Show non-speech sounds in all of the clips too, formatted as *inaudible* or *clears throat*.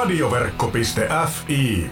Radioverkko.fi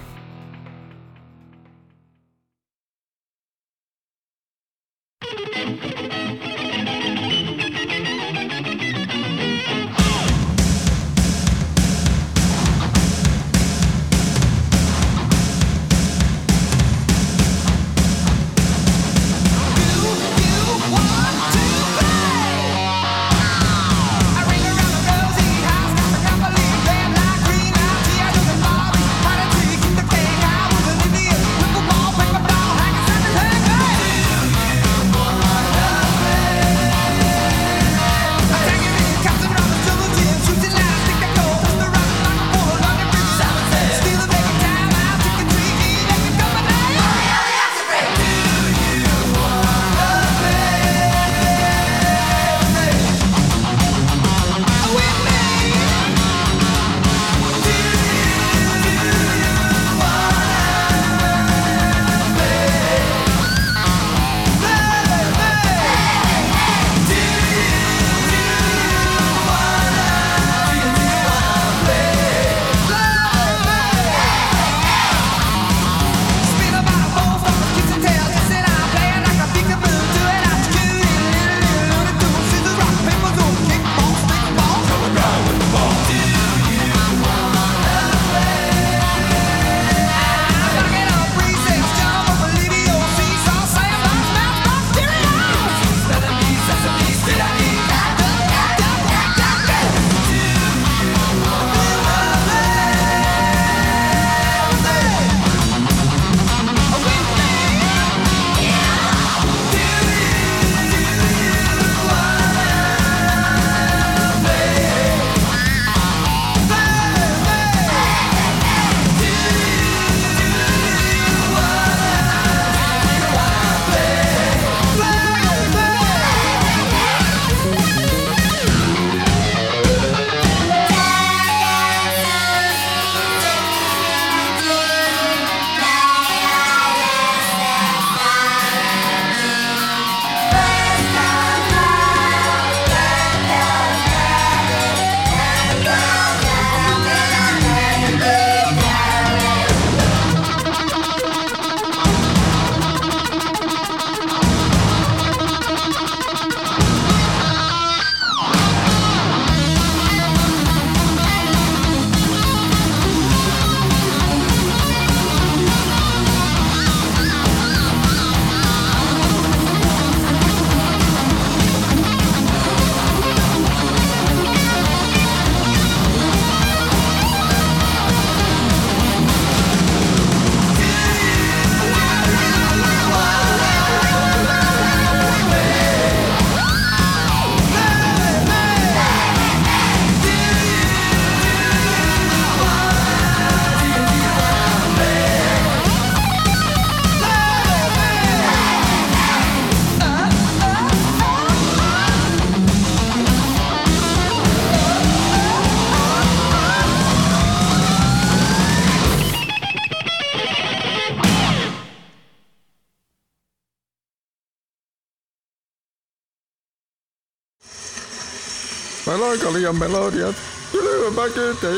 Melankolian melodiat. Kylmä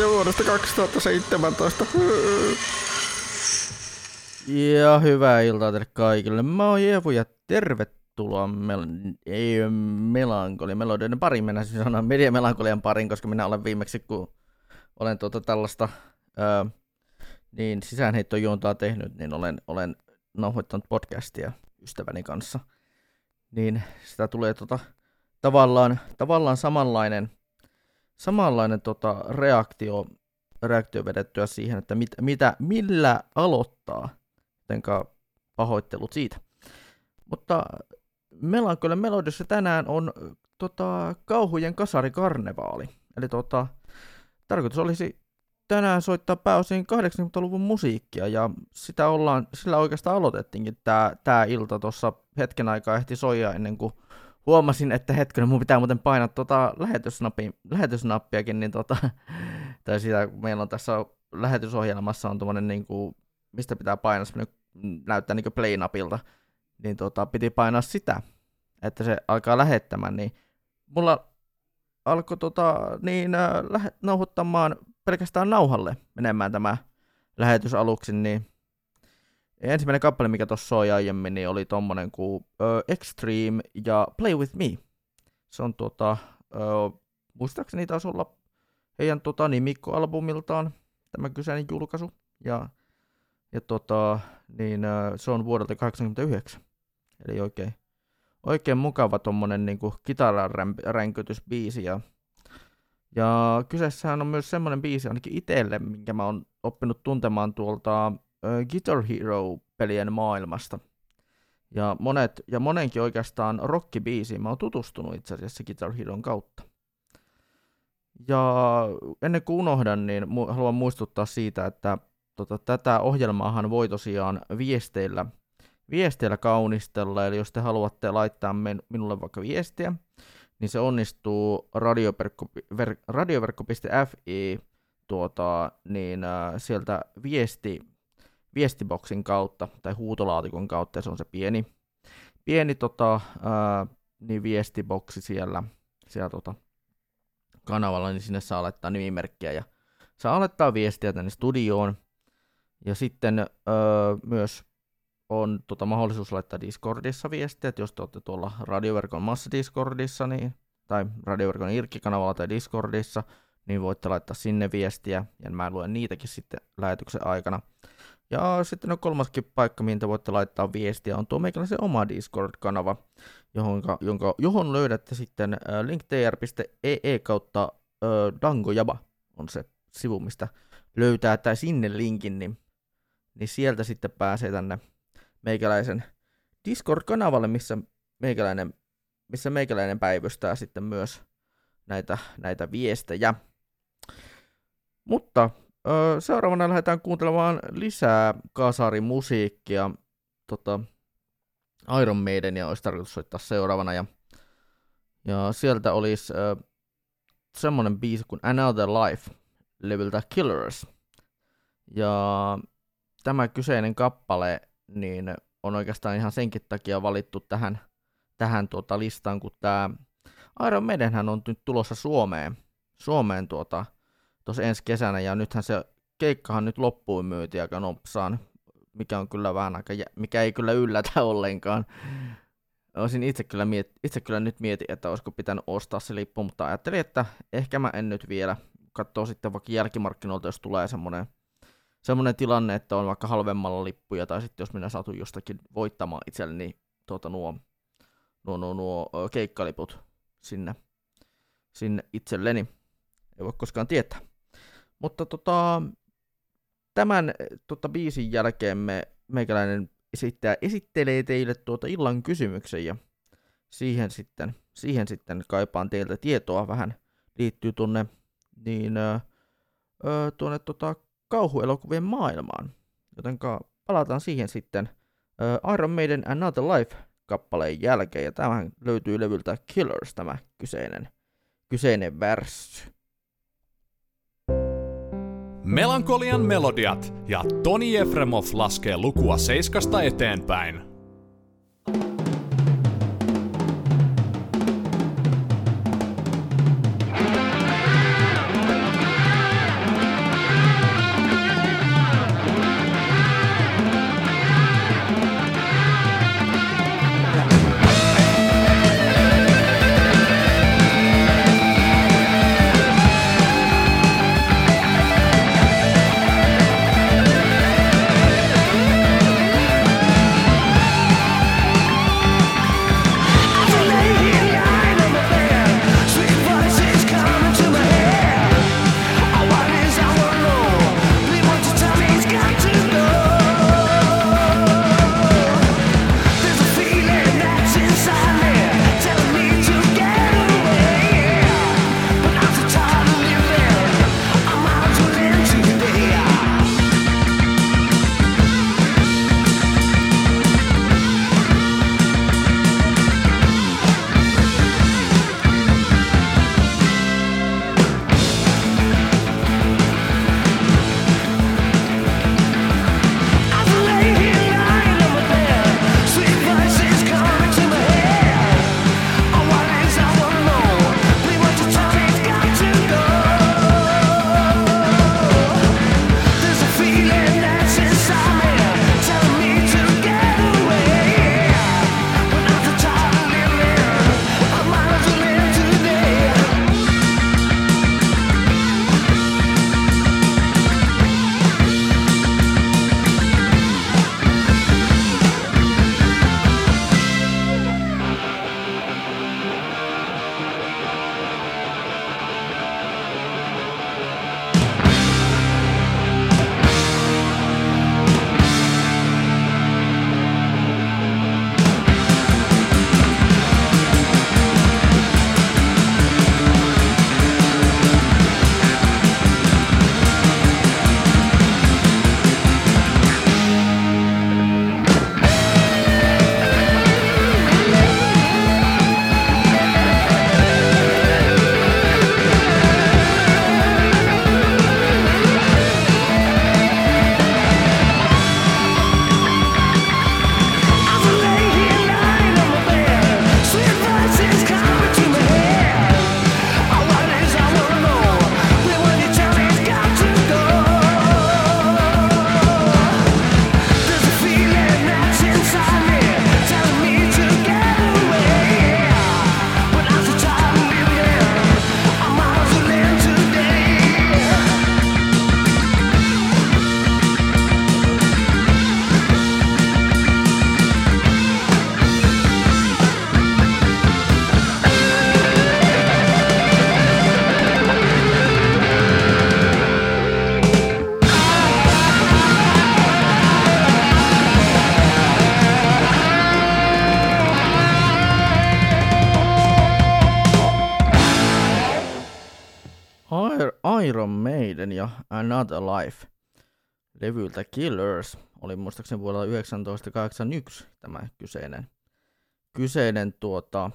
jo vuodesta 2017. Ja hyvää iltaa teille kaikille. Mä oon Jeevu ja tervetuloa mel- ei, melankoli melodioiden pariin. Mennään siis sanoa media melankolian parin, koska minä olen viimeksi, kun olen tuota tällaista ää, niin sisäänheittojuontaa tehnyt, niin olen, olen nauhoittanut podcastia ystäväni kanssa. Niin sitä tulee tota, tavallaan, tavallaan samanlainen, samanlainen tota, reaktio, reaktio vedettyä siihen, että mit, mitä, millä aloittaa, jotenka pahoittelut siitä. Mutta Melankolle Melodissa tänään on tota, kauhujen kasarikarnevaali. Eli tota, tarkoitus olisi tänään soittaa pääosin 80-luvun musiikkia, ja sitä ollaan, sillä oikeastaan aloitettiinkin tämä tää ilta tuossa hetken aikaa ehti soija ennen kuin huomasin, että hetken, mun pitää muuten painaa lähetysnappi, lähetysnappiakin, niin tota, *laughs* tai sitä, meillä on tässä lähetysohjelmassa on tuommoinen, niin kuin, mistä pitää painaa, näyttää niin play-napilta, niin tota, piti painaa sitä, että se alkaa lähettämään, niin mulla alkoi tota, niin, äh, lähe, nauhoittamaan pelkästään nauhalle menemään tämä lähetys aluksi, niin ensimmäinen kappale, mikä tuossa soi aiemmin, niin oli tommonen kuin uh, Extreme ja Play With Me. Se on tuota, uh, muistaakseni taisi olla heidän tota, nimikkoalbumiltaan tämä kyseinen julkaisu. Ja, ja tota, niin, uh, se on vuodelta 1989. Eli oikein, oikein mukava tuommoinen niin kitararänkytysbiisi. Ja, ja kyseessähän on myös semmoinen biisi ainakin itselle, minkä mä oon oppinut tuntemaan tuolta Guitar Hero-pelien maailmasta. Ja, monet, ja monenkin oikeastaan rockibiisiin mä oon tutustunut itse asiassa Guitar Heroon kautta. Ja ennen kuin unohdan, niin mu- haluan muistuttaa siitä, että tota, tätä ohjelmaahan voi tosiaan viesteillä, viesteillä kaunistella, eli jos te haluatte laittaa men- minulle vaikka viestiä, niin se onnistuu radioverkko, ver, radioverkko.fi tuota, niin äh, sieltä viesti, viestiboksin kautta tai huutolaatikon kautta, ja se on se pieni, pieni tota, äh, niin viestiboksi siellä, siellä tota, kanavalla, niin sinne saa laittaa nimimerkkiä ja saa laittaa viestiä tänne studioon. Ja sitten öö, myös on tota, mahdollisuus laittaa Discordissa viestiä, että jos te olette tuolla radioverkon massadiscordissa, niin, tai radioverkon irkkikanavalla tai Discordissa, niin voitte laittaa sinne viestiä, ja mä luen niitäkin sitten lähetyksen aikana. Ja sitten on kolmaskin paikka, mihin te voitte laittaa viestiä, on tuo meikäläisen oma Discord-kanava, johon, jonka, johon löydätte sitten äh, linktr.ee kautta äh, dangojaba on se sivu, mistä löytää tai sinne linkin, niin, niin sieltä sitten pääsee tänne meikäläisen Discord-kanavalle, missä meikäläinen, missä meikäläinen päivystää sitten myös näitä, näitä viestejä. Mutta seuraavana lähdetään kuuntelemaan lisää kasarimusiikkia. Tota, Iron Maidenia olisi tarkoitus soittaa seuraavana. Ja, ja sieltä olisi ö, semmonen biisi kuin Another Life levyltä Killers. Ja tämä kyseinen kappale niin on oikeastaan ihan senkin takia valittu tähän, tähän tuota listaan, kun tämä Iron Maidenhän on nyt tulossa Suomeen, Suomeen tuota, tuossa ensi kesänä, ja nythän se keikkahan nyt loppuun myyti aika nopsaan, mikä on kyllä vähän aika, mikä ei kyllä yllätä *laughs* ollenkaan. Olisin itse kyllä, miet, itse kyllä nyt mieti, että olisiko pitänyt ostaa se lippu, mutta ajattelin, että ehkä mä en nyt vielä. Katsoo sitten vaikka jälkimarkkinoilta, jos tulee semmoinen, semmoinen tilanne, että on vaikka halvemmalla lippuja, tai sitten jos minä satun jostakin voittamaan itselleni tuota, nuo, nuo, nuo, nuo keikkaliput sinne, sinne itselleni. Ei voi koskaan tietää. Mutta tota, tämän tota, biisin jälkeen me, meikäläinen esittää, esittelee teille tuota illan kysymyksen ja siihen sitten, siihen sitten kaipaan teiltä tietoa vähän liittyy tuonne niin, ö, tuonne tota, kauhuelokuvien maailmaan. Joten palataan siihen sitten ö, Iron Maiden Another Life kappaleen jälkeen, ja tämähän löytyy levyltä Killers, tämä kyseinen, kyseinen värssy. Melankolian melodiat ja Toni Efremov laskee lukua seiskasta eteenpäin. Another Life levyltä Killers oli muistaakseni vuodella 1981 tämä kyseinen, kyseinen tuota,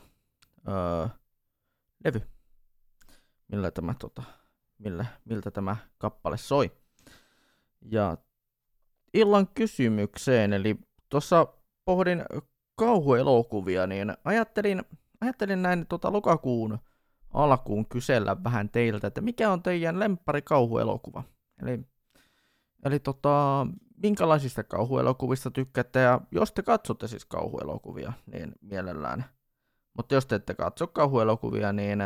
öö, levy, millä tämä, tota, millä, miltä tämä kappale soi. Ja illan kysymykseen, eli tuossa pohdin kauhuelokuvia, niin ajattelin, ajattelin näin tota lokakuun alkuun kysellä vähän teiltä, että mikä on teidän lemppari kauhuelokuva? Eli, eli tota, minkälaisista kauhuelokuvista tykkäätte, ja jos te katsotte siis kauhuelokuvia, niin mielellään. Mutta jos te ette katso kauhuelokuvia, niin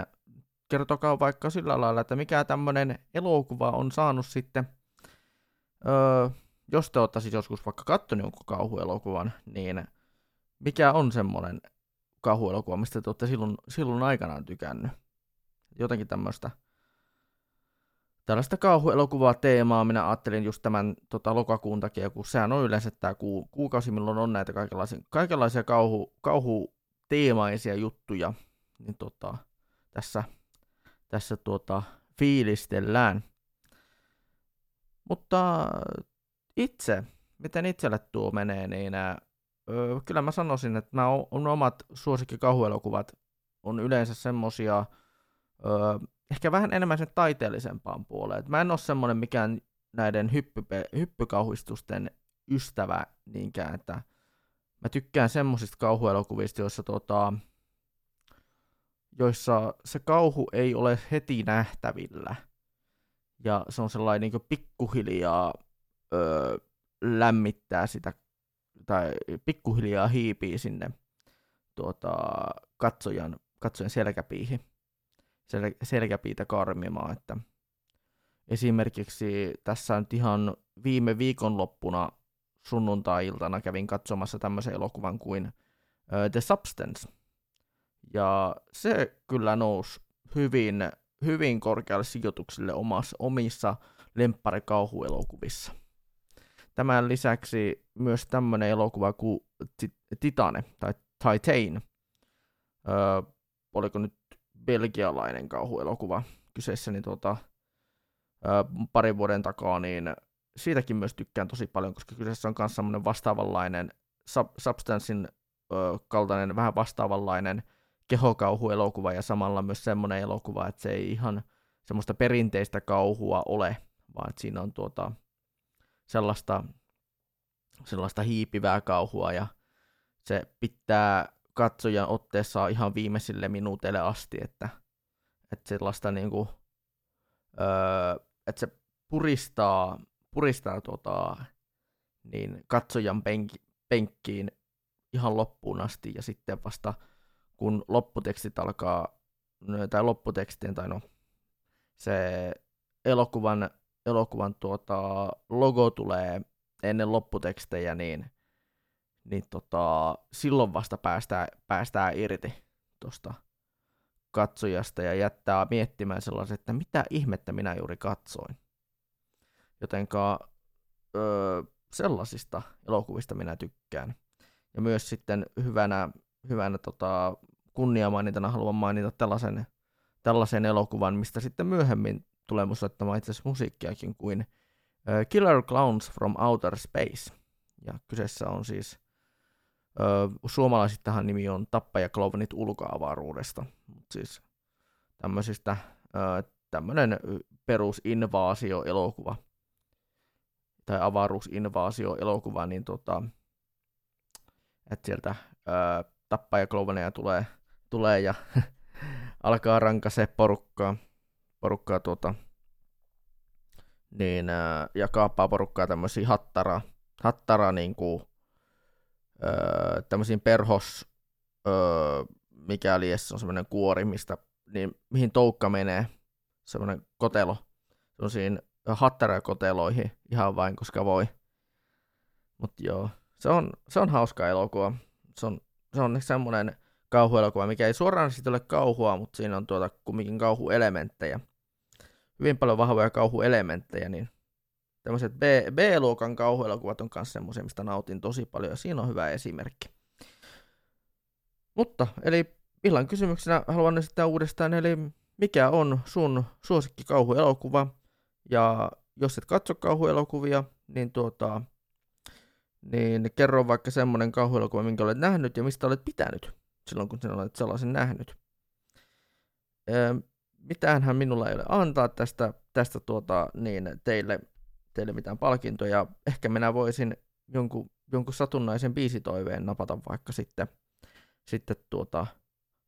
kertokaa vaikka sillä lailla, että mikä tämmöinen elokuva on saanut sitten, öö, jos te olette siis joskus vaikka katsonut jonkun kauhuelokuvan, niin mikä on semmoinen kauhuelokuva, mistä te olette silloin, silloin aikanaan tykännyt? Jotenkin tämmöistä tällaista kauhuelokuvaa teemaa minä ajattelin just tämän tota, lokakuun takia, kun sehän on yleensä tämä ku, kuukausi, milloin on näitä kaikenlaisia, kaikenlaisia kauhu, kauhuteemaisia juttuja, niin tota, tässä, tässä tuota, fiilistellään. Mutta itse, miten itselle tuo menee, niin ää, kyllä mä sanoisin, että nämä on, on omat suosikkikauhuelokuvat on yleensä semmosia, öö, ehkä vähän enemmän sen taiteellisempaan puoleen. Et mä en ole semmoinen mikään näiden hyppype- hyppykauhistusten ystävä niinkään, että mä tykkään semmoisista kauhuelokuvista, joissa, tota, joissa se kauhu ei ole heti nähtävillä. Ja se on sellainen niin pikkuhiljaa öö, lämmittää sitä, tai pikkuhiljaa hiipii sinne tuota, katsojan, katsojan selkäpiihin sel- selkäpiitä karmimaan, että esimerkiksi tässä nyt ihan viime viikonloppuna sunnuntai-iltana kävin katsomassa tämmöisen elokuvan kuin uh, The Substance. Ja se kyllä nousi hyvin, hyvin korkealle sijoituksille omassa, omissa lempparikauhuelokuvissa. Tämän lisäksi myös tämmöinen elokuva kuin Titane tai Titan. Öö, oliko nyt belgialainen kauhuelokuva kyseessä, niin tuota, parin vuoden takaa, niin siitäkin myös tykkään tosi paljon, koska kyseessä on myös semmoinen vastaavanlainen sub- Substancein kaltainen, vähän vastaavanlainen kehokauhuelokuva ja samalla myös semmoinen elokuva, että se ei ihan semmoista perinteistä kauhua ole, vaan että siinä on tuota, sellaista, sellaista hiipivää kauhua ja se pitää katsojan otteessa ihan viimeisille minuuteille asti, että, että sellaista niin kuin, öö, että se puristaa, puristaa tota, niin katsojan penki, penkkiin ihan loppuun asti. Ja sitten vasta kun lopputekstit alkaa, tai lopputekstien, tai no se elokuvan, elokuvan tuota, logo tulee ennen lopputekstejä, niin niin tota, silloin vasta päästään, päästään irti tuosta katsojasta ja jättää miettimään sellaisen, että mitä ihmettä minä juuri katsoin. Jotenka öö, sellaisista elokuvista minä tykkään. Ja myös sitten hyvänä, hyvänä tota, kunniamainintana haluan mainita tällaisen, tällaisen elokuvan, mistä sitten myöhemmin tulee muistuttamaan itse asiassa musiikkiakin kuin Killer Clowns from Outer Space. Ja kyseessä on siis suomalaisittahan nimi on Tappajaklovenit ulkoavaruudesta, siis tämmöisistä tämmöinen perusinvaasio-elokuva tai avaruusinvaasio-elokuva, niin tota, että sieltä ää, tappajakloveneja tulee, tulee ja *laughs* alkaa rankasee porukkaa, porukkaa tuota, niin, ää, ja kaappaa porukkaa tämmöisiä hattara, hattara niin kuin, öö, tämmöisiin perhos, öö, mikäli se on semmoinen kuori, mistä, niin mihin toukka menee, semmoinen kotelo, semmoisiin hattarakoteloihin ihan vain, koska voi. Mutta joo, se on, se on hauska elokuva. Se on, se on semmoinen kauhuelokuva, mikä ei suoraan sitten ole kauhua, mutta siinä on tuota kumminkin kauhuelementtejä. Hyvin paljon vahvoja kauhuelementtejä, niin tämmöiset B, B-luokan kauhuelokuvat on myös semmoisia, mistä nautin tosi paljon, ja siinä on hyvä esimerkki. Mutta, eli illan kysymyksenä haluan esittää uudestaan, eli mikä on sun suosikki kauhuelokuva? Ja jos et katso kauhuelokuvia, niin, tuota, niin kerro vaikka semmoinen kauhuelokuva, minkä olet nähnyt ja mistä olet pitänyt silloin, kun sinä olet sellaisen nähnyt. Mitäänhän minulla ei ole antaa tästä, tästä tuota, niin teille, teille mitään palkintoja. Ehkä minä voisin jonkun, jonkun satunnaisen biisitoiveen napata vaikka sitten, sitten tuota,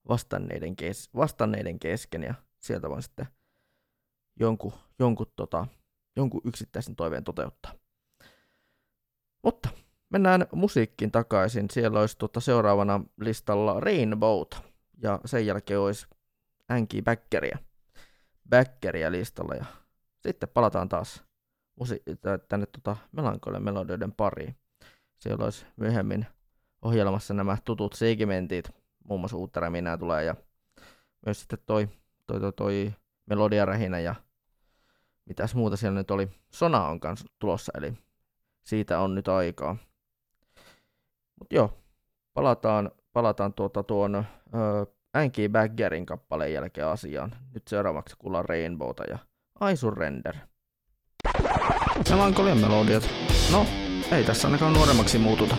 vastanneiden, kes, vastanneiden kesken ja sieltä voin sitten jonkun, jonkun, tota, jonkun yksittäisen toiveen toteuttaa. Mutta mennään musiikkiin takaisin. Siellä olisi tuota seuraavana listalla Rainbowta ja sen jälkeen olisi Anki Backeria, Backeria listalla ja sitten palataan taas musi- tänne tuota melankolian melodioiden pariin. Siellä olisi myöhemmin ohjelmassa nämä tutut segmentit, muun muassa uutta räminää tulee ja myös sitten toi, toi, toi, toi melodiarähinä ja mitäs muuta siellä nyt oli. Sona on kanssa tulossa, eli siitä on nyt aikaa. Mutta joo, palataan, palataan tuota tuon Anki Baggerin kappaleen jälkeen asiaan. Nyt seuraavaksi kuullaan Rainbowta ja I Surrender. Melankolian melodiat. No, ei tässä ainakaan nuoremmaksi muututa.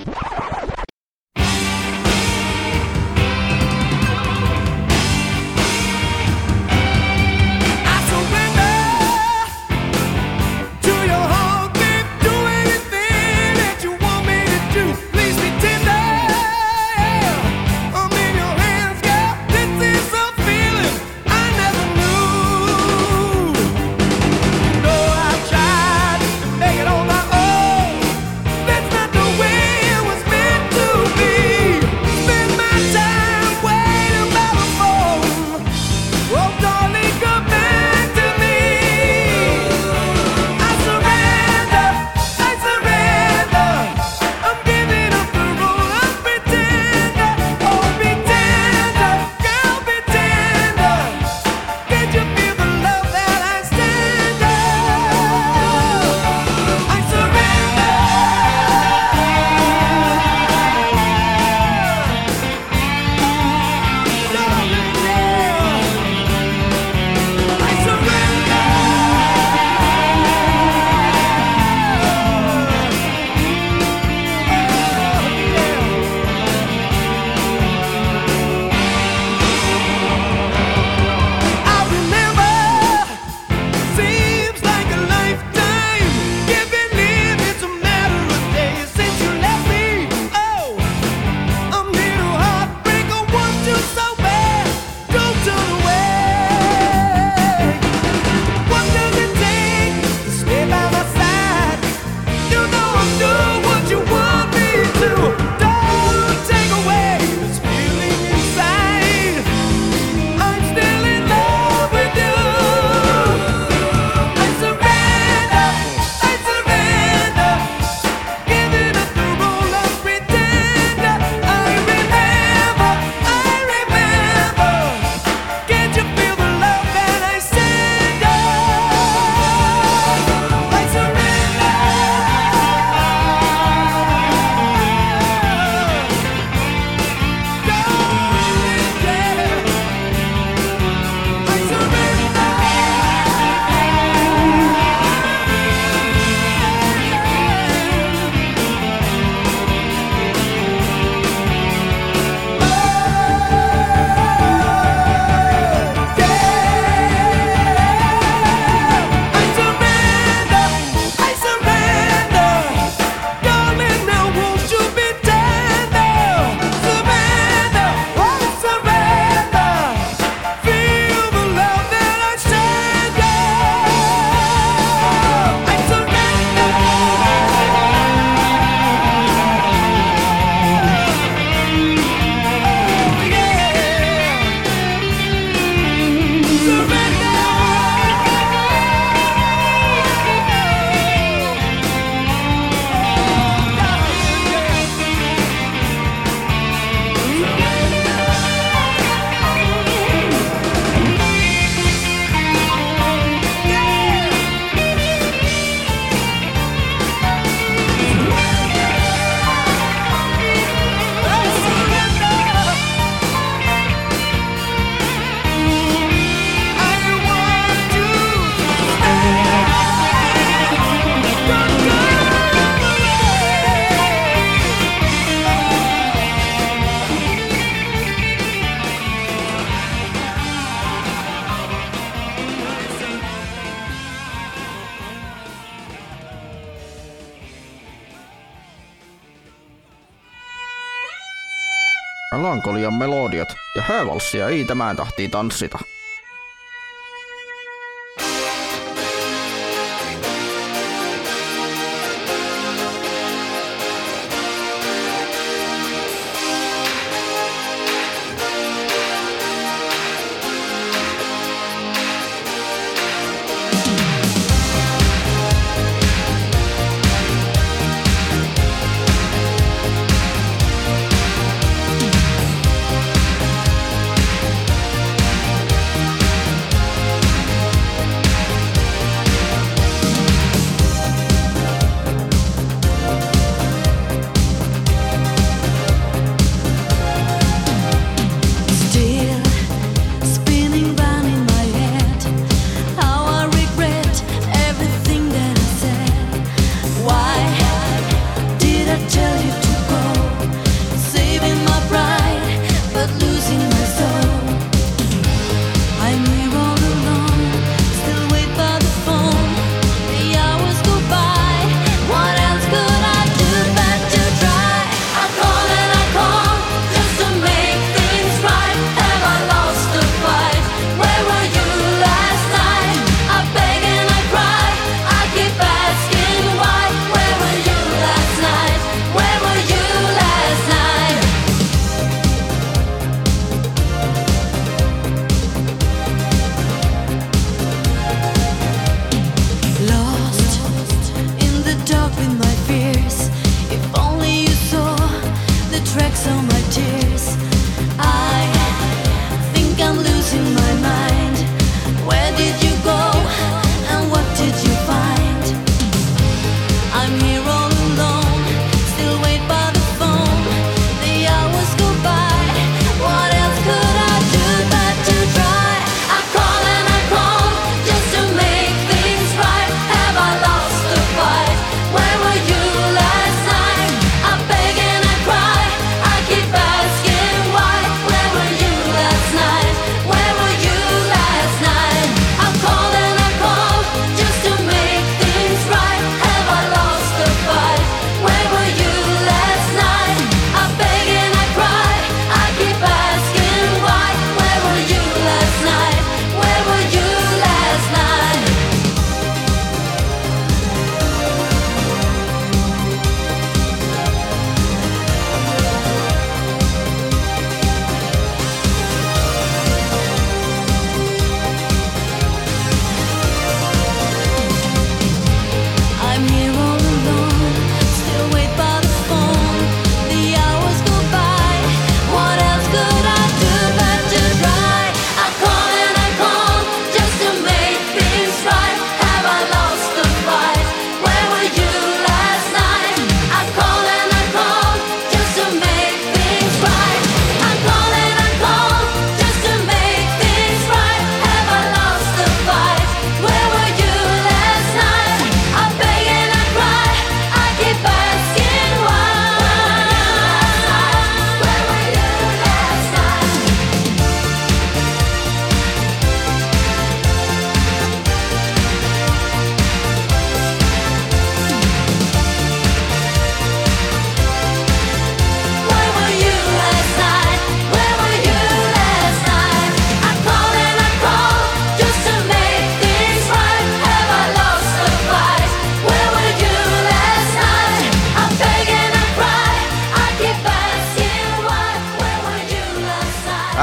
valssia. Ei tämän tahtiin tanssita.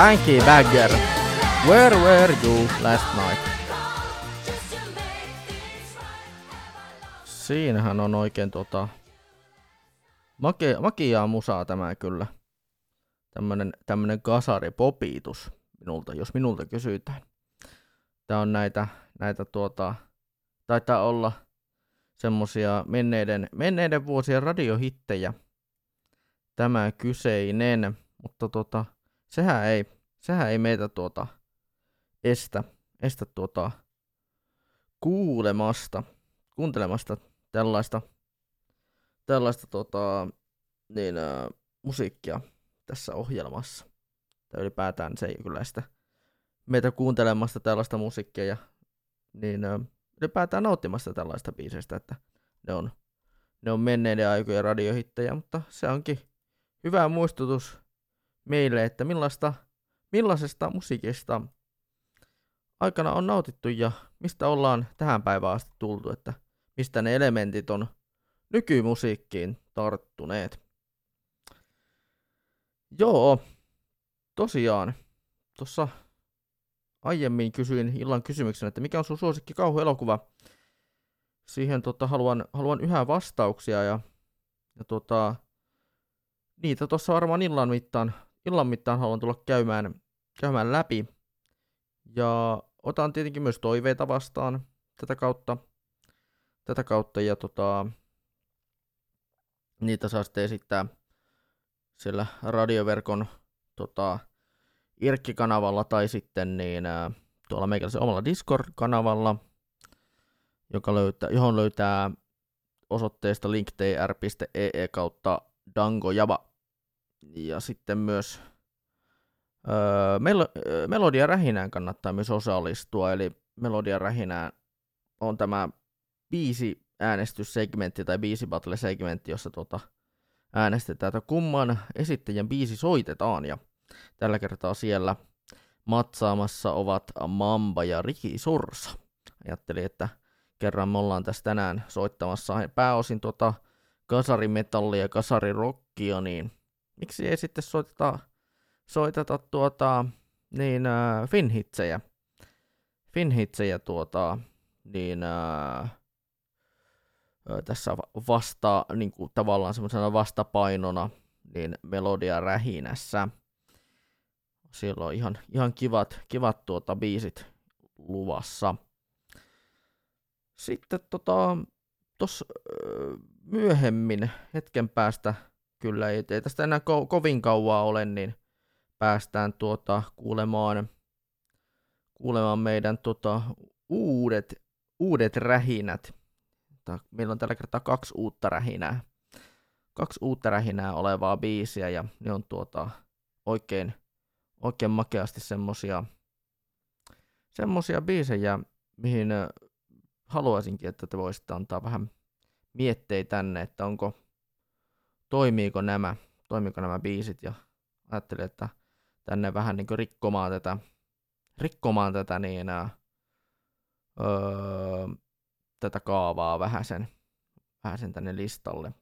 Frankie Bagger. Where were you last night? Siinähän on oikein tota... Makea, makiaa musaa tämä kyllä. Tämmönen, tämmönen kasaripopiitus minulta, jos minulta kysytään. Tää on näitä, näitä tuota... Taitaa olla semmosia menneiden, menneiden vuosien radiohittejä. Tämä kyseinen, mutta tota, sehän ei sehän ei meitä tuota estä, estä tuota kuulemasta, kuuntelemasta tällaista, tällaista tuota, niin, ä, musiikkia tässä ohjelmassa. Tai ylipäätään se ei kyllä sitä meitä kuuntelemasta tällaista musiikkia ja niin, ä, ylipäätään nauttimasta tällaista biisestä, että ne on, ne on menneiden aikojen radiohittejä, mutta se onkin hyvä muistutus meille, että millaista – millaisesta musiikista aikana on nautittu ja mistä ollaan tähän päivään asti tultu, että mistä ne elementit on nykymusiikkiin tarttuneet. Joo, tosiaan, tuossa aiemmin kysyin illan kysymyksen, että mikä on sun suosikki kauhuelokuva. Siihen tota, haluan, haluan yhä vastauksia ja, ja tota, niitä tuossa varmaan illan mittaan, illan mittaan haluan tulla käymään, käymään läpi. Ja otan tietenkin myös toiveita vastaan tätä kautta. Tätä kautta ja tota, niitä saa sitten esittää siellä radioverkon tota, Irkki-kanavalla tai sitten niin, ää, tuolla meikäläisen omalla Discord-kanavalla, joka löytää, johon löytää osoitteesta linktr.ee kautta dangojava. Ja sitten myös öö, mel- öö, Melodia Rähinään kannattaa myös osallistua, eli Melodia Rähinään on tämä biisi äänestyssegmentti tai biisi battle segmentti, jossa tuota, äänestetään, että kumman esittäjän biisi soitetaan, ja tällä kertaa siellä matsaamassa ovat Mamba ja Riki Sorsa. Ajattelin, että kerran me ollaan tässä tänään soittamassa. Pääosin tuota kasarimetallia ja kasarirockia, niin miksi ei sitten soiteta, soiteta tuota, niin äh, finhitsejä, finhitsejä tuota, niin äh, tässä vasta, niin kuin tavallaan semmoisena vastapainona niin melodia rähinässä. Siellä on ihan, ihan kivat, kivat tuota biisit luvassa. Sitten tota, tuossa myöhemmin, hetken päästä, kyllä ei, ei tästä enää ko- kovin kauaa ole, niin päästään tuota, kuulemaan, kuulemaan meidän tota, uudet, uudet rähinät. Meillä on tällä kertaa kaksi uutta rähinää. Kaksi uutta rähinää olevaa biisiä ja ne on tuota, oikein, oikein makeasti semmosia, semmosia biisejä, mihin haluaisinkin, että te voisitte antaa vähän mietteitä tänne, että onko, toimiiko nämä, toimiiko nämä biisit ja ajattelin, että tänne vähän niin rikkomaan tätä, rikkomaan tätä niin, öö, tätä kaavaa vähän sen, vähän sen tänne listalle.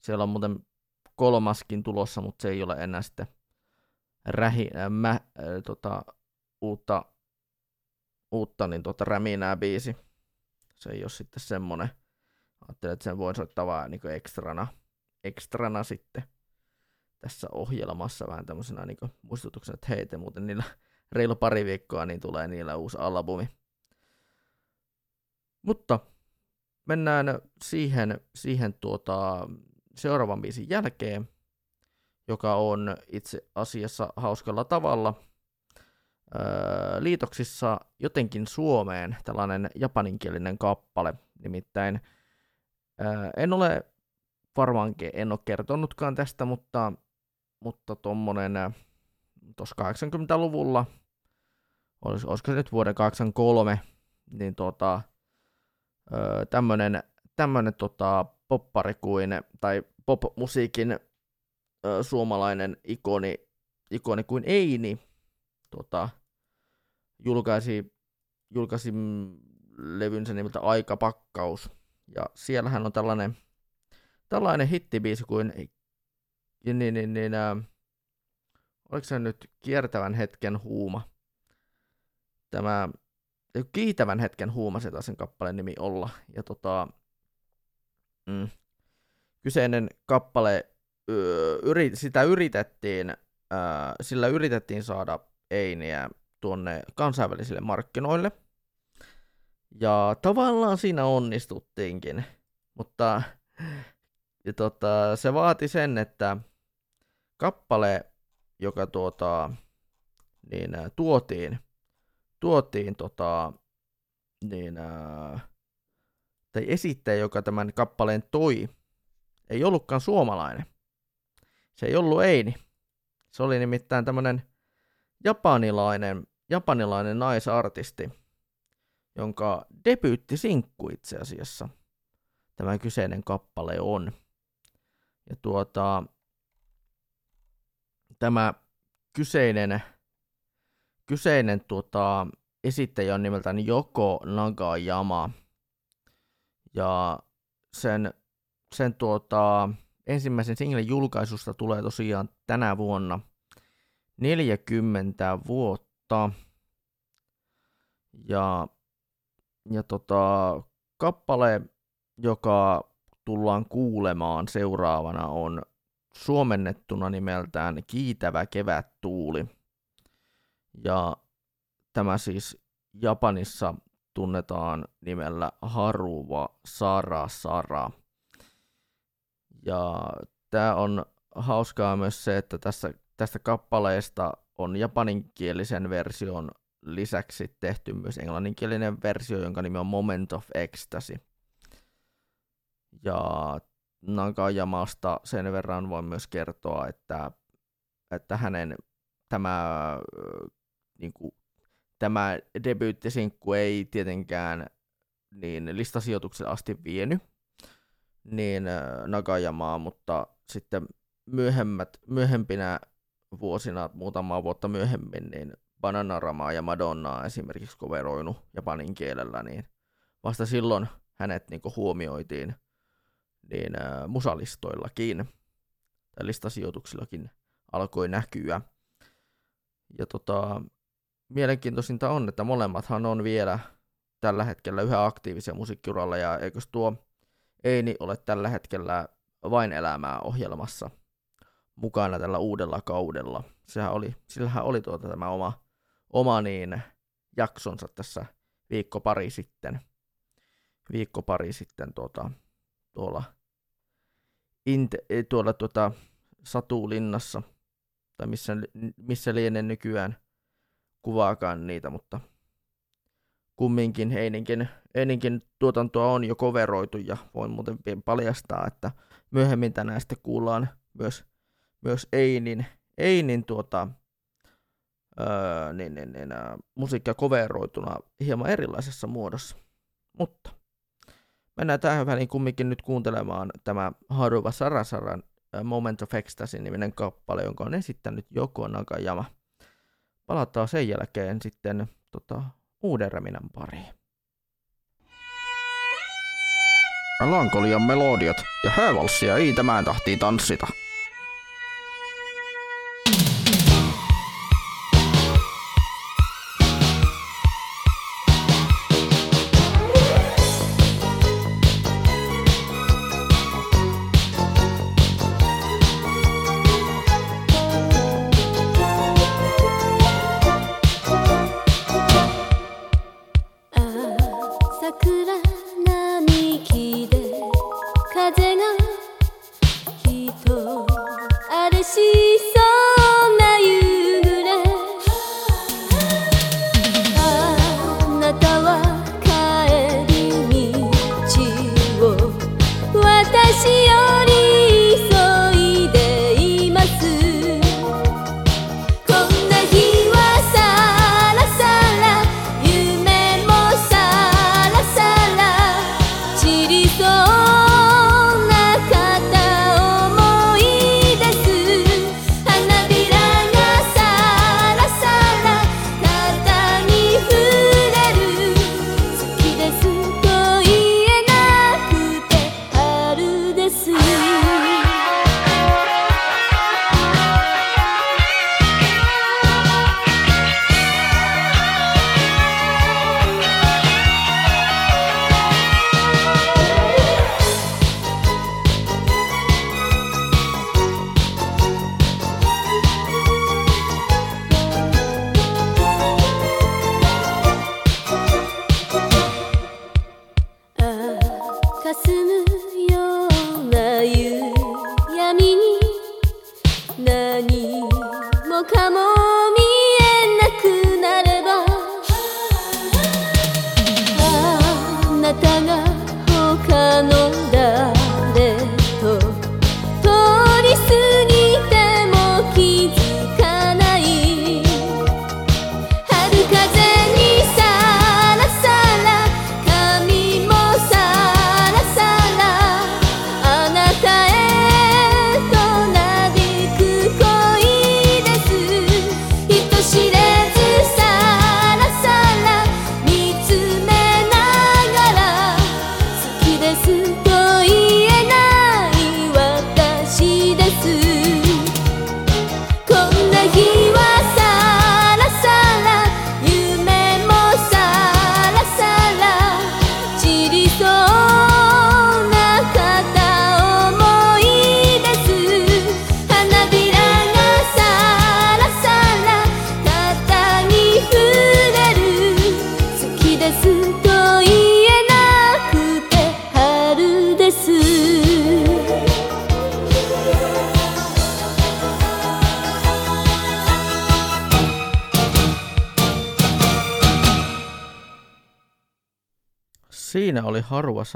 Siellä on muuten kolmaskin tulossa, mutta se ei ole enää sitten rähi, äh, mä, äh, tota, uutta, uutta niin tota, räminää biisi. Se ei ole sitten semmonen. Ajattelin, että sen voin soittaa vaan niin ekstrana, ekstrana sitten tässä ohjelmassa vähän tämmöisenä niin muistutuksena, että hei te muuten niillä reilu pari viikkoa, niin tulee niillä uusi albumi. Mutta mennään siihen, siihen tuota, seuraavan biisin jälkeen, joka on itse asiassa hauskalla tavalla öö, liitoksissa jotenkin Suomeen tällainen japaninkielinen kappale. Nimittäin öö, en ole varmaankin, en ole kertonutkaan tästä, mutta, mutta tuommoinen tuossa 80-luvulla, olis, olisiko se nyt vuoden 83, niin tota, öö, tämmönen, tota, poppari kuin, tai popmusiikin öö, suomalainen ikoni, ikoni kuin Eini tota, julkaisi, julkaisi levynsä nimeltä Aikapakkaus. Ja siellähän on tällainen, tällainen hittibiisi kuin niin, niin, niin, niin ää, oliko se nyt kiertävän hetken huuma? Tämä kiitävän hetken huuma se sen kappaleen nimi olla. Ja tota, mm, kyseinen kappale, yri, sitä yritettiin, ö, sillä yritettiin saada Einiä tuonne kansainvälisille markkinoille. Ja tavallaan siinä onnistuttiinkin, mutta ja tota, se vaati sen, että kappale, joka tuota, niin, tuotiin tuotiin tota, niin, ää, tai esittäjä, joka tämän kappaleen toi, ei ollutkaan suomalainen. Se ei ollut Eini. Se oli nimittäin tämmöinen japanilainen, japanilainen naisartisti, jonka sinkku itse asiassa tämä kyseinen kappale on. Ja tuota, tämä kyseinen, kyseinen tuota, esittäjä on nimeltään Joko Nagayama. Ja sen, sen tuota, ensimmäisen singlen julkaisusta tulee tosiaan tänä vuonna 40 vuotta. Ja, ja tota, kappale, joka tullaan kuulemaan seuraavana, on suomennettuna nimeltään Kiitävä kevättuuli. Ja tämä siis Japanissa tunnetaan nimellä Haruva Sara Sara. Ja tämä on hauskaa myös se, että tässä, tästä kappaleesta on japaninkielisen version lisäksi tehty myös englanninkielinen versio, jonka nimi on Moment of Ecstasy. Ja Nakajamasta sen verran voin myös kertoa, että, että hänen tämä, niin kuin, tämä debyyttisinkku ei tietenkään niin listasijoitukselle asti vienyt niin Nagajamaa, mutta sitten myöhemmät, myöhempinä vuosina, muutamaa vuotta myöhemmin, niin Bananaramaa ja Madonnaa esimerkiksi koveroinut japanin kielellä, niin vasta silloin hänet niin huomioitiin niin musalistoillakin, tai listasijoituksillakin alkoi näkyä. Ja tota, mielenkiintoisinta on, että molemmathan on vielä tällä hetkellä yhä aktiivisia musiikkiuralla, ja eikös tuo Eini ole tällä hetkellä vain elämää ohjelmassa mukana tällä uudella kaudella. Sehän oli, sillähän oli tuota tämä oma, oma niin jaksonsa tässä viikko pari sitten. Viikko pari sitten tuota, tuolla, inte, tuolla tuota, Satulinnassa, tai missä, missä lienee nykyään kuvaakaan niitä, mutta kumminkin Eininkin, Eininkin tuotantoa on jo coveroitu ja voin muuten paljastaa, että myöhemmin tänään sitten kuullaan myös, myös Einin, Einin tuota, öö, niin, niin, niin, musiikkia coveroituna hieman erilaisessa muodossa. Mutta mennään tähän väliin kumminkin nyt kuuntelemaan tämä Haruva Sarasaran Moment of Ecstasy niminen kappale, jonka on esittänyt Joko Nakajama. Palataan sen jälkeen sitten tota, uuden räminän pariin. Melankolian melodiat ja häävalssia ei tämän tahtiin tanssita.「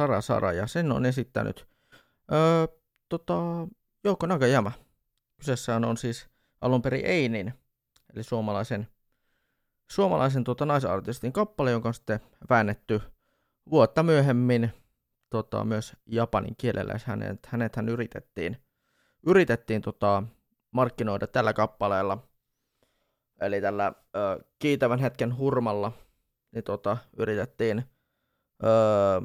Sara Sara ja sen on esittänyt öö, tota, Jouko Nagajama. Kyseessä on siis alun perin Einin, eli suomalaisen, suomalaisen tota, naisartistin kappale, jonka on sitten väännetty vuotta myöhemmin tota, myös japanin kielellä. Hänet, hänet hän yritettiin, yritettiin tota, markkinoida tällä kappaleella, eli tällä ö, kiitävän hetken hurmalla, niin tota, yritettiin öö,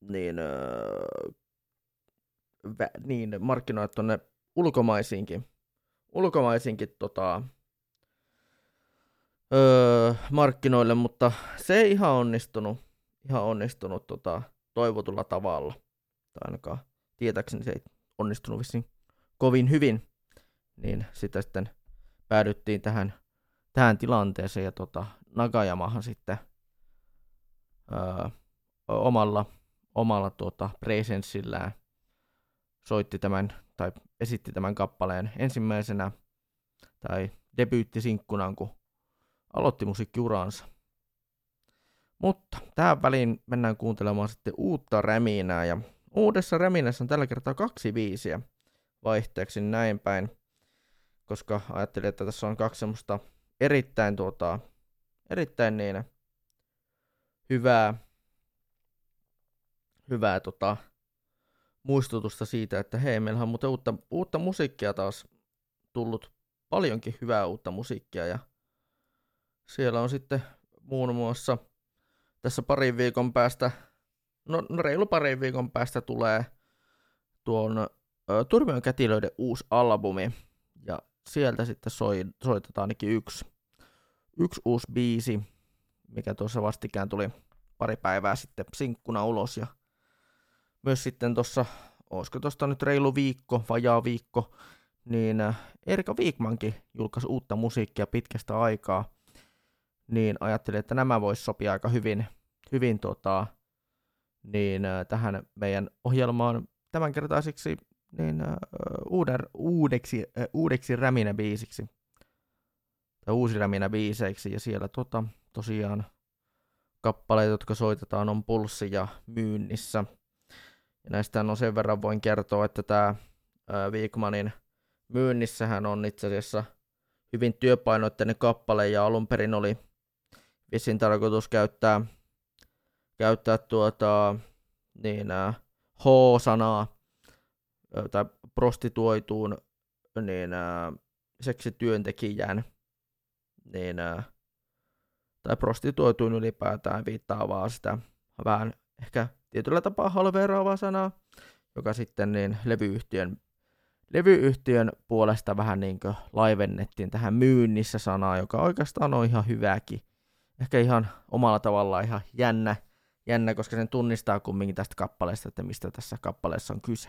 niin, öö, vä, niin markkinoida tuonne ulkomaisiinkin, ulkomaisiinkin tota, öö, markkinoille, mutta se ei ihan onnistunut, ihan onnistunut tota, toivotulla tavalla. Tai ainakaan tietääkseni se ei onnistunut vissiin kovin hyvin. Niin sitä sitten päädyttiin tähän, tähän tilanteeseen ja tota, Nagajamahan sitten öö, omalla, omalla tuota, presenssillään soitti tämän tai esitti tämän kappaleen ensimmäisenä tai debyyttisinkkuna, kun aloitti musiikkiuransa. Mutta tähän väliin mennään kuuntelemaan sitten uutta räminää ja uudessa räminässä on tällä kertaa kaksi biisiä vaihteeksi näin päin, koska ajattelin, että tässä on kaksi semmoista erittäin, tuota, erittäin niin hyvää, hyvää tota, muistutusta siitä, että hei, meillä on muuten uutta, uutta musiikkia taas tullut paljonkin hyvää uutta musiikkia ja siellä on sitten muun muassa tässä parin viikon päästä, no, no reilu parin viikon päästä tulee tuon Turmion kätilöiden uusi albumi ja sieltä sitten soi, soitetaan ainakin yksi, yksi uusi biisi, mikä tuossa vastikään tuli pari päivää sitten sinkkuna ulos ja myös sitten tuossa, olisiko tuosta nyt reilu viikko, vajaa viikko, niin äh, Erika Viikmankin julkaisi uutta musiikkia pitkästä aikaa, niin ajattelin, että nämä vois sopia aika hyvin, hyvin tota, niin, äh, tähän meidän ohjelmaan tämänkertaisiksi niin, äh, uuden, uudeksi, uudeksi räminä biisiksi. Tai uusi räminä biiseiksi, ja siellä tota, tosiaan kappaleet, jotka soitetaan, on pulssi ja myynnissä – ja näistä on sen verran voin kertoa, että tämä Wigmanin myynnissähän on itse asiassa hyvin työpainoitteinen kappale ja alun perin oli vissiin tarkoitus käyttää, käyttää tuota, niin, H-sanaa tai prostituoituun niin, seksityöntekijän niin, tai prostituoituun ylipäätään viittaa vaan sitä vähän ehkä tietyllä tapaa halveeraava sana, joka sitten niin levyyhtiön, levyyhtiön puolesta vähän niin kuin laivennettiin tähän myynnissä sanaa, joka oikeastaan on ihan hyväkin. Ehkä ihan omalla tavallaan ihan jännä, jännä, koska sen tunnistaa kumminkin tästä kappaleesta, että mistä tässä kappaleessa on kyse.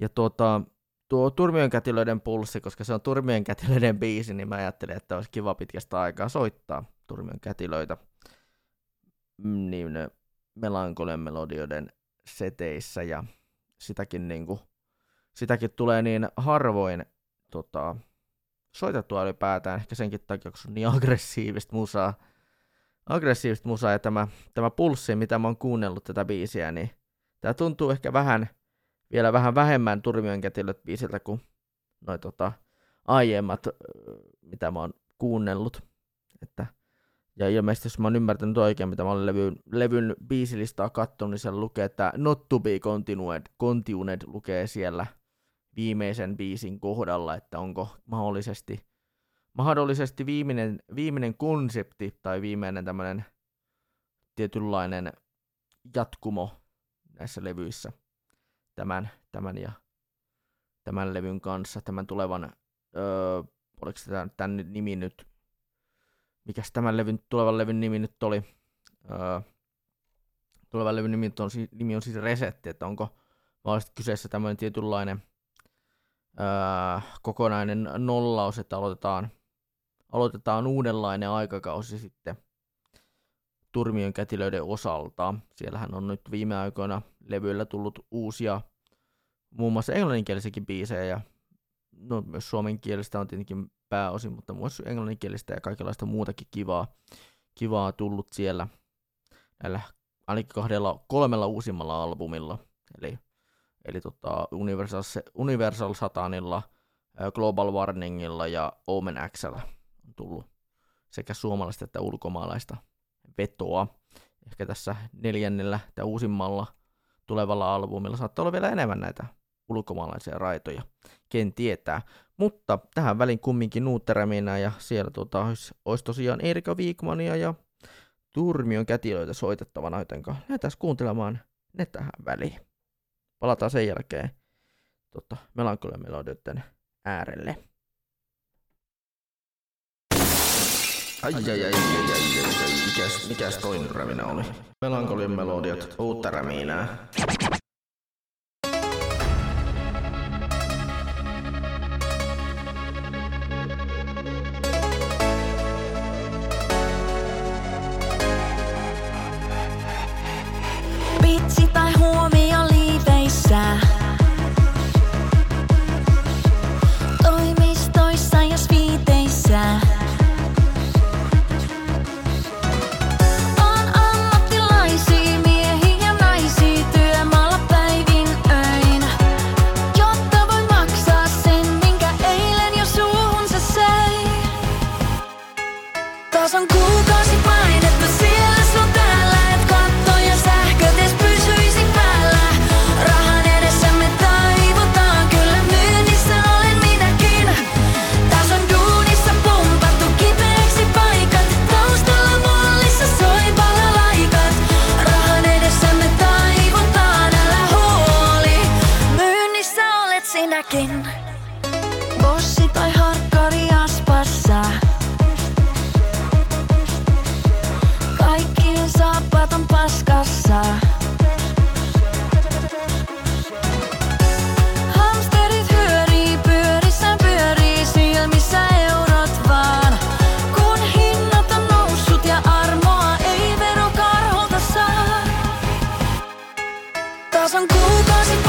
Ja tuota, tuo Turmion kätilöiden pulssi, koska se on Turmion kätilöiden biisi, niin mä ajattelin, että olisi kiva pitkästä aikaa soittaa Turmion kätilöitä. Mm, niin melankolian melodioiden seteissä ja sitäkin, niin kuin, sitäkin tulee niin harvoin tota, soitettua ylipäätään, ehkä senkin takia, kun se on niin aggressiivista musaa, aggressiivista musaa ja tämä, tämä pulssi, mitä mä oon kuunnellut tätä biisiä, niin tämä tuntuu ehkä vähän, vielä vähän vähemmän Turmion kätilöt biisiltä kuin noi tota, aiemmat, mitä mä oon kuunnellut. Että ja ilmeisesti, jos mä oon ymmärtänyt oikein, mitä mä olen levyn, levyn biisilistaa katsonut, niin siellä lukee, että Not to be continued, continued lukee siellä viimeisen biisin kohdalla, että onko mahdollisesti, mahdollisesti viimeinen, viimeinen konsepti tai viimeinen tämmöinen tietynlainen jatkumo näissä levyissä tämän, tämän ja tämän levyn kanssa, tämän tulevan, öö, oliko tämä tämän nimi nyt mikäs tämän levyn, tulevan levyn nimi nyt oli, öö, tulevan levyn nimi on, nimi on siis Resetti, että onko mahdollisesti kyseessä tämmöinen tietynlainen öö, kokonainen nollaus, että aloitetaan, aloitetaan uudenlainen aikakausi sitten Turmion kätilöiden osalta. Siellähän on nyt viime aikoina levyillä tullut uusia, muun muassa englanninkielisiäkin biisejä no, myös suomenkielistä on tietenkin pääosin, mutta myös englanninkielistä ja kaikenlaista muutakin kivaa, kivaa tullut siellä näillä ainakin kahdella, kolmella uusimmalla albumilla, eli, eli tota Universal, Universal Satanilla, Global Warningilla ja Omen Xllä on tullut sekä suomalaista että ulkomaalaista vetoa. Ehkä tässä neljännellä tai uusimmalla tulevalla albumilla saattaa olla vielä enemmän näitä ulkomaalaisia raitoja, ken tietää. Mutta tähän väliin kumminkin Nuutteräminä ja siellä tota, olisi, olisi tosiaan Erika Viikmania ja Turmion kätilöitä soitettavana, joten lähdetään kuuntelemaan ne tähän väliin. Palataan sen jälkeen tota, melankolian melodioiden äärelle. Ai ai ai ai ai ai, ai. Mikäs, mikäs toinen räminä oli? Melankolian melodiat, uutta räminää. Taas on kuukausi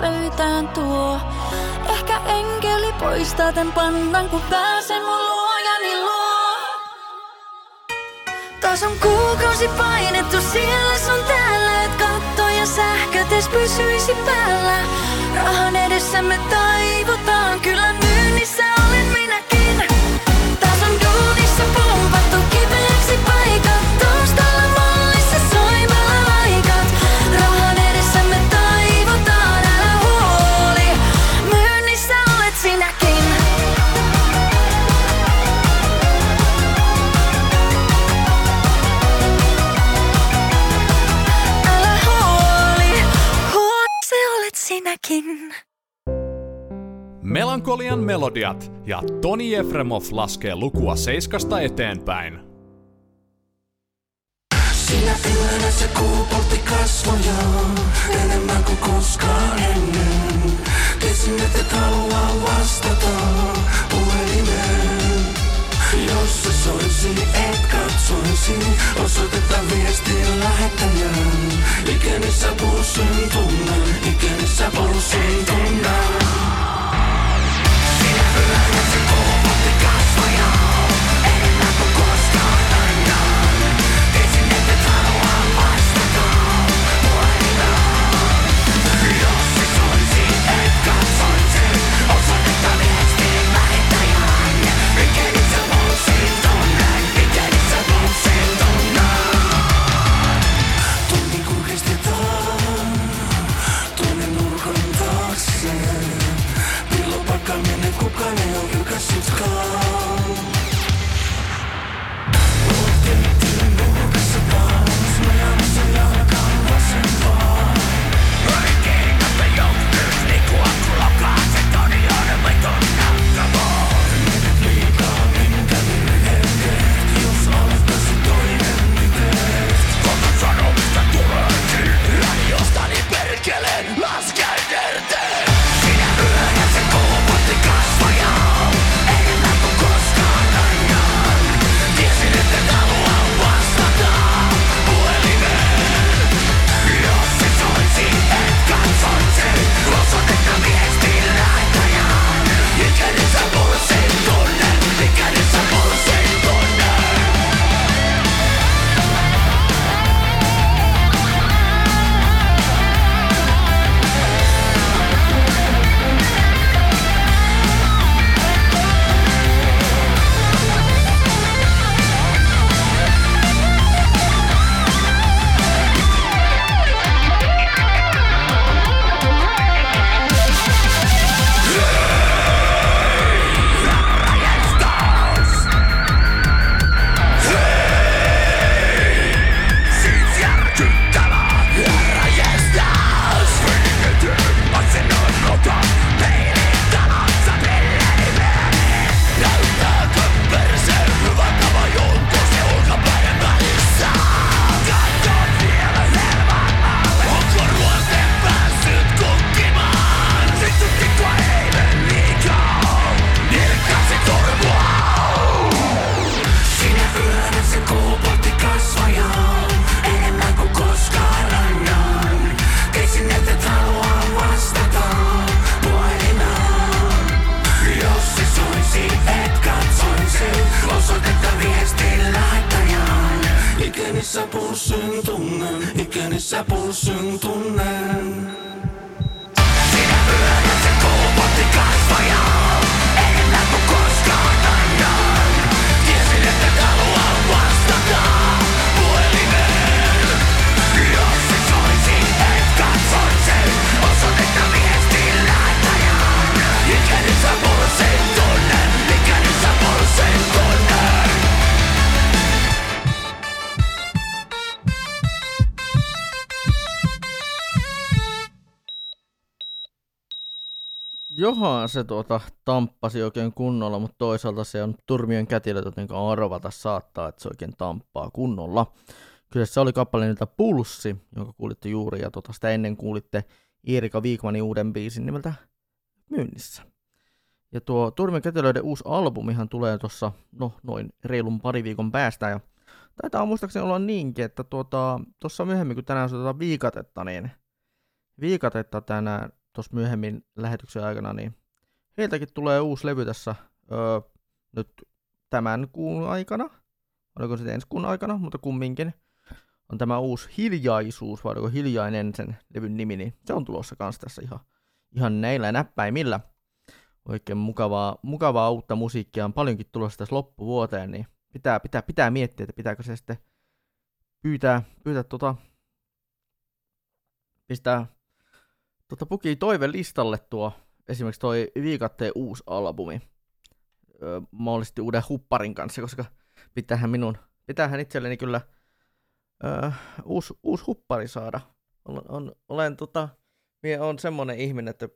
pöytään tuo. Ehkä enkeli poistaa tän pannan, kun pääsen mun luojani luo. Taas on kuukausi painettu siellä sun täällä, et katto ja sähköt edes pysyisi päällä. Rahan edessä me taivutaan, kyllä myynnissä olen minäkin. Taas on duunissa pumpattu kipeäksi olet sinäkin. Melankolian melodiat ja Toni Efremov laskee lukua seiskasta eteenpäin. Sinä yönä se kuu poltti kasvoja enemmän kuin koskaan ennen. Tiesin, että et halua vastata puhelimeen. Jos se soisi, et katsoisi, osoitetta viestin lähettäjän. Ikänissä pulssin tunnen, ikänissä pulssin tunnen. Sinä se tuota tamppasi oikein kunnolla, mutta toisaalta se on turmien kätilöt, joten arvata saattaa, että se oikein tamppaa kunnolla. Kyseessä oli kappale nimeltä Pulssi, jonka kuulitte juuri, ja tota, sitä ennen kuulitte Erika Viikmanin uuden biisin nimeltä Myynnissä. Ja tuo Turmien kätilöiden uusi albumihan tulee tuossa, no noin reilun pari viikon päästä, ja taitaa muistaakseni olla niinkin, että tuota, tuossa myöhemmin, kun tänään soitetaan viikatetta, niin viikatetta tänään tuossa myöhemmin lähetyksen aikana, niin heiltäkin tulee uusi levy tässä öö, nyt tämän kuun aikana. Oliko se ensi kuun aikana, mutta kumminkin. On tämä uusi hiljaisuus, vai oliko hiljainen sen levyn nimi, niin se on tulossa kanssa tässä ihan, ihan näillä näppäimillä. Oikein mukavaa, mukavaa uutta musiikkia on paljonkin tulossa tässä loppuvuoteen, niin pitää, pitää, pitää miettiä, että pitääkö se sitten pyytää, pyytää tota, pistää tota, puki toive listalle tuo esimerkiksi toi Viikatteen uusi albumi. Öö, mahdollisesti uuden hupparin kanssa, koska pitäähän minun, pitäähän itselleni kyllä öö, uusi, uusi huppari saada. On, on, olen tota, mie on semmonen ihminen, että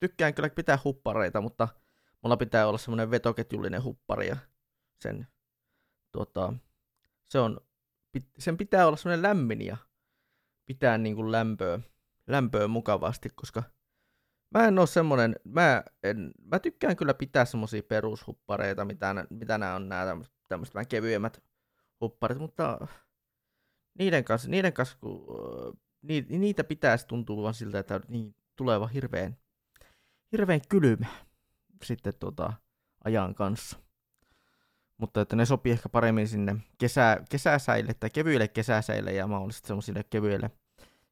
tykkään kyllä pitää huppareita, mutta mulla pitää olla semmoinen vetoketjullinen huppari ja sen, tota, se on, sen pitää olla semmoinen lämmin ja pitää niin kuin lämpöä, lämpöä mukavasti, koska mä en oo semmonen, mä, en, mä tykkään kyllä pitää semmosia perushuppareita, mitä, mitä nämä on nämä tämmöiset vähän kevyemmät hupparit, mutta niiden kanssa, niiden kanssa kun, ö, ni, niitä pitäisi tuntua vaan siltä, että niin tuleva hirveän, hirveän kylmä sitten tota, ajan kanssa. Mutta että ne sopii ehkä paremmin sinne kesä, kesäsäille tai kevyille kesäsäille ja mahdollisesti semmoisille kevyille,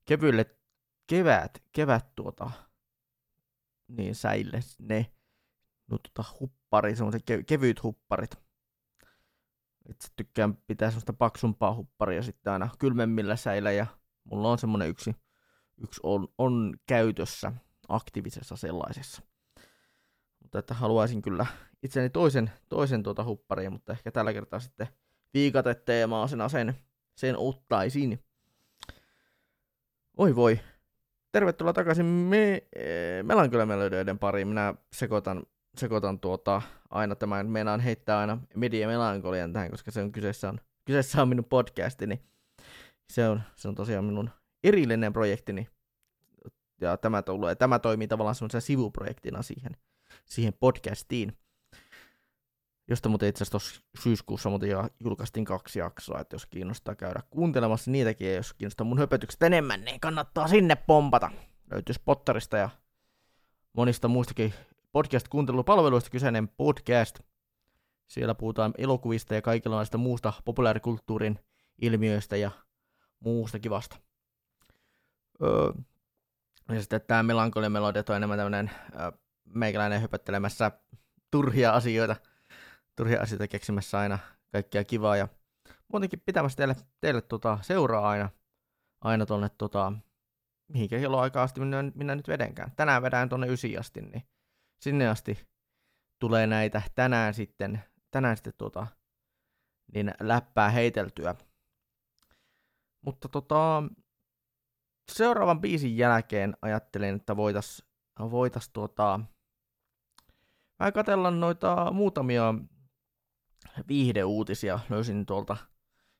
kevyille kevät, kevät tuota, niin säille ne no, tota, huppari, semmoiset kev- kevyt hupparit. Itse tykkään pitää semmoista paksumpaa hupparia sitten aina kylmemmillä säillä ja mulla on semmoinen yksi, yksi on, on käytössä aktiivisessa sellaisessa. Mutta että haluaisin kyllä itseni toisen, toisen tuota hupparia, mutta ehkä tällä kertaa sitten viikateteemaasena sen, sen ottaisin. Oi voi. Tervetuloa takaisin me, eh, Melancholia-melodioiden pariin. Minä sekoitan, sekoitan tuota, aina tämän, meinaan heittää aina media melankolian tähän, koska se on kyseessä on, kyseessä on minun podcastini. Se on, se on tosiaan minun erillinen projektini. Ja tämä, tulee, tämä toimii tavallaan sivuprojektina siihen, siihen podcastiin. Josta muuten itse asiassa tuossa syyskuussa muuten julkaistiin kaksi jaksoa, että jos kiinnostaa käydä kuuntelemassa niitäkin, ja jos kiinnostaa mun höpötykset enemmän, niin kannattaa sinne pompata. Löytyy Spotterista ja monista muistakin podcast-kuuntelupalveluista kyseinen podcast. Siellä puhutaan elokuvista ja kaikenlaista muusta populaarikulttuurin ilmiöistä ja muusta kivasta. Öö, ja sitten tämä melankolia melodiat on enemmän tämmöinen öö, meikäläinen höpöttelemässä turhia asioita, turhia asioita keksimässä aina kaikkea kivaa ja muutenkin pitämässä teille, teille tota, seuraa aina, aina tonne tota, mihinkä kelloaikaa asti minä, minä nyt vedenkään. Tänään vedän tonne ysi asti, niin sinne asti tulee näitä tänään sitten, tänään sitten tota, niin läppää heiteltyä. Mutta tota, seuraavan biisin jälkeen ajattelin, että voitais, voitais vähän katella noita muutamia viihdeuutisia. Löysin tuolta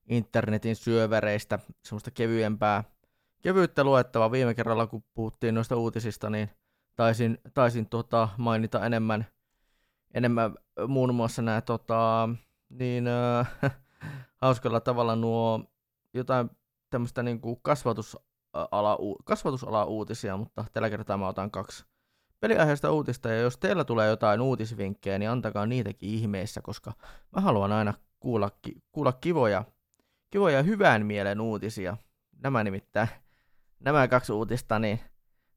internetin syövereistä semmoista kevyempää, kevyyttä luettavaa. Viime kerralla, kun puhuttiin noista uutisista, niin taisin, taisin tota, mainita enemmän, enemmän muun muassa nämä tota, niin, äh, *laughs* hauskalla tavalla nuo jotain tämmöistä niin kuin kasvatusala, kasvatusala uutisia, mutta tällä kertaa mä otan kaksi peliaiheesta uutista, ja jos teillä tulee jotain uutisvinkkejä, niin antakaa niitäkin ihmeessä, koska mä haluan aina kuulla, ki- kuulla kivoja, kivoja hyvän mielen uutisia. Nämä nimittäin, nämä kaksi uutista, niin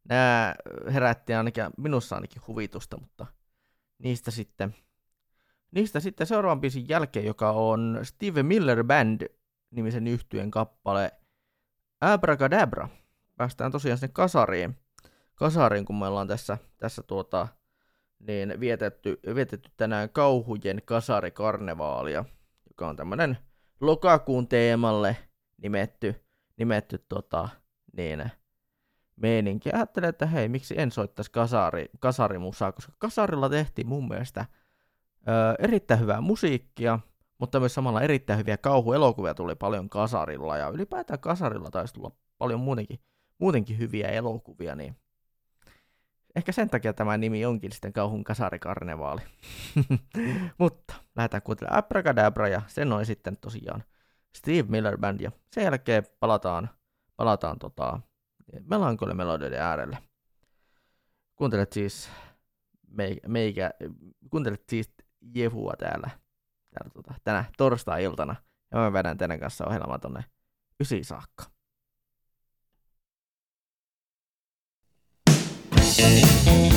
nämä herätti ainakin, minussa ainakin huvitusta, mutta niistä sitten, niistä sitten seuraavan biisin jälkeen, joka on Steve Miller Band nimisen yhtyen kappale Abracadabra. Päästään tosiaan sinne kasariin, kasariin kun me ollaan tässä, tässä tuota, niin vietetty, vietetty tänään kauhujen kasarikarnevaalia, joka on tämmönen lokakuun teemalle nimetty, nimetty tota, niin, meininki. Ajattelin, että hei, miksi en soittaisi kasari, kasarimusaa, koska kasarilla tehtiin mun mielestä ö, erittäin hyvää musiikkia, mutta myös samalla erittäin hyviä kauhuelokuvia tuli paljon kasarilla, ja ylipäätään kasarilla taisi tulla paljon muutenkin, muutenkin hyviä elokuvia, niin ehkä sen takia tämä nimi onkin sitten kauhun kasarikarnevaali. *laughs* mutta lähdetään kuuntelemaan Abracadabra, ja sen on sitten tosiaan Steve Miller Band, ja sen jälkeen palataan, palataan tota, melankolimelodioiden äärelle. Kuuntelet siis meikä, meikä kuuntelet siis Jehua täällä, täällä tota, tänä torstai-iltana. Ja mä vedän teidän kanssa ohjelmaa tonne ysi saakka. Thank you.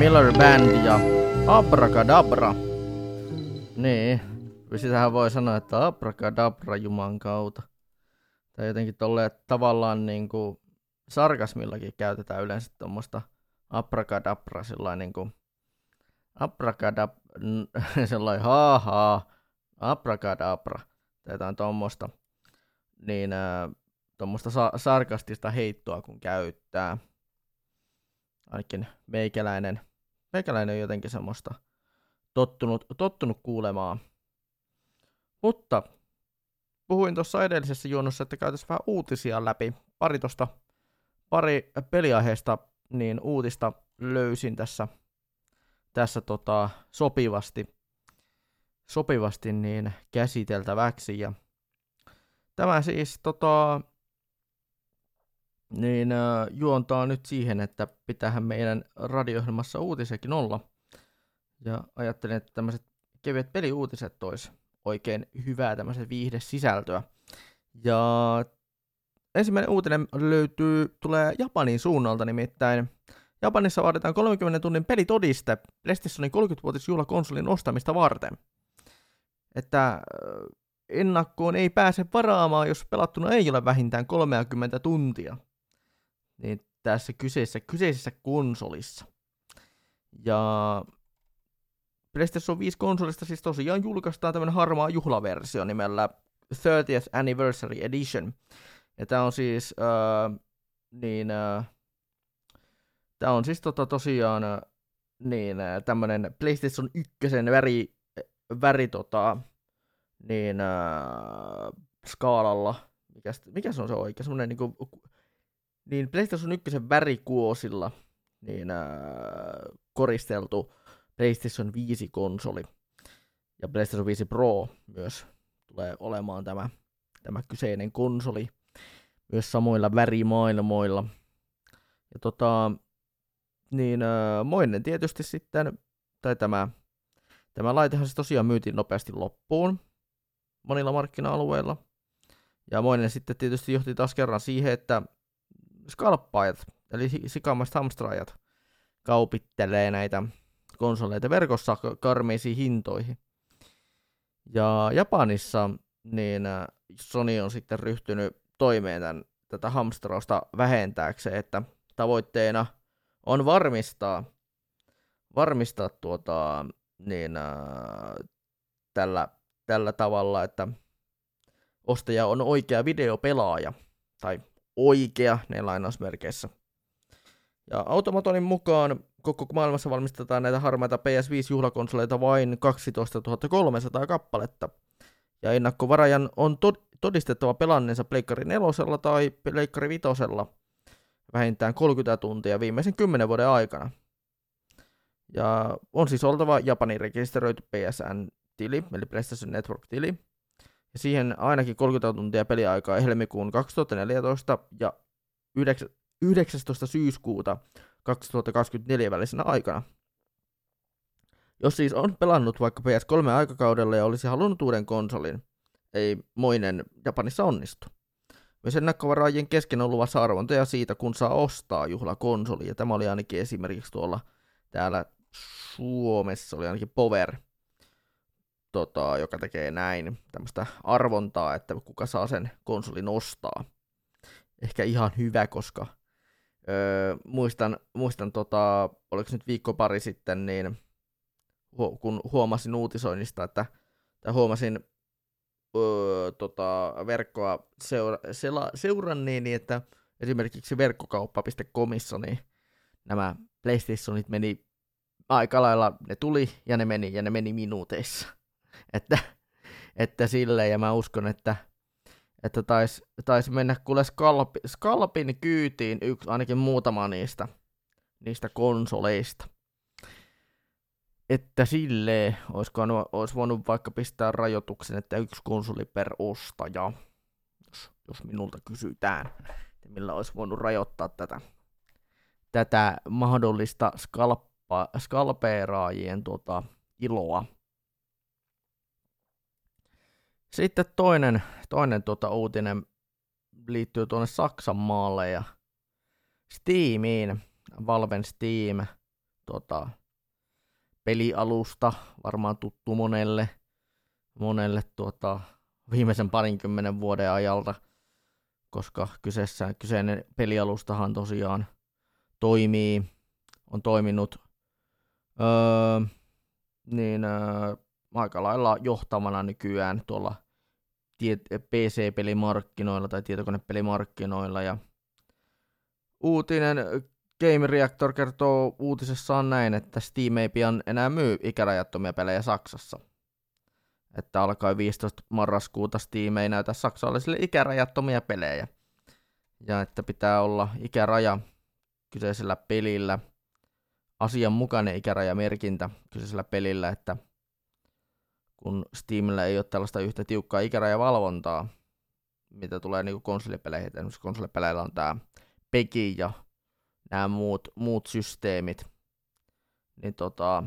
Miller Band ja Abracadabra. Niin, sitähän voi sanoa, että Abracadabra Juman kautta. Tai jotenkin tolleen tavallaan niin kuin sarkasmillakin käytetään yleensä tuommoista abracadabra sellainen niin kuin abracadab, *laughs* sellainen haa abracadabra tai jotain tuommoista. Niin tuommoista sa- sarkastista heittoa kun käyttää. Ainakin meikäläinen, meikäläinen on jotenkin semmoista tottunut, tottunut kuulemaan. Mutta puhuin tuossa edellisessä juonnossa, että käytäisiin vähän uutisia läpi. Pari tosta, pari peliaiheesta, niin uutista löysin tässä, tässä tota, sopivasti, sopivasti niin käsiteltäväksi. Ja tämä siis tota, niin äh, juontaa nyt siihen, että pitäähän meidän radio uutisekin olla. Ja ajattelin, että tämmöiset kevyet peliuutiset tois oikein hyvää tämmöistä viihdesisältöä. Ja ensimmäinen uutinen löytyy, tulee Japanin suunnalta nimittäin. Japanissa vaaditaan 30 tunnin pelitodiste PlayStationin 30-vuotisjuhlakonsolin ostamista varten. Että ennakkoon ei pääse varaamaan, jos pelattuna ei ole vähintään 30 tuntia. Niin tässä kyseisessä, kyseisessä konsolissa. Ja PlayStation 5 konsolista siis tosiaan julkaistaan tämmönen harmaa juhlaversio nimellä 30th Anniversary Edition. Ja tää on siis, äh, niin, äh, tää on siis tota tosiaan, niin, äh, PlayStation 1 väri, väri tota, niin, äh, skaalalla, mikä, mikä se on se oikein, semmonen niinku, niin PlayStation 1 värikuosilla, niin äh, koristeltu PlayStation 5-konsoli. Ja PlayStation 5 Pro myös tulee olemaan tämä, tämä kyseinen konsoli myös samoilla värimaailmoilla. Ja tota, niin äh, moinen tietysti sitten, tai tämä, tämä laitehan se tosiaan myytiin nopeasti loppuun monilla markkina-alueilla. Ja moinen sitten tietysti johti taas kerran siihen, että skalppaajat, eli sikamaiset hamstraajat, kaupittelee näitä konsoleita verkossa karmeisiin hintoihin. Ja Japanissa niin äh, Sony on sitten ryhtynyt toimeen tämän, tätä hamstrausta vähentääkseen, että tavoitteena on varmistaa, varmistaa tuota, niin, äh, tällä, tällä tavalla, että ostaja on oikea videopelaaja, tai oikea ne lainausmerkeissä. Ja Automatonin mukaan koko maailmassa valmistetaan näitä harmaita PS5-juhlakonsoleita vain 12 300 kappaletta. Ja ennakkovarajan on tod- todistettava pelanneensa Pleikkari 4 tai Pleikkari 5 vähintään 30 tuntia viimeisen 10 vuoden aikana. Ja on siis oltava Japanin rekisteröity PSN-tili, eli PlayStation Network-tili. Ja siihen ainakin 30 tuntia peliaikaa helmikuun 2014 ja 19. syyskuuta 2024 välisenä aikana. Jos siis on pelannut vaikka PS3 aikakaudella ja olisi halunnut uuden konsolin, ei moinen Japanissa onnistu. Myös ennakkovaraajien kesken on luvassa arvontoja siitä, kun saa ostaa juhlakonsoli, ja tämä oli ainakin esimerkiksi tuolla täällä Suomessa oli ainakin Power, tota, joka tekee näin tämmöistä arvontaa, että kuka saa sen konsolin ostaa. Ehkä ihan hyvä, koska Öö, muistan, muistan tota, oliko nyt viikko pari sitten, niin kun huomasin uutisoinnista, että tai huomasin öö, tota, verkkoa seura- sela- seuranneeni, niin että esimerkiksi verkkokauppa.comissa niin nämä PlayStationit meni aika lailla, ne tuli ja ne meni ja ne meni minuuteissa. Että, että silleen, ja mä uskon, että että taisi tais mennä kuule skalpi, skalpin kyytiin yksi, ainakin muutama niistä, niistä konsoleista. Että silleen olisi voinut vaikka pistää rajoituksen, että yksi konsoli per ostaja, jos, jos minulta kysytään, että millä olisi voinut rajoittaa tätä, tätä mahdollista skalppa, skalpeeraajien tota, iloa. Sitten toinen, toinen tuota uutinen liittyy tuonne Saksan maalle ja Steamiin, Valven Steam tuota, pelialusta, varmaan tuttu monelle, monelle tuota, viimeisen parinkymmenen vuoden ajalta, koska kyseessä, kyseinen pelialustahan tosiaan toimii, on toiminut. Öö, niin, öö, aika lailla johtavana nykyään tuolla PC-pelimarkkinoilla tai tietokonepelimarkkinoilla. Ja uutinen Game Reactor kertoo uutisessaan näin, että Steam ei pian enää myy ikärajattomia pelejä Saksassa. Että alkaa 15. marraskuuta Steam ei näytä saksalaisille ikärajattomia pelejä. Ja että pitää olla ikäraja kyseisellä pelillä, asianmukainen ikärajamerkintä kyseisellä pelillä, että kun Steamillä ei ole tällaista yhtä tiukkaa ikärajavalvontaa, mitä tulee niin konsolipeleihin. Esimerkiksi konsolipeleillä on tämä PEGI ja nämä muut, muut systeemit, niin, tota,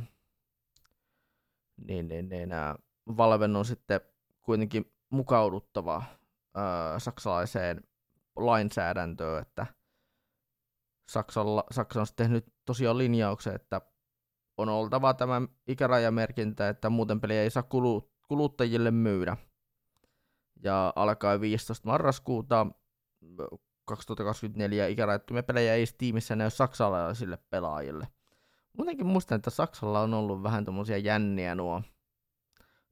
niin, niin, niin nämä Valven on sitten kuitenkin mukauduttava ää, saksalaiseen lainsäädäntöön, että Saksalla, Saksa on tehnyt tosiaan linjauksen, että on oltava tämä ikärajamerkintä, että muuten peliä ei saa kulu, kuluttajille myydä. Ja alkaa 15. marraskuuta 2024 ikärajattomia pelejä ei Steamissa näy saksalaisille pelaajille. Muutenkin muistan, että Saksalla on ollut vähän tommosia jänniä nuo,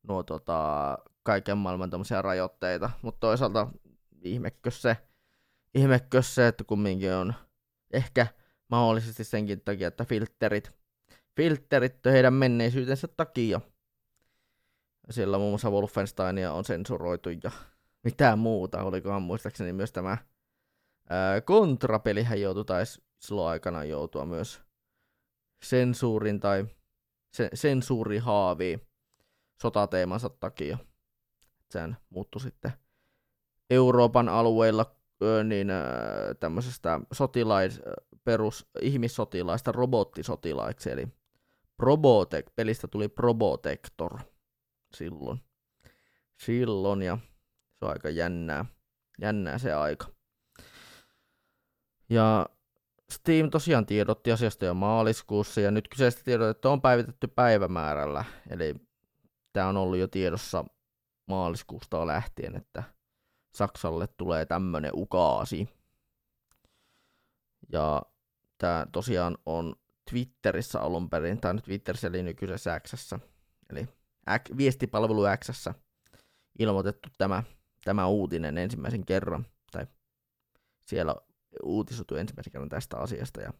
nuo tota, kaiken maailman tommosia rajoitteita, mutta toisaalta ihmekö se, ihmekö se, että kumminkin on ehkä mahdollisesti senkin takia, että filterit, filterit heidän menneisyytensä takia. Siellä muun muassa Wolfensteinia on sensuroitu ja *laughs* mitään muuta, olikohan muistaakseni myös tämä kontrapelihän joutui, tai silloin aikana joutua myös sensuurin tai se, sensuurihaaviin sotateemansa takia. Sehän muuttui sitten Euroopan alueilla niin tämmöisestä sotilais, perus ihmissotilaista robottisotilaiksi, eli Probotec, pelistä tuli Probotector silloin. Silloin, ja se on aika jännää, jännää se aika. Ja Steam tosiaan tiedotti asiasta jo maaliskuussa, ja nyt kyseistä tiedotetta on päivitetty päivämäärällä, eli tämä on ollut jo tiedossa maaliskuusta lähtien, että Saksalle tulee tämmöinen ukaasi. Ja tämä tosiaan on Twitterissä alun perin, tai nyt Twitterissä eli nykyisessä Xssä, eli X, viestipalvelu Xssä ilmoitettu tämä, tämä uutinen ensimmäisen kerran, tai siellä uutisoitu ensimmäisen kerran tästä asiasta, ja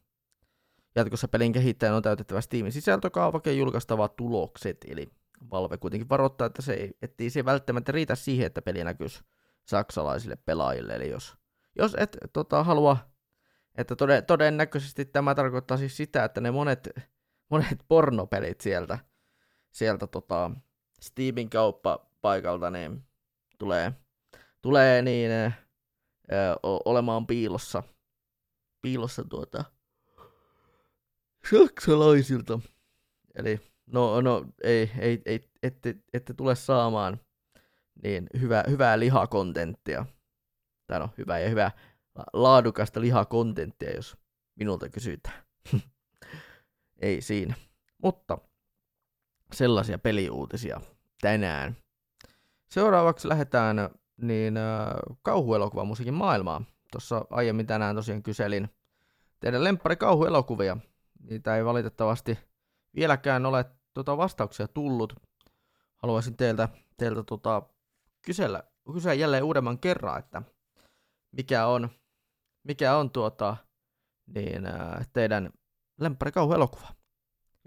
jatkossa pelin kehittäjän on täytettävä Steamin sisältökaavake julkaistava tulokset, eli Valve kuitenkin varoittaa, että se ei, ettei se välttämättä riitä siihen, että peli näkyisi saksalaisille pelaajille, eli jos, jos et tota, halua, että toden, todennäköisesti tämä tarkoittaa siis sitä, että ne monet, monet pornopelit sieltä, sieltä tota, Steamin kauppapaikalta niin tulee, tulee niin, ö, olemaan piilossa, piilossa tuota, saksalaisilta. Eli no, no ei, ei, ei ette, ette tule saamaan niin hyvä, hyvää lihakontenttia. Tai no, hyvää ja hyvää laadukasta lihakontenttia, jos minulta kysytään. *laughs* ei siinä. Mutta sellaisia peliuutisia tänään. Seuraavaksi lähdetään niin äh, kauhuelokuvamusiikin maailmaan. Tuossa aiemmin tänään tosiaan kyselin teidän lemppari kauhuelokuvia. Niitä ei valitettavasti vieläkään ole tota, vastauksia tullut. Haluaisin teiltä, teiltä tota, kysellä, kysyä jälleen uudemman kerran, että mikä on, mikä on tuota, niin, ää, teidän lemppari kauhuelokuva.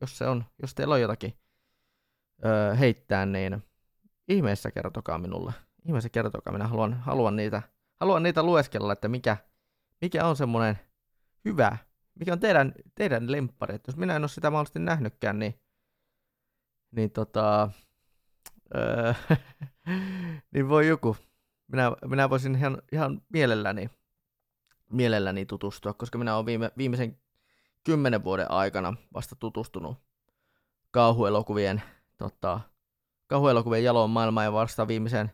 Jos, se on, jos teillä on jotakin öö, heittää, niin ihmeessä kertokaa minulle. Ihmeessä kertokaa, minä haluan, haluan, niitä, haluan niitä lueskella, että mikä, mikä on semmoinen hyvä, mikä on teidän, teidän lemppari. Jos minä en ole sitä mahdollisesti nähnytkään, niin, niin tota, öö, *laughs* niin voi joku. Minä, minä voisin ihan, ihan mielelläni, mielelläni tutustua, koska minä olen viime, viimeisen kymmenen vuoden aikana vasta tutustunut kauhuelokuvien, tota, kauhuelokuvien jaloon maailmaan ja vasta viimeisen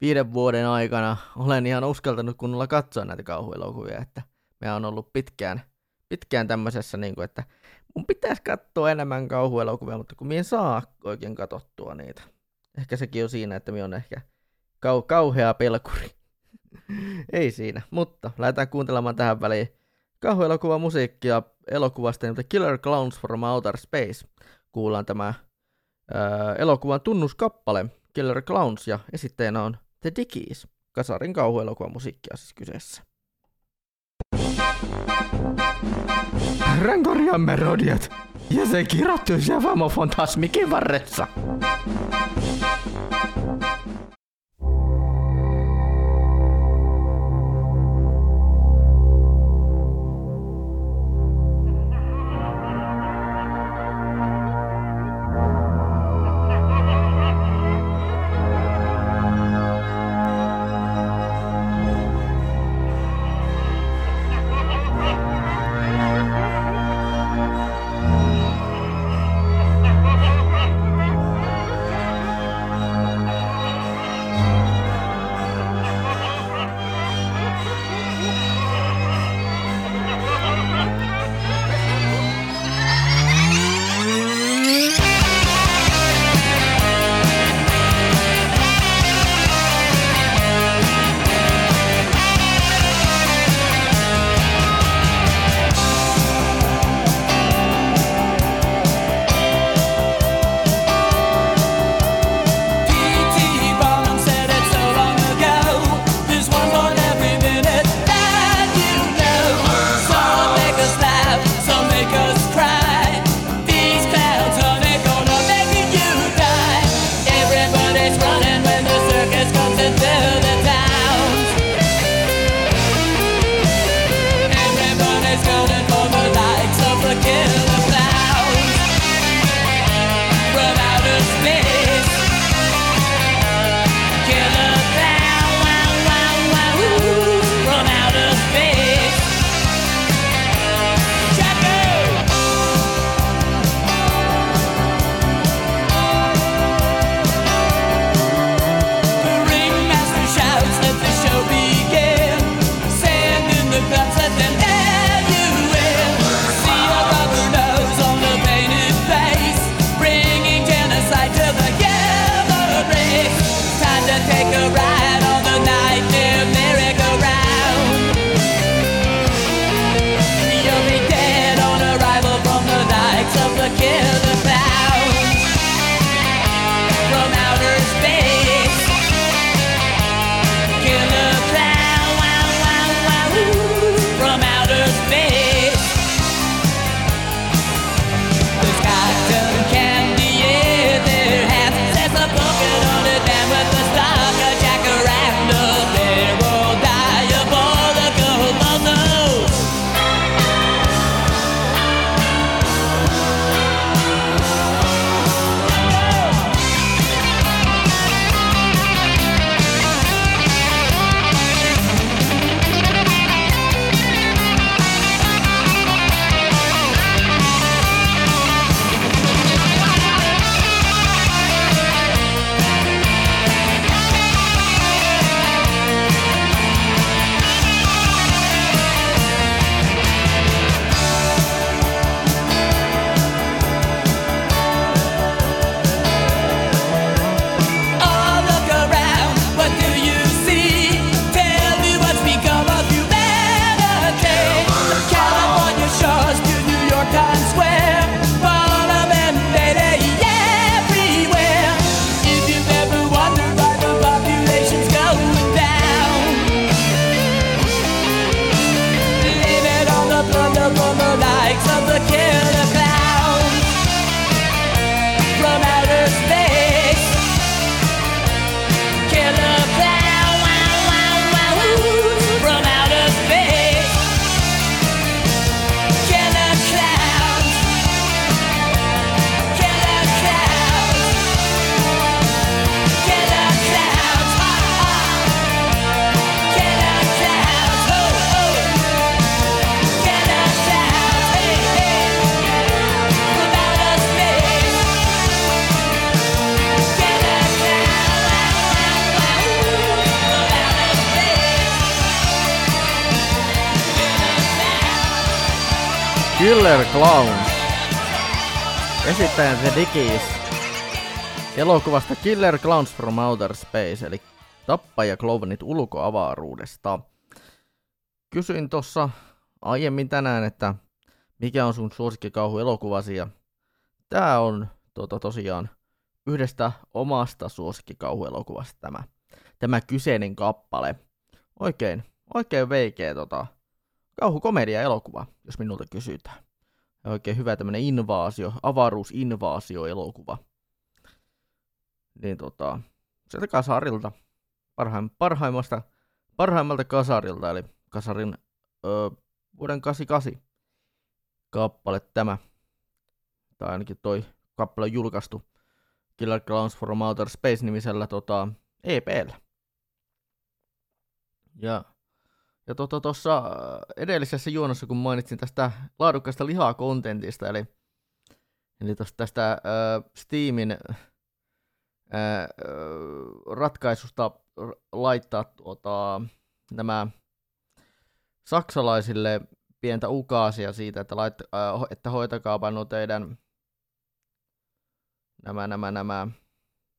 viiden vuoden aikana olen ihan uskaltanut kunnolla katsoa näitä kauhuelokuvia, että me on ollut pitkään, pitkään tämmöisessä, niin kuin, että mun pitäisi katsoa enemmän kauhuelokuvia, mutta kun minä en saa oikein katsottua niitä. Ehkä sekin on siinä, että minä on ehkä kau- kauhea pelkuri. *laughs* Ei siinä, mutta lähdetään kuuntelemaan tähän väliin kauhuelokuva musiikkia elokuvasta nimeltä Killer Clowns from Outer Space. Kuullaan tämä elokuvan tunnuskappale Killer Clowns ja esitteenä on The Dickies. Kasarin kauhuelokuva musiikkia siis kyseessä. Rankoriamme rodiat ja se kirottu Javamo fantasmikin varressa. Dickies. Elokuvasta Killer Clowns from Outer Space, eli tappaja klownit ulkoavaruudesta. Kysyin tuossa aiemmin tänään, että mikä on sun suosikkikauhu elokuvasi, ja tää on tota, tosiaan yhdestä omasta suosikkikauhuelokuvasta tämä, tämä kyseinen kappale. Oikein, oikein veikeä tota, kauhukomedia-elokuva, jos minulta kysytään. Oikein hyvä tämmönen invaasio, avaruusinvaasio-elokuva. Niin tota, sieltä kasarilta, parhaim, parhaimmasta, parhaimmalta kasarilta, eli kasarin öö, vuoden 88 kappale tämä. Tai ainakin toi kappale on julkaistu Killer Clowns from Outer Space-nimisellä tota, EPllä. Ja ja tuossa tota, edellisessä juonossa, kun mainitsin tästä laadukkaasta lihakontentista, eli, eli tosta tästä äh, Steamin äh, ratkaisusta laittaa tuota, nämä saksalaisille pientä ukaasia siitä, että, lait, äh, että hoitakaapa nuo teidän nämä, nämä, nämä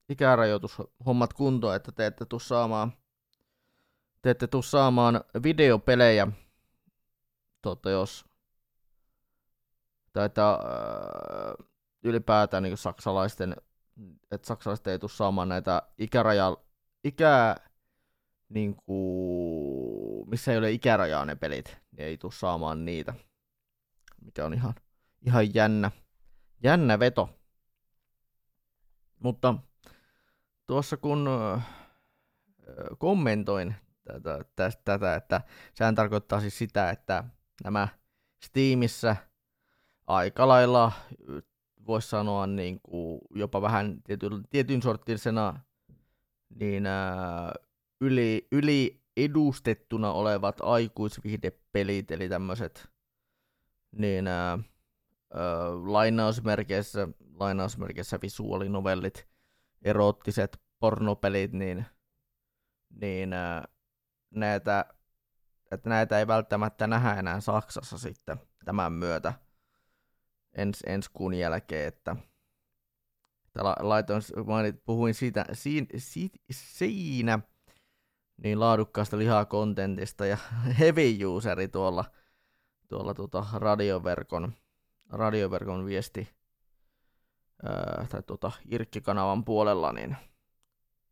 ikärajoitushommat kuntoon, että te ette tule saamaan te ette tule saamaan videopelejä, tota, jos tai että äh, ylipäätään niin saksalaisten, että saksalaiset ei tule saamaan näitä ikäraja, ikä, niin missä ei ole ikärajaa ne pelit, niin ei tule saamaan niitä, mikä on ihan, ihan jännä, jännä veto. Mutta tuossa kun äh, kommentoin tätä, että sehän tarkoittaa siis sitä, että nämä Steamissa aika lailla voisi sanoa niin kuin jopa vähän tietyn, tietyn sorttisena niin ää, yli, yli edustettuna olevat aikuisvihdepelit, eli tämmöiset niin ää, ää, lainausmerkeissä, lainausmerkeissä visuaalinovellit, erottiset pornopelit, niin, niin ää, näitä, että näitä ei välttämättä nähdä enää Saksassa sitten tämän myötä ens, ensi kuun jälkeen, että, että laitoin, mainit, puhuin siitä, siinä, siinä niin laadukkaasta lihakontentista ja *laughs* heavy useri tuolla, tuolla tuota radioverkon, radioverkon viesti ää, tai tuota Irkki-kanavan puolella, niin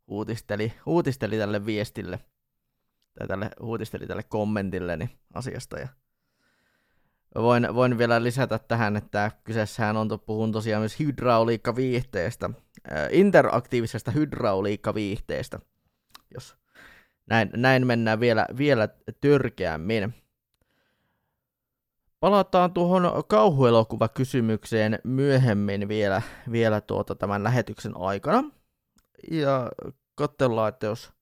uutisteli, uutisteli tälle viestille – tai tälle, uutisteli tälle kommentilleni asiasta. Ja voin, voin vielä lisätä tähän, että kyseessähän on, puhun tosiaan myös hydrauliikkaviihteestä, äh, interaktiivisesta hydrauliikkaviihteestä, jos näin, näin mennään vielä, vielä törkeämmin. Palataan tuohon kauhuelokuvakysymykseen myöhemmin vielä, vielä tuota tämän lähetyksen aikana. Ja katsellaan, että jos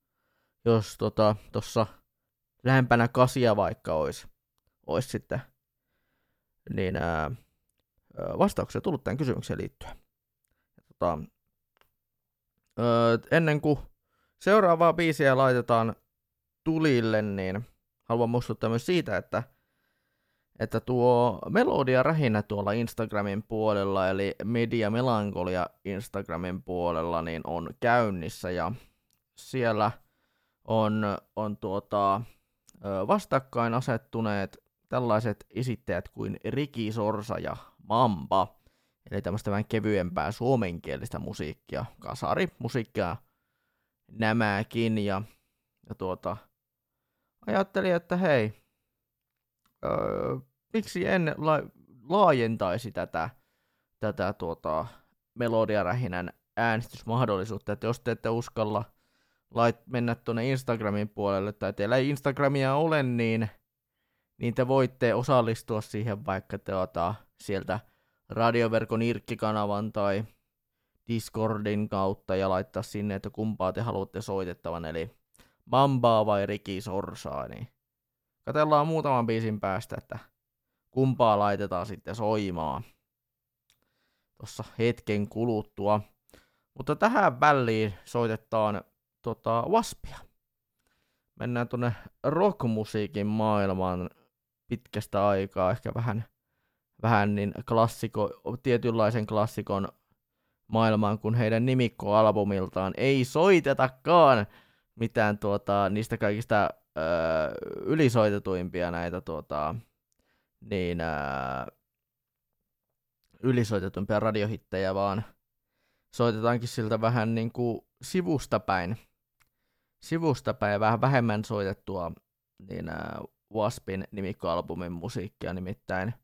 jos tota, tuossa lähempänä kasia vaikka olisi, olisi sitten, niin ää, vastauksia tullut tämän kysymykseen liittyen. Tota, öö, ennen kuin seuraavaa biisiä laitetaan tulille, niin haluan muistuttaa myös siitä, että, että tuo Melodia Rähinä tuolla Instagramin puolella, eli Media Melankolia Instagramin puolella, niin on käynnissä ja siellä – on, on tuota, vastakkain asettuneet tällaiset esittäjät kuin Riki Sorsa ja Mamba, eli tämmöistä vähän kevyempää suomenkielistä musiikkia, kasari musiikkia nämäkin, ja, ja tuota, ajattelin, että hei, öö, miksi en la- laajentaisi tätä, tätä tuota, melodiarähinän äänestysmahdollisuutta, että jos te ette uskalla – lait, mennä tuonne Instagramin puolelle, tai teillä ei Instagramia ole, niin, niin te voitte osallistua siihen vaikka tuota, sieltä radioverkon irkkikanavan tai Discordin kautta ja laittaa sinne, että kumpaa te haluatte soitettavan, eli Mambaa vai Riki Sorsaa, niin katsellaan muutaman biisin päästä, että kumpaa laitetaan sitten soimaan tuossa hetken kuluttua. Mutta tähän väliin soitetaan tota, Waspia. Mennään tuonne rockmusiikin maailmaan pitkästä aikaa, ehkä vähän, vähän niin klassiko, tietynlaisen klassikon maailmaan, kun heidän nimikkoalbumiltaan ei soitetakaan mitään tuota, niistä kaikista öö, ylisoitetuimpia näitä tuota, niin, öö, ylisoitetuimpia radiohittejä, vaan soitetaankin siltä vähän niin kuin sivusta päin, sivusta päin vähän vähemmän soitettua niin öö, Waspin nimikkoalbumin musiikkia, nimittäin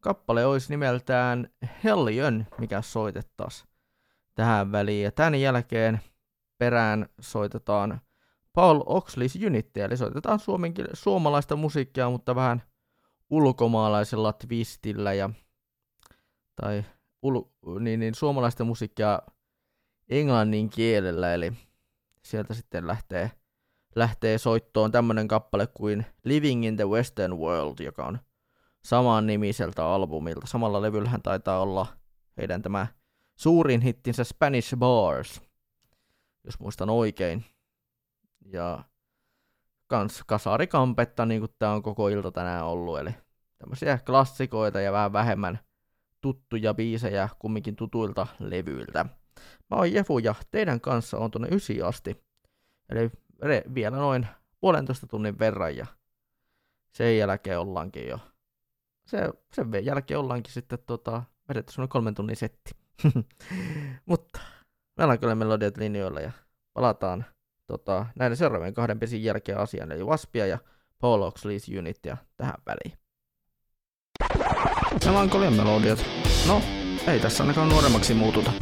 kappale olisi nimeltään Hellion, mikä soitettaisiin tähän väliin. Ja tämän jälkeen perään soitetaan Paul Oxley's Unity, eli soitetaan suomenkin, suomalaista musiikkia, mutta vähän ulkomaalaisella twistillä ja tai ul, niin, niin, suomalaista musiikkia englannin kielellä, eli sieltä sitten lähtee, lähtee soittoon tämmönen kappale kuin Living in the Western World, joka on saman nimiseltä albumilta. Samalla levyllähän taitaa olla heidän tämä suurin hittinsä Spanish Bars, jos muistan oikein. Ja kans kasarikampetta, niin kuin tää on koko ilta tänään ollut, eli tämmöisiä klassikoita ja vähän vähemmän tuttuja biisejä kumminkin tutuilta levyiltä. Mä oon Jefu ja teidän kanssa on tuonne ysi asti. Eli re- vielä noin puolentoista tunnin verran ja sen jälkeen ollaankin jo. Se, sen jälkeen ollaankin sitten tota, vedetty semmoinen kolmen tunnin setti. *laughs* Mutta me ollaan kyllä melodiat linjoilla ja palataan tota, näiden seuraavien kahden pesin jälkeen asiaan, eli Waspia ja Paul Oxley's Unitia tähän väliin. Melankolian melodiat. No, ei tässä ainakaan nuoremmaksi muututa.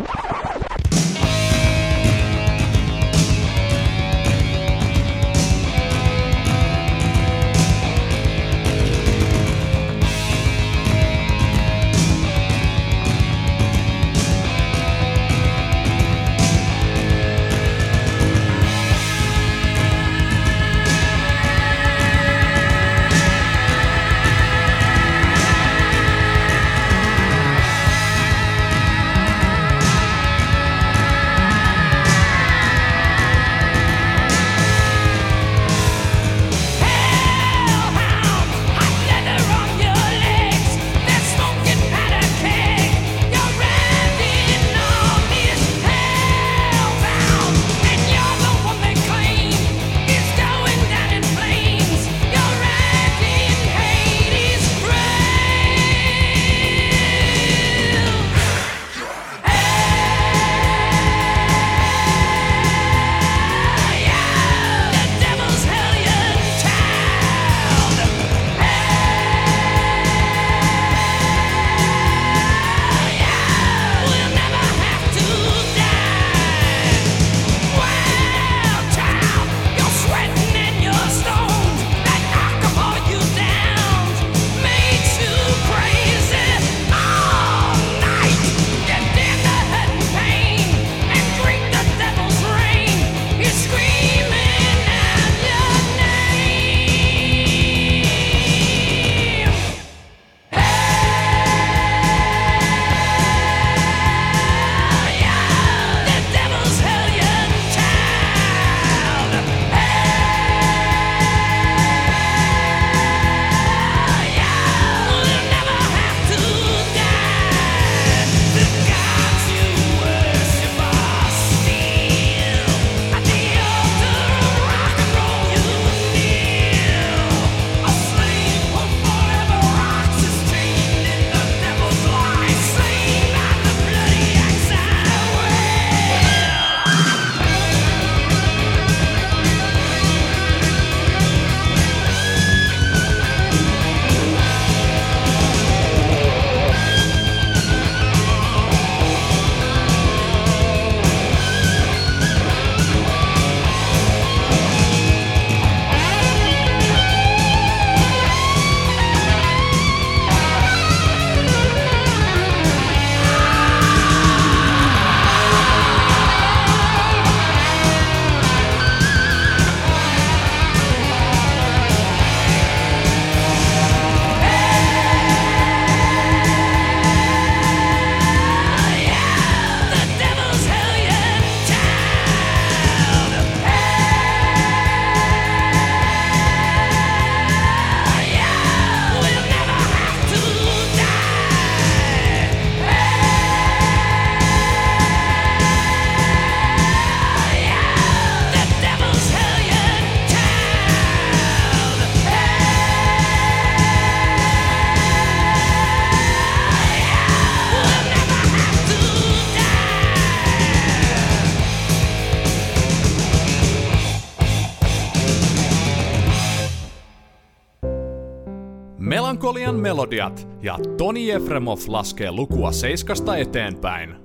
Melodiat ja Toni Efremov laskee lukua seiskasta eteenpäin.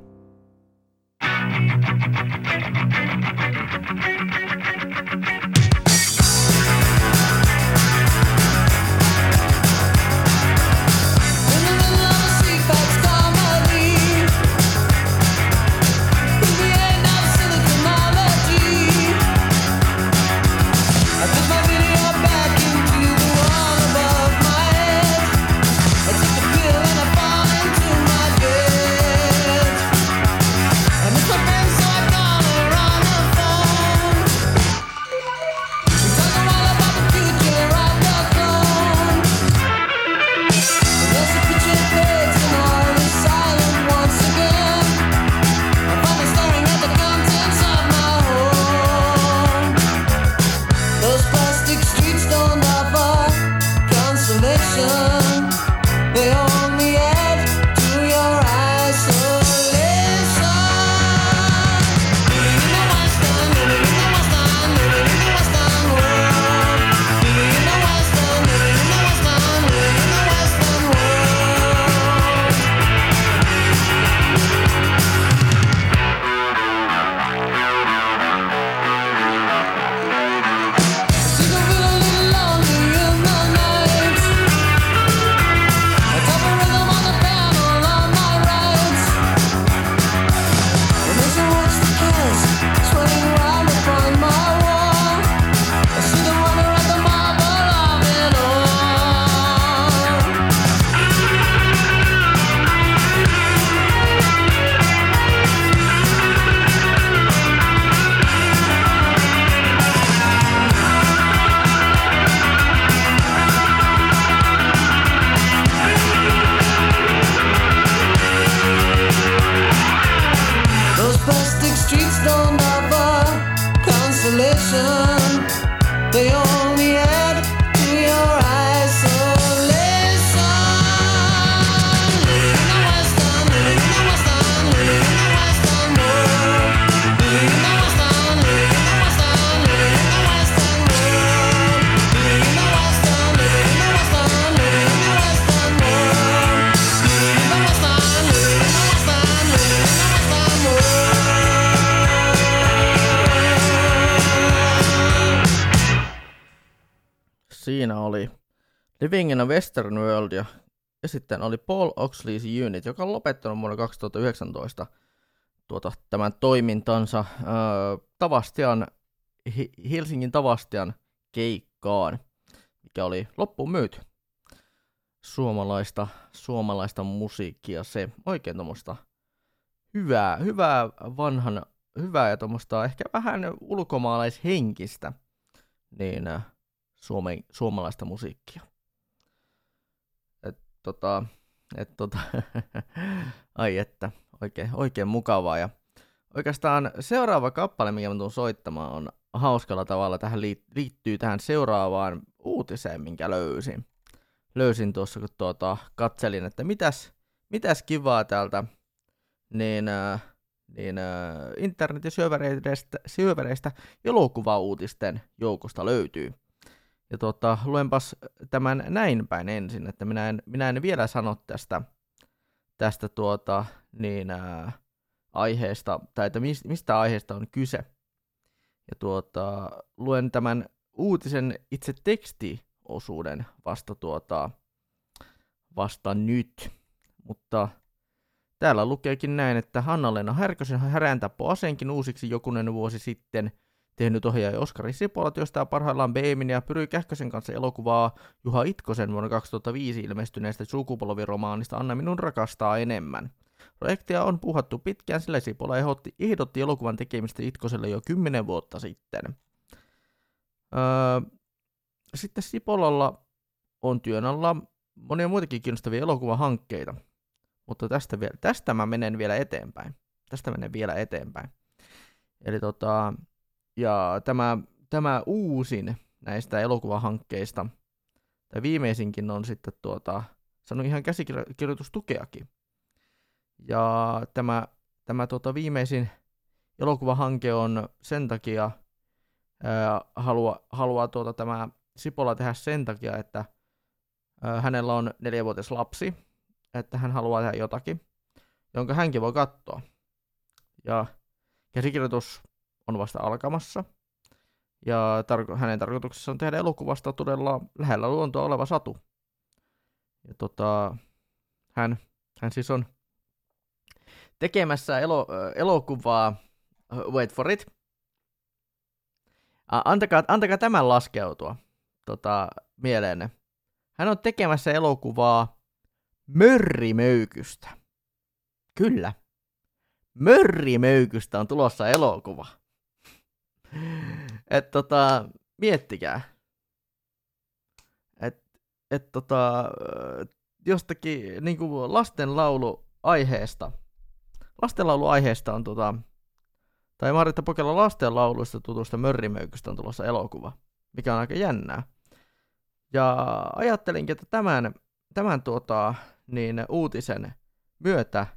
Those A Western World ja, ja sitten oli Paul Oxley's Unit, joka on lopettanut vuonna 2019 tuota, tämän toimintansa äh, Tavastian, Hi- Helsingin Tavastian keikkaan, mikä oli loppuun myyty. Suomalaista, suomalaista musiikkia, se oikein tuommoista hyvää, hyvää vanhan, hyvää ja tuommoista ehkä vähän ulkomaalaishenkistä, niin Suomen, suomalaista musiikkia. Tota, et, tota, *laughs* ai että, oikein, oikein mukavaa. Ja oikeastaan seuraava kappale, mikä mä tuun soittamaan, on hauskalla tavalla tähän liit- liittyy tähän seuraavaan uutiseen, minkä löysin. Löysin tuossa, kun tuota, katselin, että mitäs, mitäs kivaa täältä niin, äh, niin äh, internetin syövereistä, syövereistä elokuvauutisten joukosta löytyy. Ja tota, luenpas tämän näin päin ensin, että minä en, minä en vielä sano tästä, tästä tuota, niin, ää, aiheesta, tai että mis, mistä aiheesta on kyse. Ja tuota, luen tämän uutisen itse tekstiosuuden vasta, tuota, vasta nyt. Mutta täällä lukeekin näin, että Hanna-Leena Härkösen aseenkin uusiksi jokunen vuosi sitten – tehnyt ohjaaja Oskari Sipola työstää parhaillaan Beemin ja Pyry Kähkösen kanssa elokuvaa Juha Itkosen vuonna 2005 ilmestyneestä sukupolviromaanista Anna minun rakastaa enemmän. Projektia on puhattu pitkään, sillä Sipola ehdotti, ehdotti elokuvan tekemistä Itkoselle jo kymmenen vuotta sitten. Öö, sitten Sipolalla on työn alla monia muitakin kiinnostavia elokuvahankkeita, mutta tästä, vielä, tästä mä menen vielä eteenpäin. Tästä menen vielä eteenpäin. Eli tota, ja tämä, tämä uusin näistä elokuvahankkeista, tai viimeisinkin on sitten tuota, saanut ihan käsikirjoitustukeakin. Ja tämä, tämä tuota, viimeisin elokuvahanke on sen takia, ää, halua, haluaa tuota, tämä Sipola tehdä sen takia, että ö, hänellä on neljävuotias lapsi, että hän haluaa tehdä jotakin, jonka hänkin voi katsoa. Ja käsikirjoitus on vasta alkamassa. Ja tarko- hänen tarkoituksessa on tehdä elokuvasta todella lähellä luontoa oleva satu. Ja tota, hän, hän siis on tekemässä elo, elokuvaa, wait for it, antakaa, antakaa tämän laskeutua tota, mieleenne. Hän on tekemässä elokuvaa Mörrimöykystä. Kyllä. Mörrimöykystä on tulossa elokuva. *laughs* Et tota, miettikää. Et, et tota, jostakin niinku lastenlaulu aiheesta. Lastenlaulu aiheesta on tota, tai Marita Pokela lastenlauluista tutusta Mörrimöykystä on tulossa elokuva, mikä on aika jännää. Ja ajattelinkin, että tämän, tämän tuota, niin uutisen myötä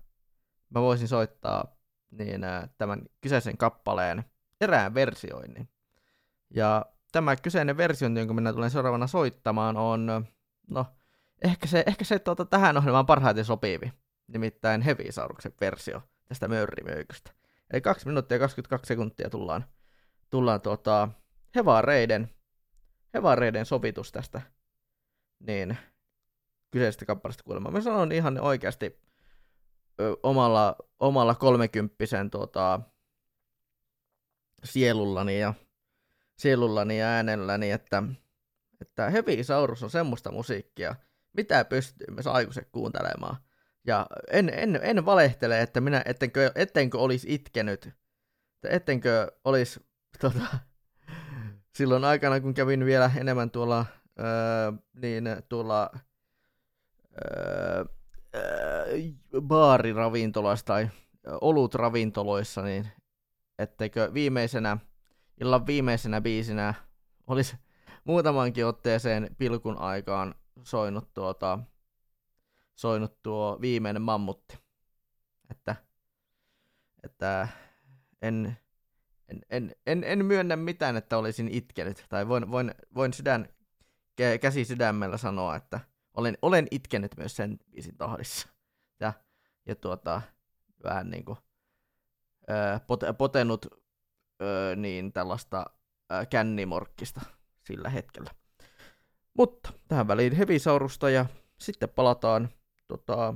mä voisin soittaa niin, tämän kyseisen kappaleen erään versioinnin. Ja tämä kyseinen versio, jonka minä tulen seuraavana soittamaan, on, no, ehkä se, ehkä se tuota, tähän ohjelmaan parhaiten sopivi, nimittäin Hevisauruksen versio tästä Mörrimöykystä. Eli 2 minuuttia ja 22 sekuntia tullaan, tullaan tuota, hevareiden, hevareiden sovitus tästä niin, kyseisestä kappaleesta kuulemaan. Mä sanon ihan oikeasti ö, omalla, omalla kolmekymppisen tuota, sielullani ja sielullani ja äänelläni, että, että Hevisaurus on semmoista musiikkia, mitä pystyy myös aikuiset kuuntelemaan. Ja en, en, en valehtele, että minä ettenkö, ettenkö olisi itkenyt, ettenkö olisi tota, silloin aikana, kun kävin vielä enemmän tuolla, öö, niin tuolla öö, öö, baariravintoloissa tai olutravintoloissa, niin etteikö viimeisenä, illan viimeisenä biisinä olisi muutamankin otteeseen pilkun aikaan soinut tuota, soinut tuo viimeinen mammutti. Että, että en, en, en, en, en myönnä mitään, että olisin itkenyt. Tai voin, voin, voin sydän, kä- käsi sydämellä sanoa, että olen, olen itkenyt myös sen biisin tahdissa. Ja, ja tuota, vähän niin kuin, pot, potenut ö, niin tällaista ö, kännimorkkista sillä hetkellä. Mutta tähän väliin Hevisaurusta ja sitten palataan tota,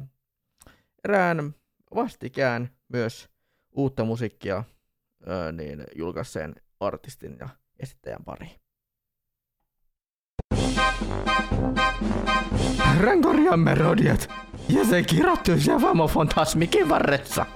erään vastikään myös uutta musiikkia ö, niin julkaisseen artistin ja esittäjän pariin. Rankorian melodiat ja se kirjoittu Javamo Fantasmikin varressa.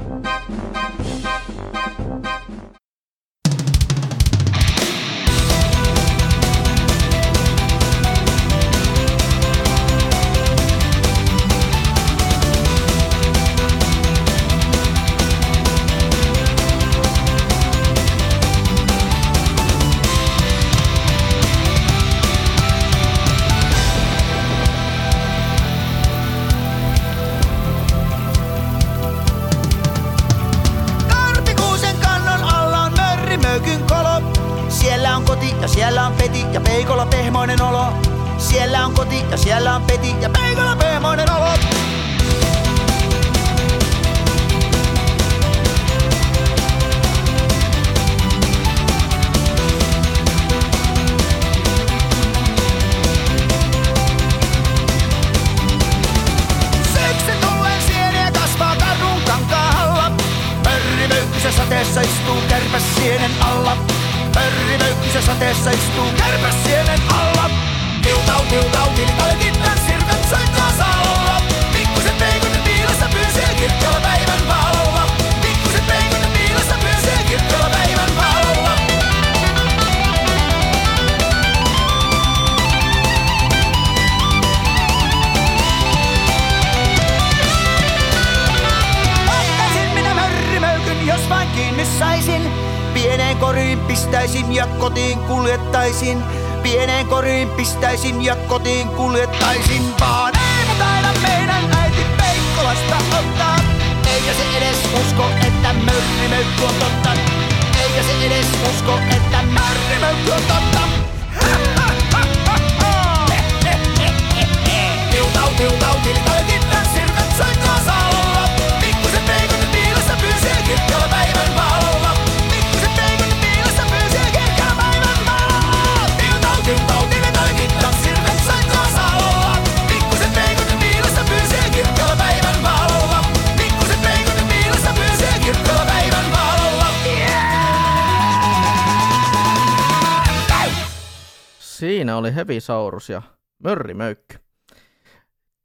Siinä oli Hevisaurus ja Mörrimöykky.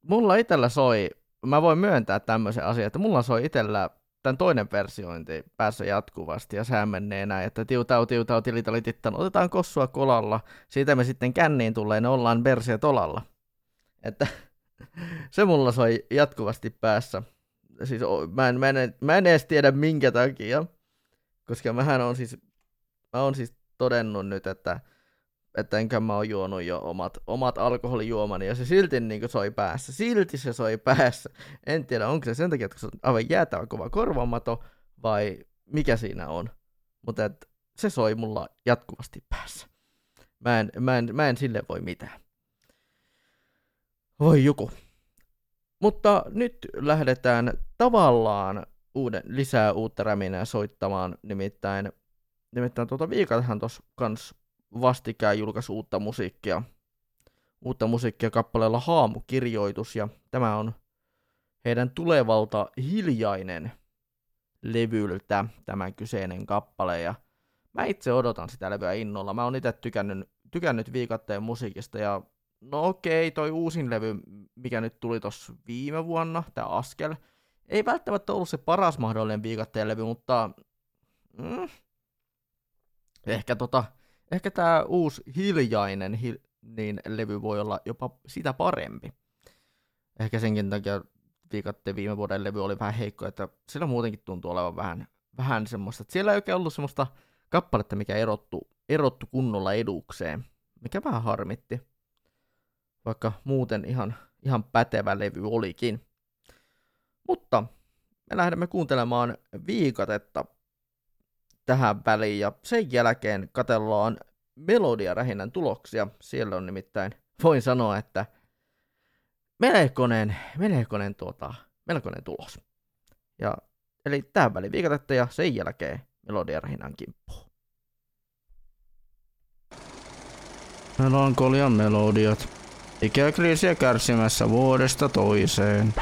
Mulla itellä soi, mä voin myöntää tämmöisen asian, että mulla soi itellä tämän toinen versiointi päässä jatkuvasti, ja sehän menee näin, että tiutau, tiutau, tilitalitittan, otetaan kossua kolalla, siitä me sitten känniin tulee, ne ollaan bersiä tolalla. Että *laughs* se mulla soi jatkuvasti päässä. Siis mä en, mä, en, mä en edes tiedä minkä takia, koska mähän on siis, mä oon siis todennut nyt, että, että enkä mä oon juonut jo omat, omat alkoholijuomani, ja se silti niin soi päässä. Silti se soi päässä. En tiedä, onko se sen takia, että se on aivan jäätävä kova korvamato, vai mikä siinä on. Mutta se soi mulla jatkuvasti päässä. Mä en, mä en, mä en sille voi mitään. Voi joku. Mutta nyt lähdetään tavallaan uuden, lisää uutta räminää soittamaan, nimittäin, nimittäin tuota Viikathan tuossa kans vastikään julkaisi uutta musiikkia. Uutta musiikkia kappaleella Haamukirjoitus, ja tämä on heidän tulevalta hiljainen levyltä tämä kyseinen kappale, ja mä itse odotan sitä levyä innolla. Mä oon itse tykännyt, tykännyt viikatteen musiikista, ja no okei, toi uusin levy, mikä nyt tuli tuossa viime vuonna, tämä Askel, ei välttämättä ollut se paras mahdollinen viikatteen levy, mutta mm, ehkä tota, ehkä tämä uusi hiljainen hil, niin levy voi olla jopa sitä parempi. Ehkä senkin takia viikatteen viime vuoden levy oli vähän heikko, että sillä muutenkin tuntuu olevan vähän, vähän semmoista, että siellä ei oikein ollut semmoista kappaletta, mikä erottu, erottu kunnolla edukseen, mikä vähän harmitti, vaikka muuten ihan, ihan pätevä levy olikin. Mutta me lähdemme kuuntelemaan viikatetta tähän väliin ja sen jälkeen katellaan melodiarähinnän tuloksia. Siellä on nimittäin, voin sanoa, että melkoinen, melkoinen, tuota, melkoinen tulos. Ja, eli tähän väliin viikatetta ja sen jälkeen melodiarähinnän kimppuun. Melankolian melodiat. Ikäkriisiä kärsimässä vuodesta toiseen.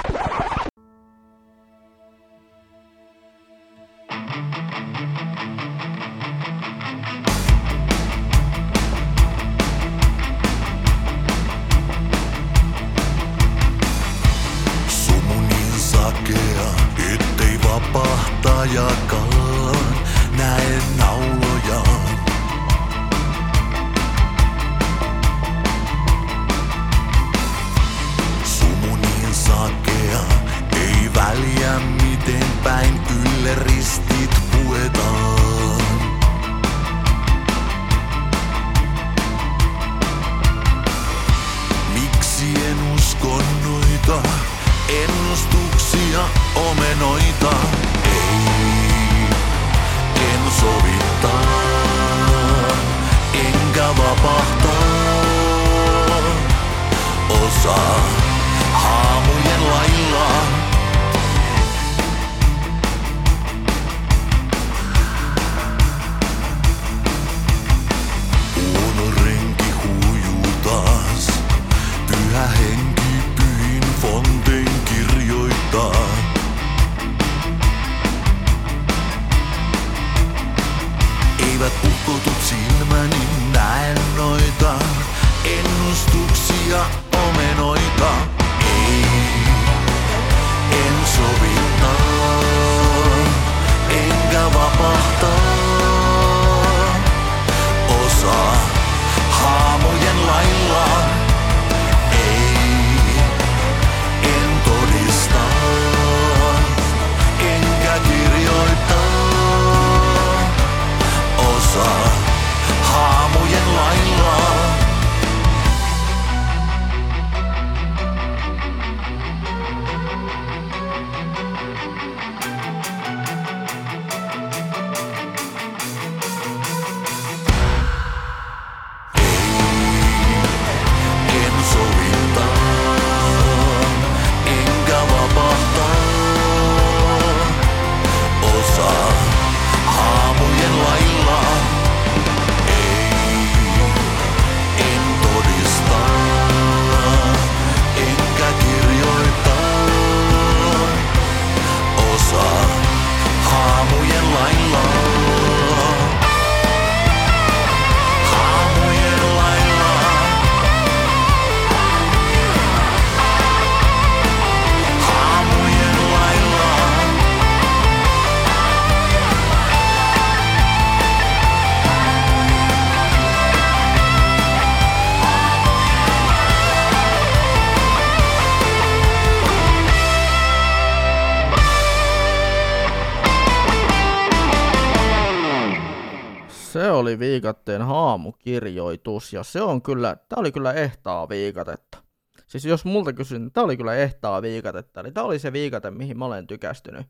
Haamukirjoitus, ja se on kyllä, tää oli kyllä ehtaa viikatetta. Siis jos multa kysyn, niin tää oli kyllä ehtaa viikatetta, eli tää oli se viikate, mihin mä olen tykästynyt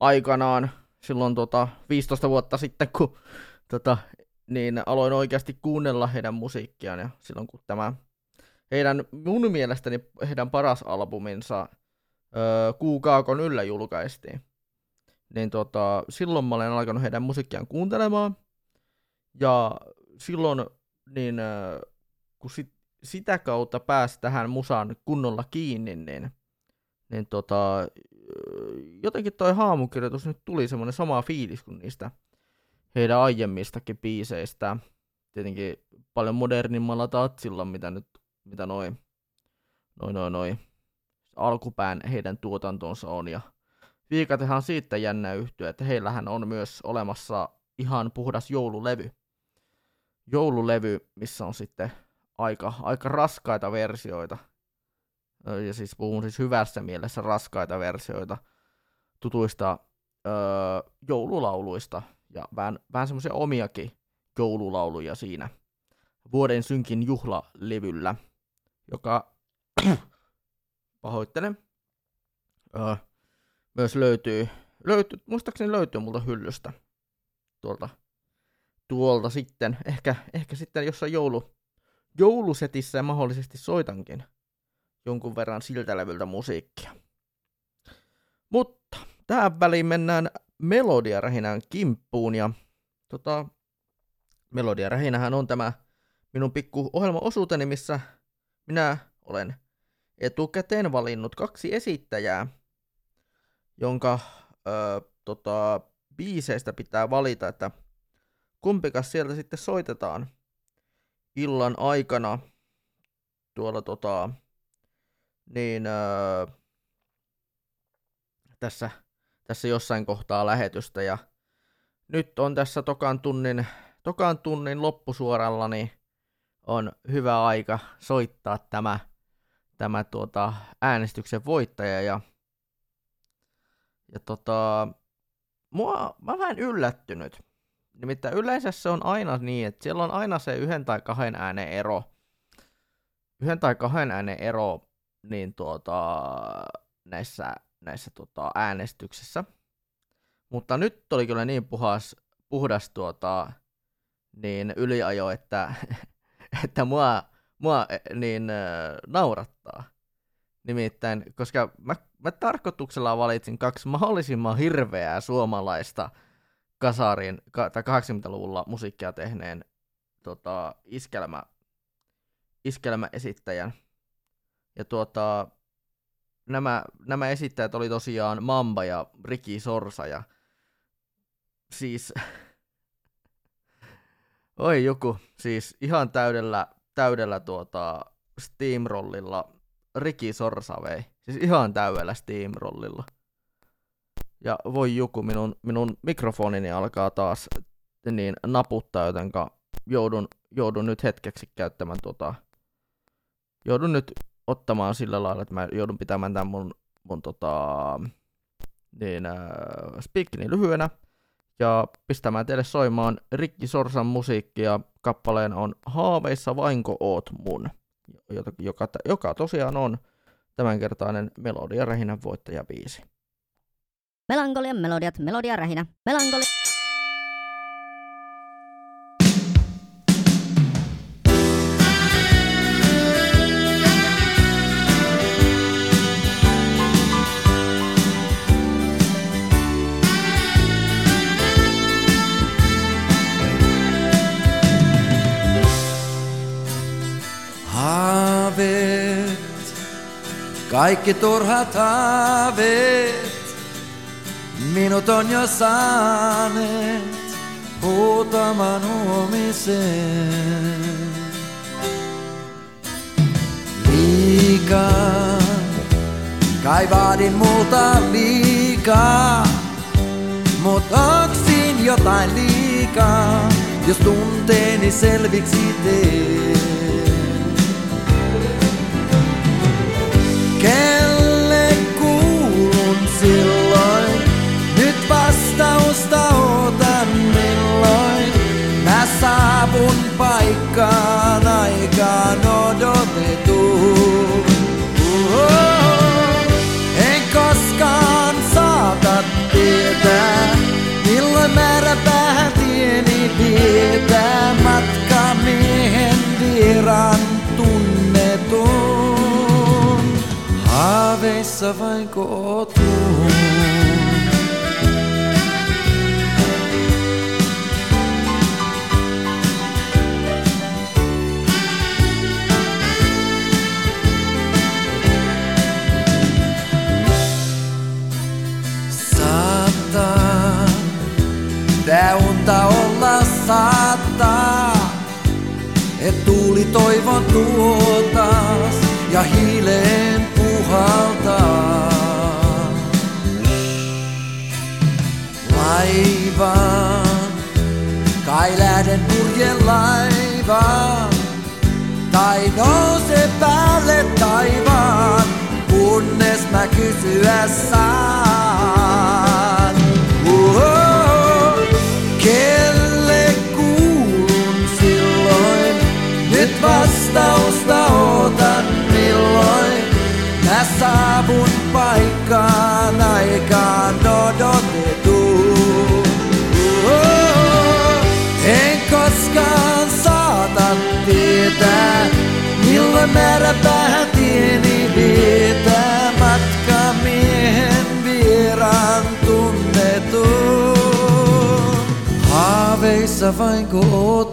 aikanaan, silloin tota 15 vuotta sitten, kun tota, niin aloin oikeasti kuunnella heidän musiikkiaan, ja silloin kun tämä heidän, mun mielestäni heidän paras albuminsa öö, Kuukaakon yllä julkaistiin, niin tota, silloin mä olen alkanut heidän musiikkiaan kuuntelemaan, ja silloin niin kun sit, sitä kautta pääsi tähän musaan kunnolla kiinni, niin, niin tota, jotenkin toi haamukirjoitus nyt tuli semmoinen sama fiilis kuin niistä heidän aiemmistakin biiseistä. Tietenkin paljon modernimmalla tatsilla, mitä nyt, mitä noin, noin, noin, noin alkupään heidän tuotantonsa on. Ja Viikatehan siitä jännä yhtyä, että heillähän on myös olemassa ihan puhdas joululevy. Joululevy, missä on sitten aika, aika raskaita versioita. Ja siis puhun siis hyvässä mielessä raskaita versioita tutuista öö, joululauluista ja vähän, vähän semmoisia omiakin joululauluja siinä vuoden synkin juhlalevyllä, joka *clears throat* pahoittelen, öö, myös löytyy, löytyy, muistaakseni löytyy multa hyllystä tuolta, tuolta sitten, ehkä, ehkä sitten jossain joulu, joulusetissä mahdollisesti soitankin jonkun verran siltä levyltä musiikkia. Mutta tähän väliin mennään Melodiarähinän kimppuun ja tota, Melodiarähinähän on tämä minun pikku ohjelmaosuuteni, missä minä olen etukäteen valinnut kaksi esittäjää, jonka ö, tota, biiseistä pitää valita, että kumpikas sieltä sitten soitetaan illan aikana tuolla tota, niin ö, tässä, tässä jossain kohtaa lähetystä ja nyt on tässä tokan tunnin, tokan tunnin loppusuoralla, niin on hyvä aika soittaa tämä, tämä tuota, äänestyksen voittaja ja, ja tota, mua, mä vähän yllättynyt. Nimittäin yleensä se on aina niin, että siellä on aina se yhden tai kahden äänen ero. Yhden tai kahden äänen ero niin tuota, näissä, näissä tuota, äänestyksissä. Mutta nyt oli kyllä niin puhas, puhdas tuota, niin yliajo, että, *laughs* että mua, mua niin, äh, naurattaa. Nimittäin, koska mä, mä tarkoituksella valitsin kaksi mahdollisimman hirveää suomalaista kasarin ka, tai 80-luvulla musiikkia tehneen tota, iskelmä, iskelmäesittäjän. Ja tuota, nämä, nämä esittäjät oli tosiaan Mamba ja Riki Sorsa ja siis *laughs* oi joku, siis ihan täydellä, täydellä tuota Steamrollilla Riki Sorsa vei. Siis ihan täydellä Steamrollilla. Ja voi joku, minun, minun mikrofonini alkaa taas niin naputtaa, jotenka joudun, joudun nyt hetkeksi käyttämään tuota, joudun nyt ottamaan sillä lailla, että mä joudun pitämään tämän mun, mun tota, niin, äh, speakini lyhyenä ja pistämään teille soimaan Rikki Sorsan musiikkia. Kappaleen on Haaveissa vainko oot mun, joka, joka tosiaan on tämänkertainen Melodia Rähinän voittajabiisi. Melankolian melodiat, melodia rähinä, melankoli... Haaveet, kaikki turhat haaveet, minut on jo saaneet huutamaan huomiseen. Liikaa, kai vaadin multa liikaa, mut oksin jotain liikaa, jos tunteeni selviksi teen. vastausta ootan milloin mä saavun paikkaan aikaan odotetun. Uhuh, en koskaan saata tietää, milloin määräpäähän tieni vietää matkamiehen vieraan tunnetun. Haaveissa vaiko oot unta olla saattaa, et tuuli toivon tuotas ja hiileen puhaltaa. Laivaan, kai lähden purjen laivaan, tai nouse päälle taivaan, kunnes mä kysyä saan. Kelle kuulun silloin? Nyt vastausta otan milloin. Mä saavun paikkaan aikaan odotetun. En koskaan saata tietää, milloin määrä vähän tieni vietää matka miehen vieraan tunnetun. Haaveissa vain kootun.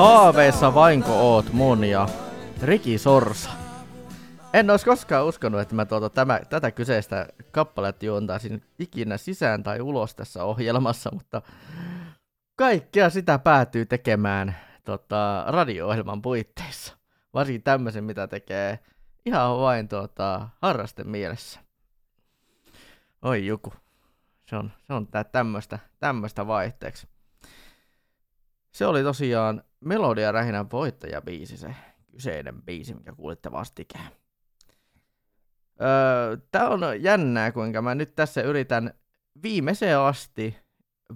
Haaveissa vainko oot mun ja Riki Sorsa. En olisi koskaan uskonut, että mä tuota, tämä, tätä kyseistä kappaletta juontaisin ikinä sisään tai ulos tässä ohjelmassa, mutta kaikkea sitä päätyy tekemään tota, radio-ohjelman puitteissa. Varsinkin tämmöisen, mitä tekee ihan vain tuota, harrasten mielessä. Oi joku. Se on, se on tämmöistä, tämmöistä vaihteeksi. Se oli tosiaan Melodia Rähinän voittajabiisi, se kyseinen biisi, mikä kuulitte vastikään. Öö, tää on jännää, kuinka mä nyt tässä yritän viimeiseen asti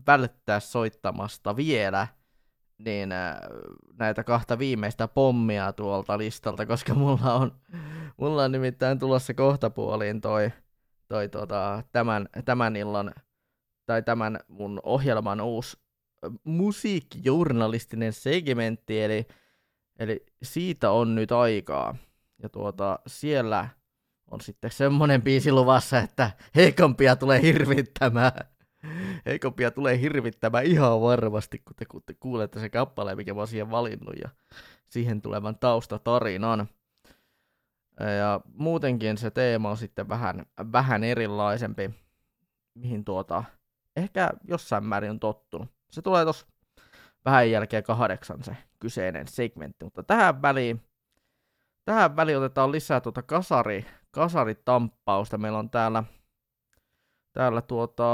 välttää soittamasta vielä niin äh, näitä kahta viimeistä pommia tuolta listalta, koska mulla on, mulla on nimittäin tulossa kohtapuoliin toi, toi tota, tämän, tämän illan tai tämän mun ohjelman uusi musiikkijournalistinen segmentti, eli, eli siitä on nyt aikaa. Ja tuota, siellä on sitten semmonen biisi luvassa, että heikompia tulee hirvittämään. Heikompia tulee hirvittämään ihan varmasti, kun te, kun te kuulette se kappale, mikä mä oon siihen valinnut, ja siihen tulevan taustatarinan. Ja muutenkin se teema on sitten vähän, vähän erilaisempi, mihin tuota, ehkä jossain määrin on tottunut. Se tulee tuossa vähän jälkeen kahdeksan se kyseinen segmentti, mutta tähän väliin, tähän väliin otetaan lisää tuota kasari, kasaritamppausta. Meillä on täällä, täällä tuota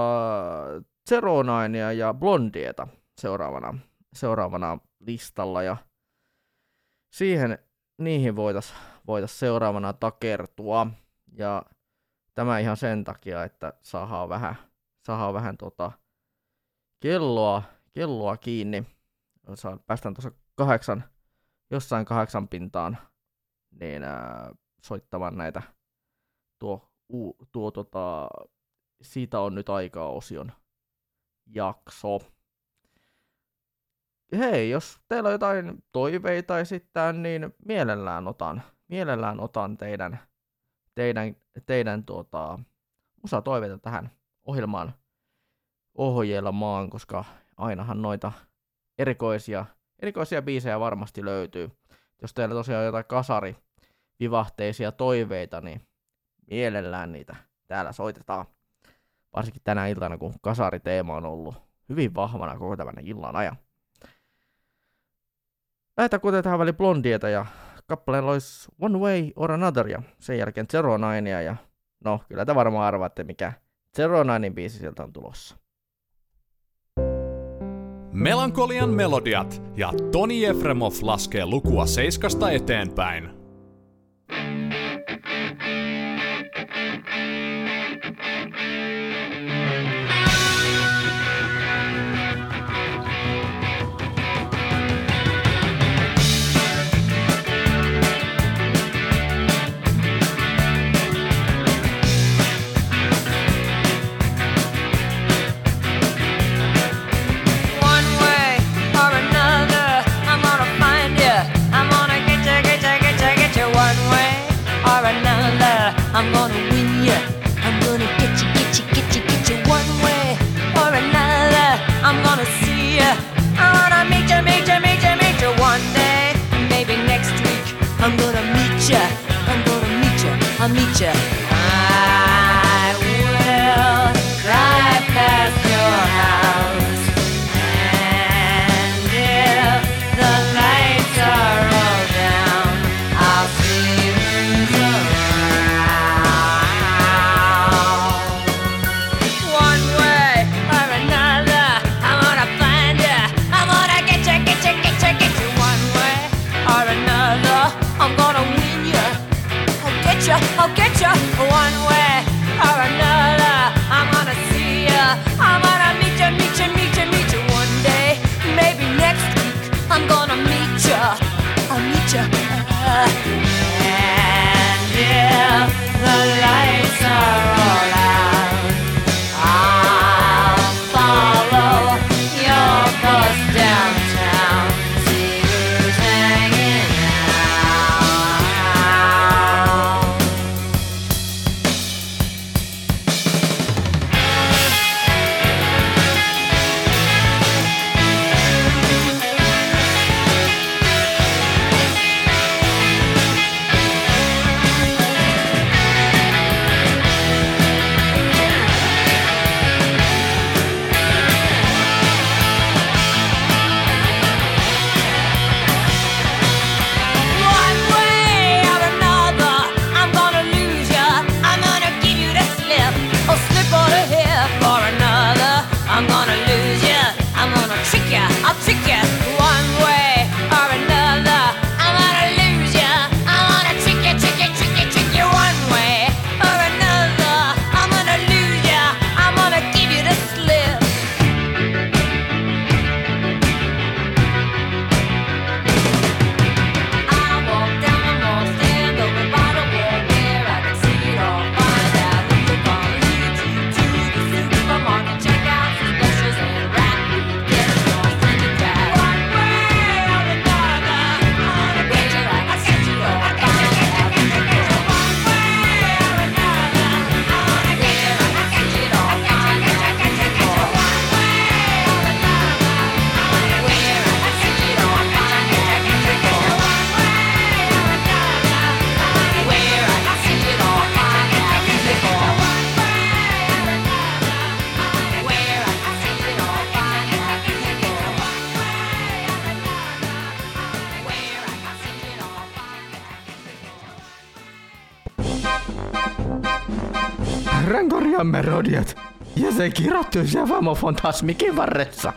Zeronainia ja Blondieta seuraavana, seuraavana listalla ja siihen, niihin voitais, voitais seuraavana takertua. Ja tämä ihan sen takia, että saadaan vähän, saadaan vähän tota kelloa, kelloa kiinni. Saan, päästään tuossa kahdeksan, jossain kahdeksan pintaan niin ää, soittamaan näitä tuo, u, tuo tota, siitä on nyt aikaa osion jakso. Hei, jos teillä on jotain toiveita esittää, niin mielellään otan, mielellään otan teidän, teidän, teidän tuota, toiveita tähän ohjelmaan ohjelmaan, koska ainahan noita erikoisia, erikoisia biisejä varmasti löytyy. Jos teillä tosiaan on jotain kasari vivahteisia toiveita, niin mielellään niitä täällä soitetaan. Varsinkin tänä iltana, kun kasariteema on ollut hyvin vahvana koko tämän illan ajan. Lähetään kuten tähän väliin blondieta ja kappaleella olisi One Way or Another ja sen jälkeen Zero Ninea ja no kyllä te varmaan arvaatte mikä Zero Ninein biisi sieltä on tulossa. Melankolian melodiat ja Toni Efremov laskee lukua seiskasta eteenpäin. ya. I'm gonna meet ya. I'll meet ya. parodiat. Ja se kirottiin se vamo fantasmikin varressa.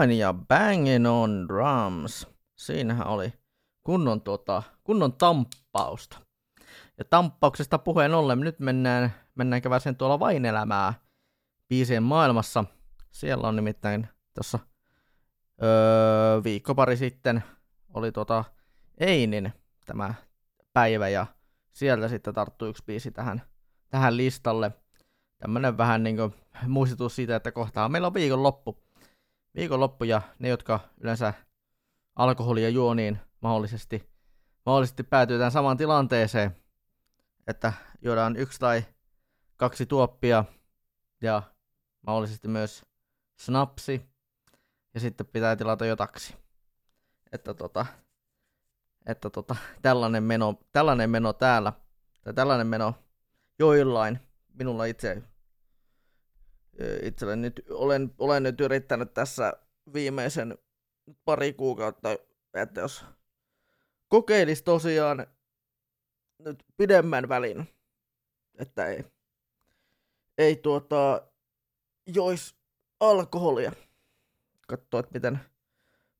Nine ja Bangin' on Drums. Siinähän oli kunnon, tota, kunnon tamppausta. Ja tamppauksesta puheen ollen nyt mennään, mennään käväsen tuolla vain elämää biisien maailmassa. Siellä on nimittäin tuossa öö, viikko pari sitten oli tota Einin tämä päivä ja sieltä sitten tarttui yksi biisi tähän, tähän listalle. Tämmönen vähän niin kuin muistutus siitä, että kohtaa meillä on viikonloppu. Viikonloppu ja ne, jotka yleensä alkoholia juo, niin mahdollisesti, mahdollisesti päätyy tähän samaan tilanteeseen, että juodaan yksi tai kaksi tuoppia ja mahdollisesti myös snapsi ja sitten pitää tilata jotaksi. Että tota, että tota, tällainen, meno, tällainen meno täällä, tai tällainen meno joillain, minulla itse itselleni nyt, olen, olen nyt yrittänyt tässä viimeisen pari kuukautta, että jos kokeilisi tosiaan nyt pidemmän välin, että ei, ei tuota, jois alkoholia. Katsoa, että miten,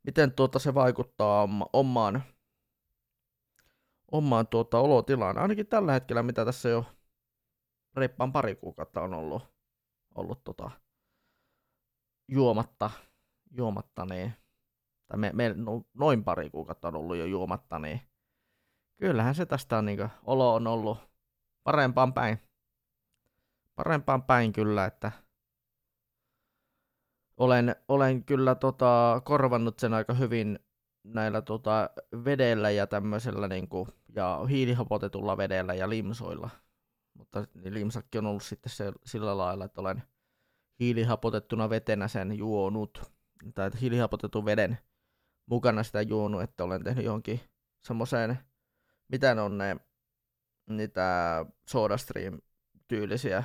miten tuota se vaikuttaa oma, omaan, omaan tuota olotilaan. Ainakin tällä hetkellä, mitä tässä jo reippaan pari kuukautta on ollut, ollut tota, juomatta, juomatta niin, tai me, me, no, noin pari kuukautta on ollut jo juomatta, niin kyllähän se tästä on niin olo on ollut parempaan päin. Parempaan päin kyllä, että olen, olen kyllä tota, korvannut sen aika hyvin näillä tota, vedellä ja tämmöisellä niinku, ja hiilihapotetulla vedellä ja limsoilla. Mutta limsakki on ollut sitten se, sillä lailla, että olen hiilihapotettuna vetenä sen juonut, tai hiilihapotetun veden mukana sitä juonut, että olen tehnyt johonkin semmoiseen, mitä ne on ne, niitä SodaStream tyylisiä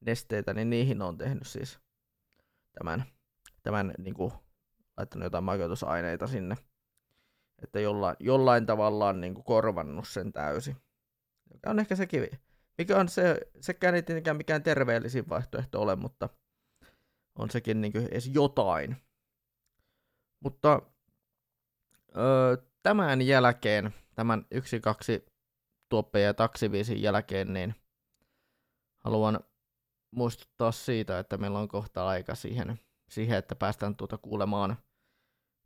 nesteitä, niin niihin on tehnyt siis tämän, tämän niin kuin, laittanut jotain makeutusaineita sinne, että jollain, jollain tavallaan niin kuin korvannut sen täysin. Joka on ehkä sekin, mikä on se, sekään ei tietenkään mikään terveellisin vaihtoehto ole, mutta on sekin niin kuin edes jotain. Mutta öö, tämän jälkeen, tämän yksi, kaksi tuoppeja ja taksiviisin jälkeen, niin haluan muistuttaa siitä, että meillä on kohta aika siihen, siihen että päästään tuota kuulemaan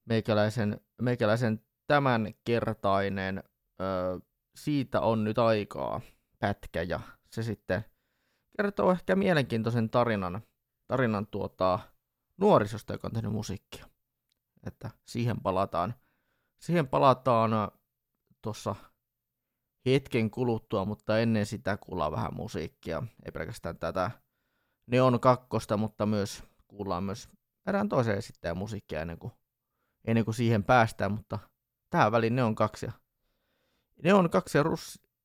meikäläisen, meikäläisen tämänkertainen ö, Siitä on nyt aikaa pätkä ja se sitten kertoo ehkä mielenkiintoisen tarinan, tarinan tuota, nuorisosta, joka on tehnyt musiikkia. Että siihen palataan, siihen palataan tuossa hetken kuluttua, mutta ennen sitä kuullaan vähän musiikkia. Ei pelkästään tätä Neon kakkosta, mutta myös kuullaan myös erään toisen esittäjän musiikkia ennen kuin, ennen kuin siihen päästään, mutta tähän väliin ne on kaksi. Ja, ne on kaksi ja,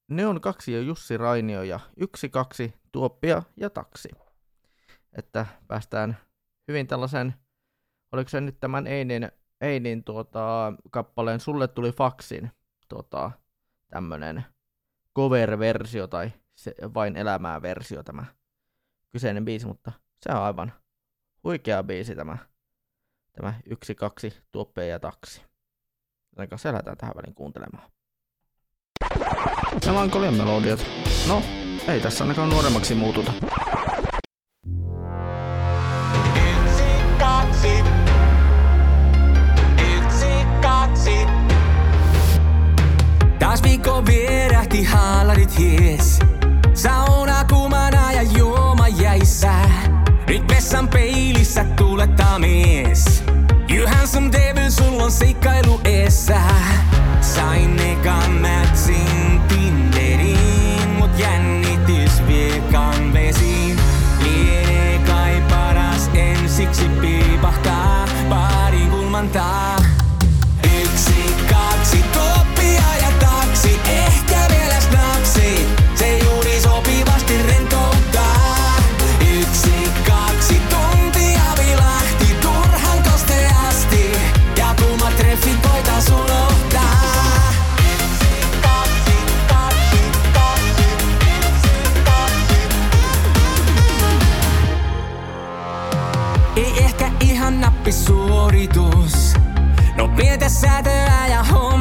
ne on kaksi ja Jussi Rainio ja yksi, kaksi, Tuoppia ja Taksi. Että päästään hyvin tällaisen, oliko se nyt tämän Einin, Einin tuota, kappaleen Sulle tuli faksin tuota, tämmönen cover-versio tai se, vain elämää versio tämä kyseinen biisi, mutta se on aivan huikea biisi tämä, tämä yksi, kaksi, tuoppia ja taksi. Joten lähdetään tähän väliin kuuntelemaan. Melankolian melodiat. No, ei tässä ainakaan nuoremmaksi muututa. Taas viikko vierähti haalarit hies. Sauna kumana ja juoma jäissä. Nyt vessan peilissä tuulettaa mies. You handsome devil, sul on seikkailu eessä. Sain ekan matchin nappisuoritus. No pientä säätöä ja homma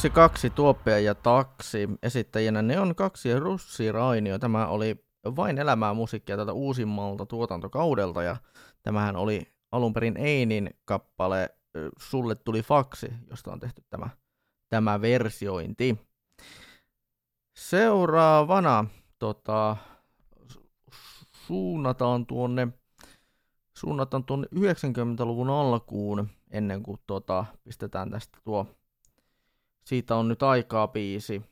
Yksi, kaksi, Tuoppia ja Taksi. Esittäjänä ne on kaksi Russi Rainio. Tämä oli vain elämää musiikkia tältä uusimmalta tuotantokaudelta ja tämähän oli alun perin Einin kappale Sulle tuli faksi, josta on tehty tämä, tämä versiointi. Seuraavana tota, su- suunnataan tuonne suunnataan tuonne 90-luvun alkuun ennen kuin tota, pistetään tästä tuo siitä on nyt aikaa biisi,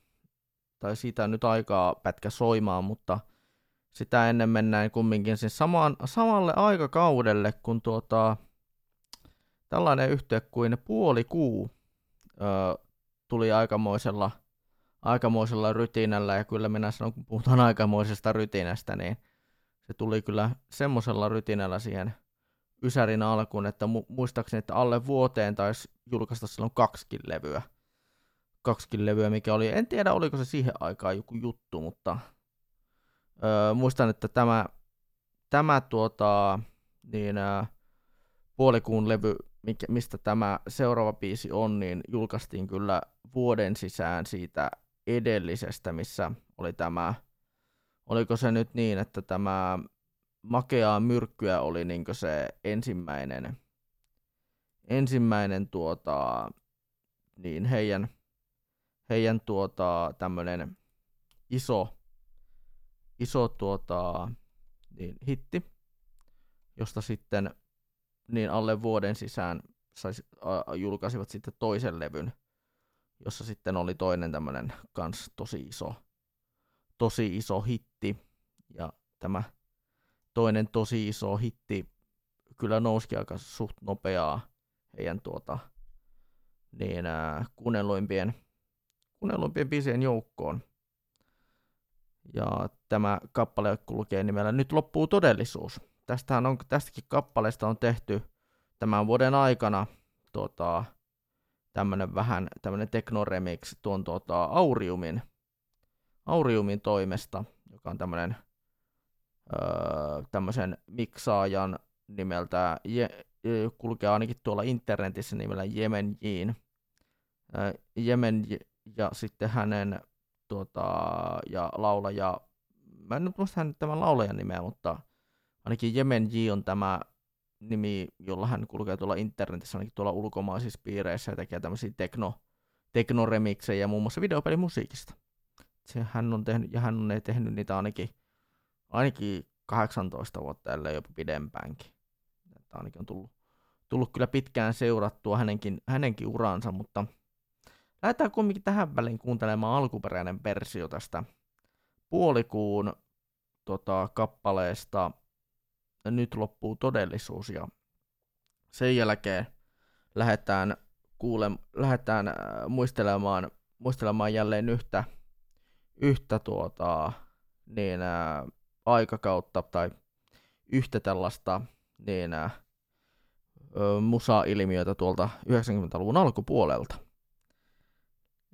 tai siitä on nyt aikaa pätkä soimaan, mutta sitä ennen mennään kumminkin sen samaan, samalle aikakaudelle, kun tuota, tällainen yhtiö kuin Puolikuu ö, tuli aikamoisella, aikamoisella rytinällä, ja kyllä minä sanon, kun puhutaan aikamoisesta rytinästä, niin se tuli kyllä semmoisella rytinällä siihen Ysärin alkuun, että mu- muistaakseni, että alle vuoteen taisi julkaista silloin kaksikin levyä. Kaksikin levyä, mikä oli, en tiedä oliko se siihen aikaan joku juttu, mutta öö, muistan, että tämä, tämä tuota, niin, öö, puolikuun levy, mikä, mistä tämä seuraava biisi on, niin julkaistiin kyllä vuoden sisään siitä edellisestä, missä oli tämä, oliko se nyt niin, että tämä makeaa myrkkyä oli niin se ensimmäinen, ensimmäinen tuota, niin heidän, heidän tuota, tämmöinen iso, iso tuota, niin hitti, josta sitten niin alle vuoden sisään sais, äh, julkaisivat sitten toisen levyn, jossa sitten oli toinen tämmöinen kans tosi iso, tosi iso hitti. Ja tämä toinen tosi iso hitti kyllä nouski aika suht nopeaa heidän tuota, niin, äh, kuunnelluimpien, kuunnelluimpien biisien joukkoon. Ja tämä kappale kulkee nimellä Nyt loppuu todellisuus. Tästähän on, tästäkin kappaleesta on tehty tämän vuoden aikana tota, tämmönen vähän tämmönen teknoremix tuon tota, Auriumin, Auriumin toimesta, joka on tämmönen öö, tämmöisen miksaajan nimeltä, je, je- kulkee ainakin tuolla internetissä nimellä Jemen Jin. Öö, Jemen ja sitten hänen tuota, ja laulaja, mä en nyt muista hänen tämän laulajan nimeä, mutta ainakin Jemen J on tämä nimi, jolla hän kulkee tuolla internetissä, ainakin tuolla ulkomaisissa piireissä ja tekee tämmöisiä tekno, teknoremiksejä muun muassa videopelimusiikista. Se hän on tehnyt, ja hän on tehnyt niitä ainakin, ainakin 18 vuotta, ellei jopa pidempäänkin. Että ainakin on tullut, tullut kyllä pitkään seurattua hänenkin, hänenkin uransa, mutta lähdetään kumminkin tähän väliin kuuntelemaan alkuperäinen versio tästä puolikuun tota, kappaleesta Nyt loppuu todellisuus ja sen jälkeen lähdetään, kuule, lähdetään äh, muistelemaan, muistelemaan jälleen yhtä, yhtä tuota, niin, ää, aikakautta tai yhtä tällaista niin, ää, ö, musa-ilmiötä tuolta 90-luvun alkupuolelta,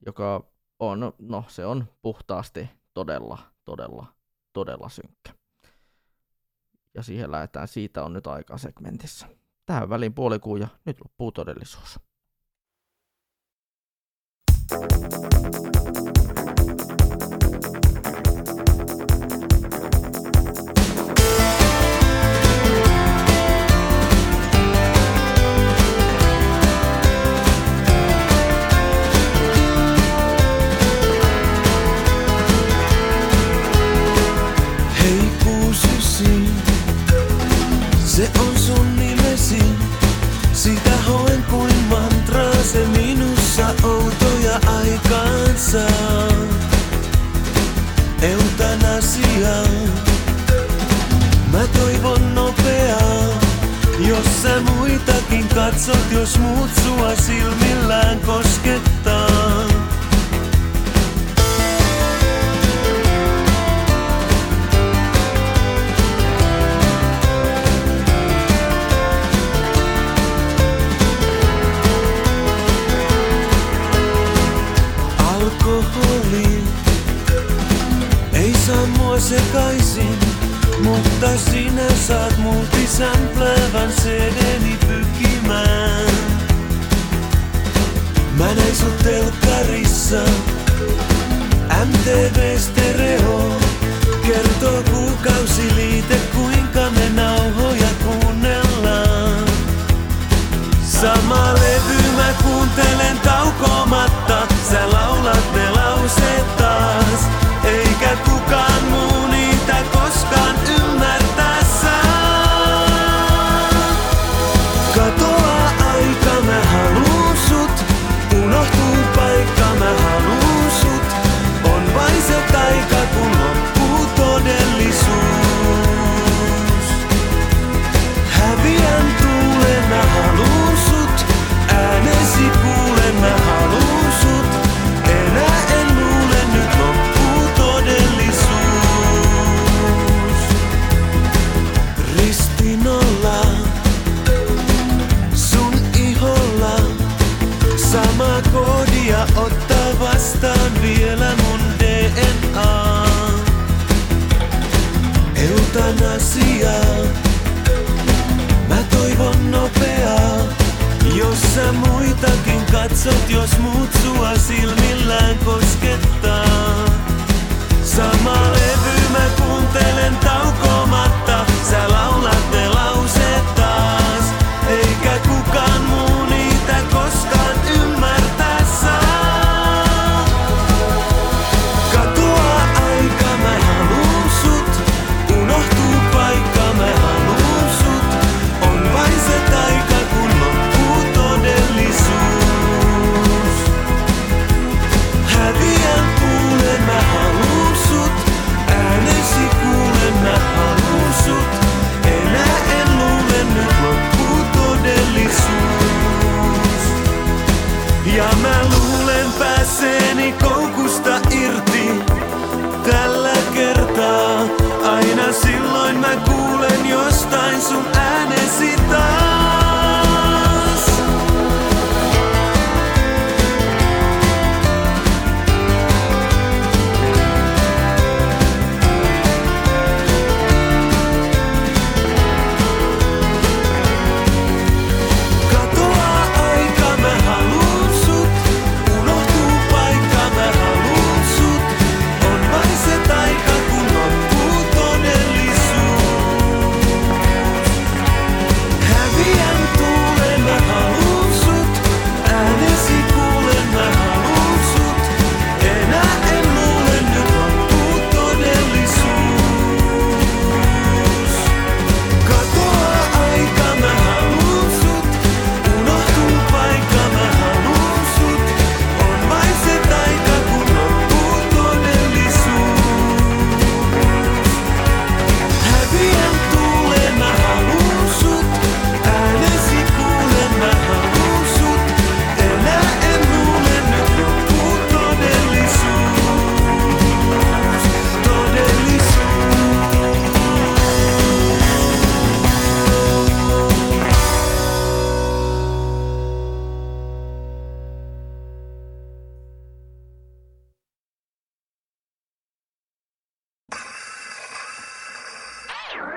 joka on, no se on puhtaasti todella, todella, todella synkkä. Ja siihen lähdetään, siitä on nyt aikaa segmentissä. Tähän väliin puolikuu ja nyt loppuu todellisuus. Hei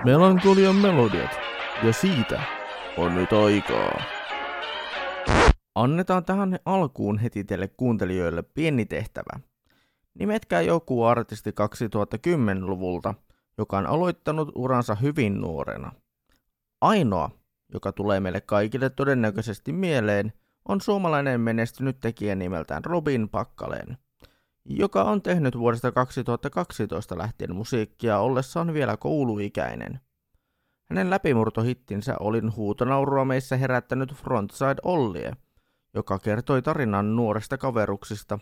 Melankolian melodiat. Ja siitä on nyt aikaa. Annetaan tähän alkuun heti teille kuuntelijoille pieni tehtävä. Nimetkää joku artisti 2010-luvulta, joka on aloittanut uransa hyvin nuorena. Ainoa, joka tulee meille kaikille todennäköisesti mieleen, on suomalainen menestynyt tekijä nimeltään Robin Pakkaleen, joka on tehnyt vuodesta 2012 lähtien musiikkia ollessaan vielä kouluikäinen. Hänen läpimurtohittinsä olin huutonaurua meissä herättänyt Frontside Ollie, joka kertoi tarinan nuoresta kaveruksista,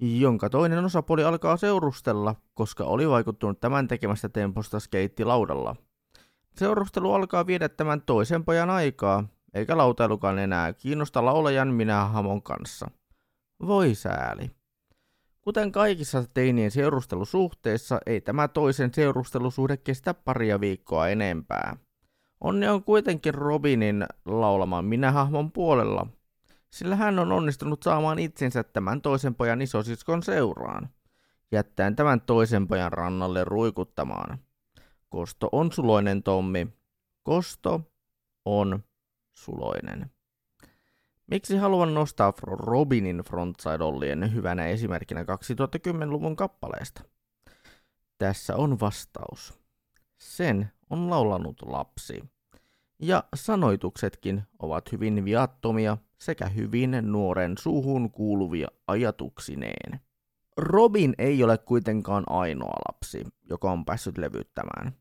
jonka toinen osapuoli alkaa seurustella, koska oli vaikuttunut tämän tekemästä temposta skeittilaudalla. Seurustelu alkaa viedä tämän toisen pojan aikaa, eikä lautailukaan enää kiinnosta laulajan minä hamon kanssa. Voi sääli. Kuten kaikissa teinien seurustelusuhteissa, ei tämä toisen seurustelusuhde kestä paria viikkoa enempää. Onni on kuitenkin Robinin laulaman minä-hahmon puolella, sillä hän on onnistunut saamaan itsensä tämän toisen pojan isosiskon seuraan, jättäen tämän toisen pojan rannalle ruikuttamaan. Kosto on suloinen, Tommi. Kosto on suloinen. Miksi haluan nostaa Robinin Frontside-ollien hyvänä esimerkkinä 2010-luvun kappaleesta? Tässä on vastaus. Sen on laulanut lapsi. Ja sanoituksetkin ovat hyvin viattomia sekä hyvin nuoren suuhun kuuluvia ajatuksineen. Robin ei ole kuitenkaan ainoa lapsi, joka on päässyt levyttämään.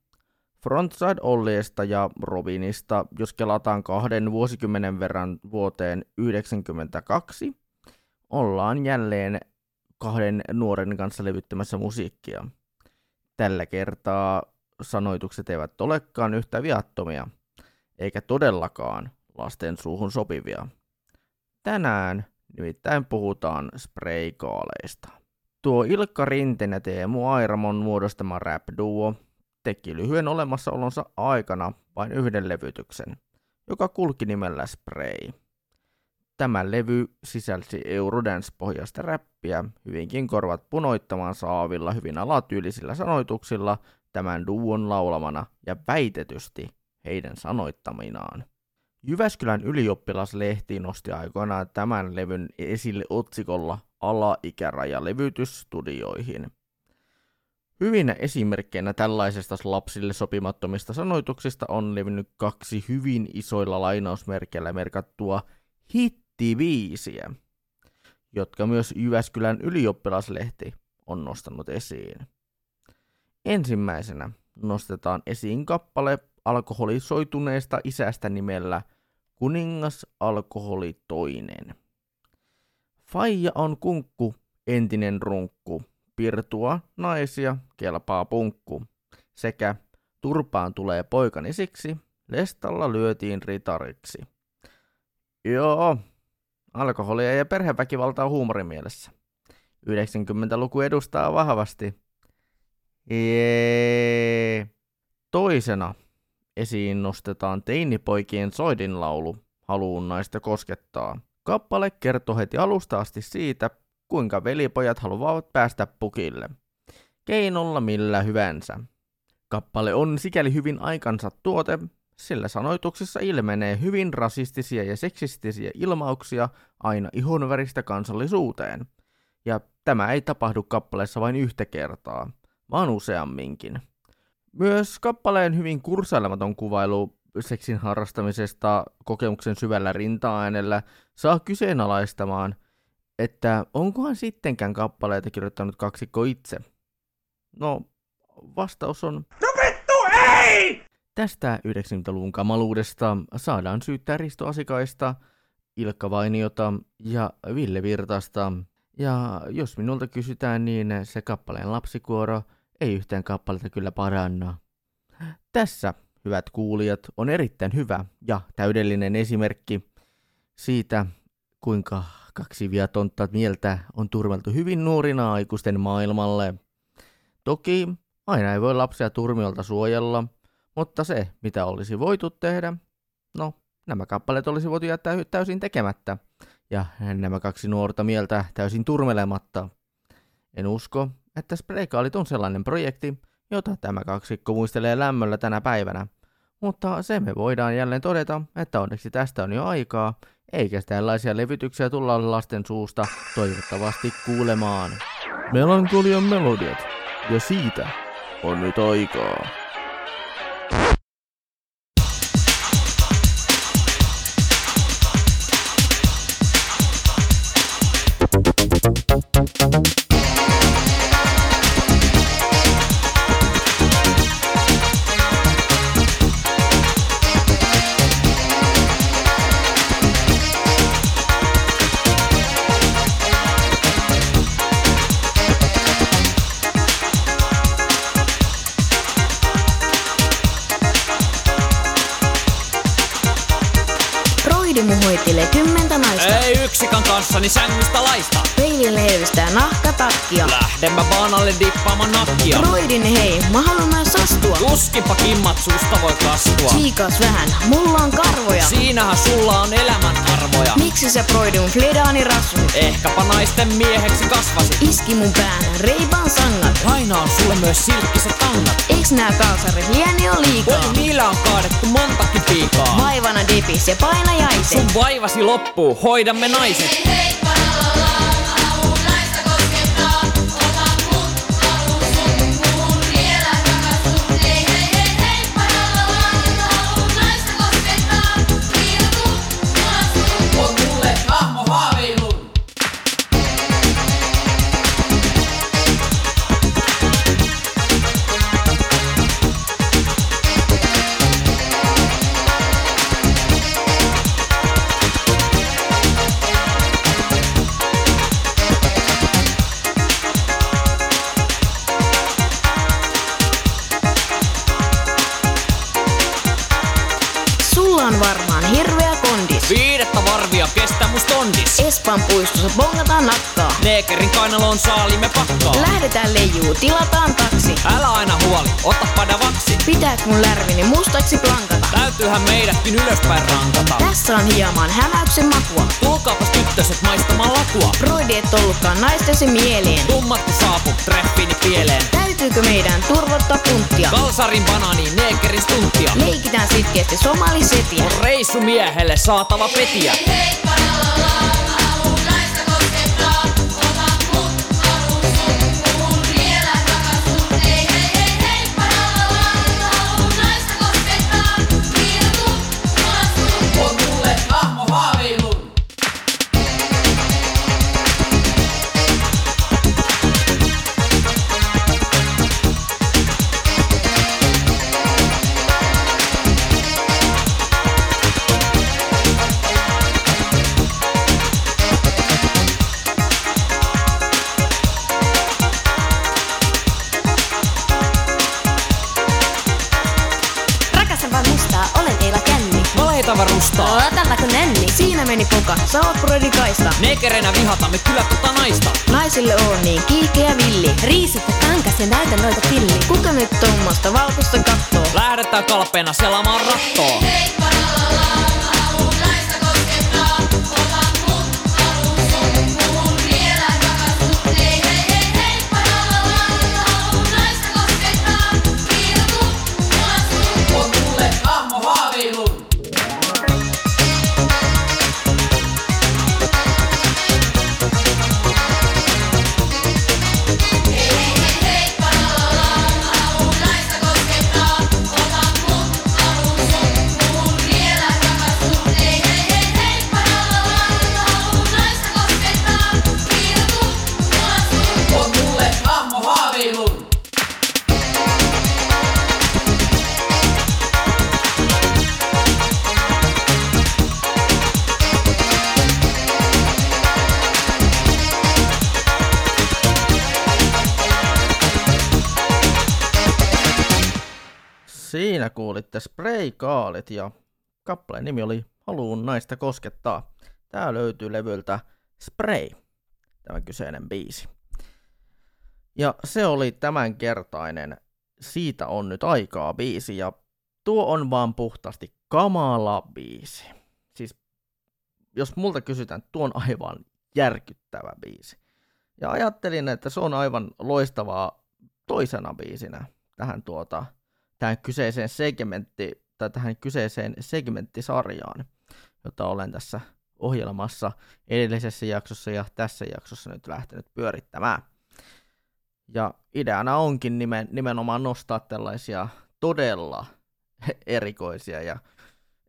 Frontside Olliesta ja Robinista, jos kelataan kahden vuosikymmenen verran vuoteen 1992, ollaan jälleen kahden nuoren kanssa levyttämässä musiikkia. Tällä kertaa sanoitukset eivät olekaan yhtä viattomia, eikä todellakaan lasten suuhun sopivia. Tänään nimittäin puhutaan spraykaaleista. Tuo Ilkka Rinten ja Teemu Airamon muodostama rap-duo teki lyhyen olemassaolonsa aikana vain yhden levytyksen, joka kulki nimellä Spray. Tämä levy sisälsi Eurodance-pohjaista räppiä hyvinkin korvat punoittamaan saavilla hyvin alatyylisillä sanoituksilla tämän duon laulamana ja väitetysti heidän sanoittaminaan. Jyväskylän ylioppilaslehti nosti aikoinaan tämän levyn esille otsikolla Alaikäraja levytysstudioihin. Hyvinä esimerkkeinä tällaisesta lapsille sopimattomista sanoituksista on levinnyt kaksi hyvin isoilla lainausmerkeillä merkattua hittiviisiä, jotka myös Jyväskylän ylioppilaslehti on nostanut esiin. Ensimmäisenä nostetaan esiin kappale alkoholisoituneesta isästä nimellä Kuningas Alkoholi toinen. Faija on kunkku, entinen runkku, pirtua naisia, kelpaa punkku, sekä turpaan tulee poikani siksi, lestalla lyötiin ritariksi. Joo, alkoholia ja perheväkivaltaa huumorimielessä. 90-luku edustaa vahvasti. Jee. Toisena esiin nostetaan teinipoikien soidinlaulu Haluun naista koskettaa. Kappale kertoo heti alusta asti siitä, kuinka velipojat haluavat päästä pukille. Keinolla millä hyvänsä. Kappale on sikäli hyvin aikansa tuote, sillä sanoituksissa ilmenee hyvin rasistisia ja seksistisiä ilmauksia aina ihonväristä kansallisuuteen. Ja tämä ei tapahdu kappaleessa vain yhtä kertaa, vaan useamminkin. Myös kappaleen hyvin kursailematon kuvailu seksin harrastamisesta kokemuksen syvällä rinta-äänellä saa kyseenalaistamaan, että onkohan sittenkään kappaleita kirjoittanut kaksikko itse. No, vastaus on... No vittu ei! Tästä 90-luvun kamaluudesta saadaan syyttää Risto Asikaista, Ilkka Vainiota ja Ville Virtasta. Ja jos minulta kysytään, niin se kappaleen lapsikuoro ei yhtään kappaletta kyllä paranna. Tässä, hyvät kuulijat, on erittäin hyvä ja täydellinen esimerkki siitä, kuinka kaksi viatonta mieltä on turmeltu hyvin nuorina aikuisten maailmalle. Toki aina ei voi lapsia turmiolta suojella, mutta se, mitä olisi voitu tehdä, no, nämä kappaleet olisi voitu jättää täysin tekemättä, ja nämä kaksi nuorta mieltä täysin turmelematta. En usko, että Spreikaalit on sellainen projekti, jota tämä kaksikko muistelee lämmöllä tänä päivänä. Mutta se me voidaan jälleen todeta, että onneksi tästä on jo aikaa, eikä tällaisia levytyksiä tulla lasten suusta toivottavasti kuulemaan. Melankolian melodiat, ja siitä on nyt aikaa. Susta voi kastua. Tsiikas vähän, mulla on karvoja. Siinähän sulla on elämän arvoja. Miksi sä broidi mun fledaani rasvut? Ehkäpä naisten mieheksi kasvasit. Iski mun päähän reibaan sangat. Lainaan sulle myös silkkiset tangat. Eiks nää kalsarit hieni on liikaa? Oi, niillä on kaadettu montakin piikaa. Vaivana dipis ja painajaisen. Sun vaivasi loppuu, hoidamme naiset. Sulla on nakkaa. Neekerin kainaloon saalimme pakkaa. Lähdetään leijuu, tilataan taksi. Älä aina huoli, ota pada vaksi. Pitääk mun lärvini mustaksi plankata? Täytyyhän meidätkin ylöspäin rankata. Tässä on hieman hämäyksen makua. Tulkaapas tyttöset maistamaan lakua. Broidi et ollutkaan naistesi mieleen. Tummat kun saapu, treffiini pieleen. Täytyykö meidän turvottaa punttia? Kalsarin banaaniin, neekerin stuntia. Leikitään sitkeästi somaalisetiä. On reissu miehelle saatava petiä. Rakastan kaista. Neekereinä vihatamme kyllä tota naista. Naisille on niin kiihkeä villi. Riisittä kankas ja näytä noita pilli. Kuka nyt tuommoista valkoista kattoo? Lähdetään kalpeena selamaan rattoa. Siinä Spraykaalit ja kappaleen nimi oli Haluun naista koskettaa. Tää löytyy levyltä Spray, tämä kyseinen biisi. Ja se oli tämänkertainen Siitä on nyt aikaa biisi ja tuo on vaan puhtaasti kamala biisi. Siis jos multa kysytään, tuo on aivan järkyttävä biisi. Ja ajattelin, että se on aivan loistavaa toisena biisinä tähän tuota, tähän kyseiseen segmentti, tai tähän kyseiseen segmenttisarjaan, jota olen tässä ohjelmassa edellisessä jaksossa ja tässä jaksossa nyt lähtenyt pyörittämään. Ja ideana onkin nimen, nimenomaan nostaa tällaisia todella *laughs* erikoisia ja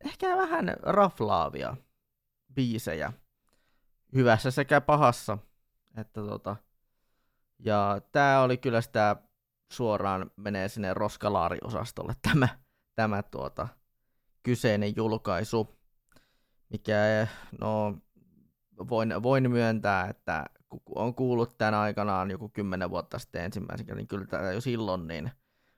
ehkä vähän raflaavia biisejä hyvässä sekä pahassa. Että tota, ja tää oli kyllä sitä suoraan menee sinne roskalaariosastolle tämä, tämä tuota, kyseinen julkaisu, mikä no, voin, voin myöntää, että kun on kuullut tämän aikanaan joku kymmenen vuotta sitten ensimmäisen kerran, niin kyllä tää jo silloin niin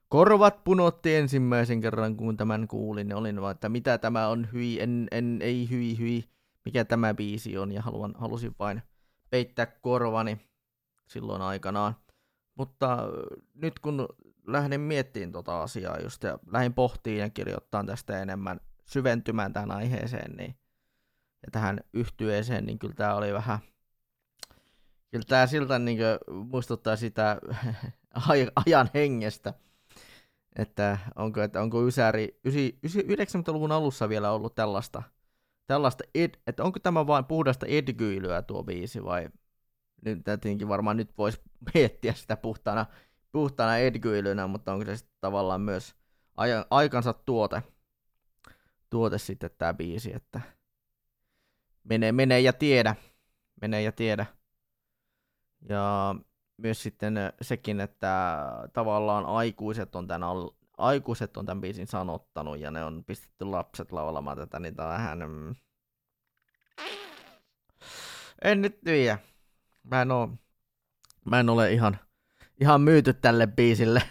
korvat punotti ensimmäisen kerran, kun tämän kuulin, niin olin vaan, että mitä tämä on, hyi, en, en, ei hyi, hyi, mikä tämä biisi on, ja haluan, halusin vain peittää korvani silloin aikanaan. Mutta nyt kun lähdin miettimään tota asiaa just ja lähdin pohtiin ja kirjoittamaan tästä enemmän syventymään tähän aiheeseen niin, ja tähän yhtyeeseen, niin kyllä tämä oli vähän, kyllä tämä siltä niin muistuttaa sitä *laughs* aj- ajan hengestä, että onko, että onko Ysäri, 90-luvun alussa vielä ollut tällaista, tällaista ed, että onko tämä vain puhdasta edgyilyä tuo biisi vai nyt tietenkin varmaan nyt voisi miettiä sitä puhtaana, puhtaana edgyilynä, mutta onko se sitten tavallaan myös ajan, aikansa tuote, tuote sitten tämä biisi, että menee, menee ja tiedä, menee ja tiedä. Ja myös sitten sekin, että tavallaan aikuiset on tämän, aikuiset on tämän biisin sanottanut ja ne on pistetty lapset laulamaan tätä, niin tämä vähän... mm, En nyt tiedä mä en, oo, mä en ole ihan, ihan myyty tälle biisille.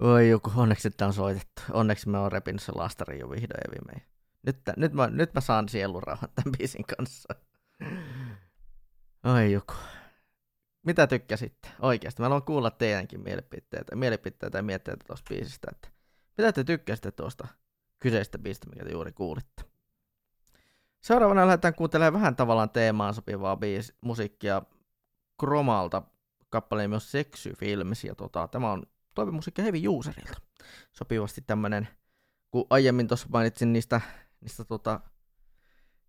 Voi joku, onneksi tämä on soitettu. Onneksi me on repinyt se lastari jo vihdoin ja viimein. Nyt, nyt, mä, nyt mä saan sielurauhan tämän biisin kanssa. Ai joku. Mitä tykkäsitte? Oikeasti. Mä haluan kuulla teidänkin mielipiteitä, mielipiteitä ja mietteitä tuosta biisistä. Että mitä te tykkäsitte tuosta kyseistä biisistä, mikä te juuri kuulitte? Seuraavana lähdetään kuuntelemaan vähän tavallaan teemaan sopivaa biis, musiikkia Kromalta kappaleen myös Sexy Films. Ja tota, tämä on toivemusiikki Heavy Userilta. Sopivasti tämmönen, kun aiemmin tuossa mainitsin niistä, niistä tota,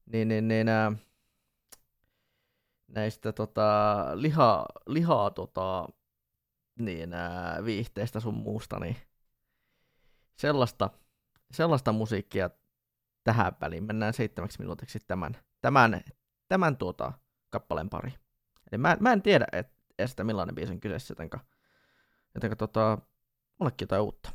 niin, niin, niin, ää, näistä tota, liha, lihaa tota, niin, ää, viihteistä sun muusta, niin sellaista, sellaista musiikkia tähän väliin. Mennään seitsemäksi minuutiksi tämän, tämän, tämän tuota, kappaleen pari. Eli mä, mä en tiedä et, edes, että millainen biisi on kyseessä, jotenka, jotenka tota, mullekin jotain uutta.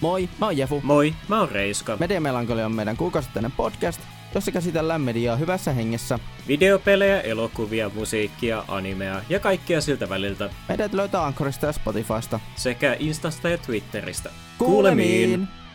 Moi, mä oon Jefu. Moi, mä oon Reiska. Media Melankolia on meidän kuukausittainen podcast, jossa käsitellään mediaa hyvässä hengessä. Videopelejä, elokuvia, musiikkia, animea ja kaikkea siltä väliltä. Meidät löytää Ankorista ja Spotifysta. Sekä Instasta ja Twitteristä. Kuulemiin! You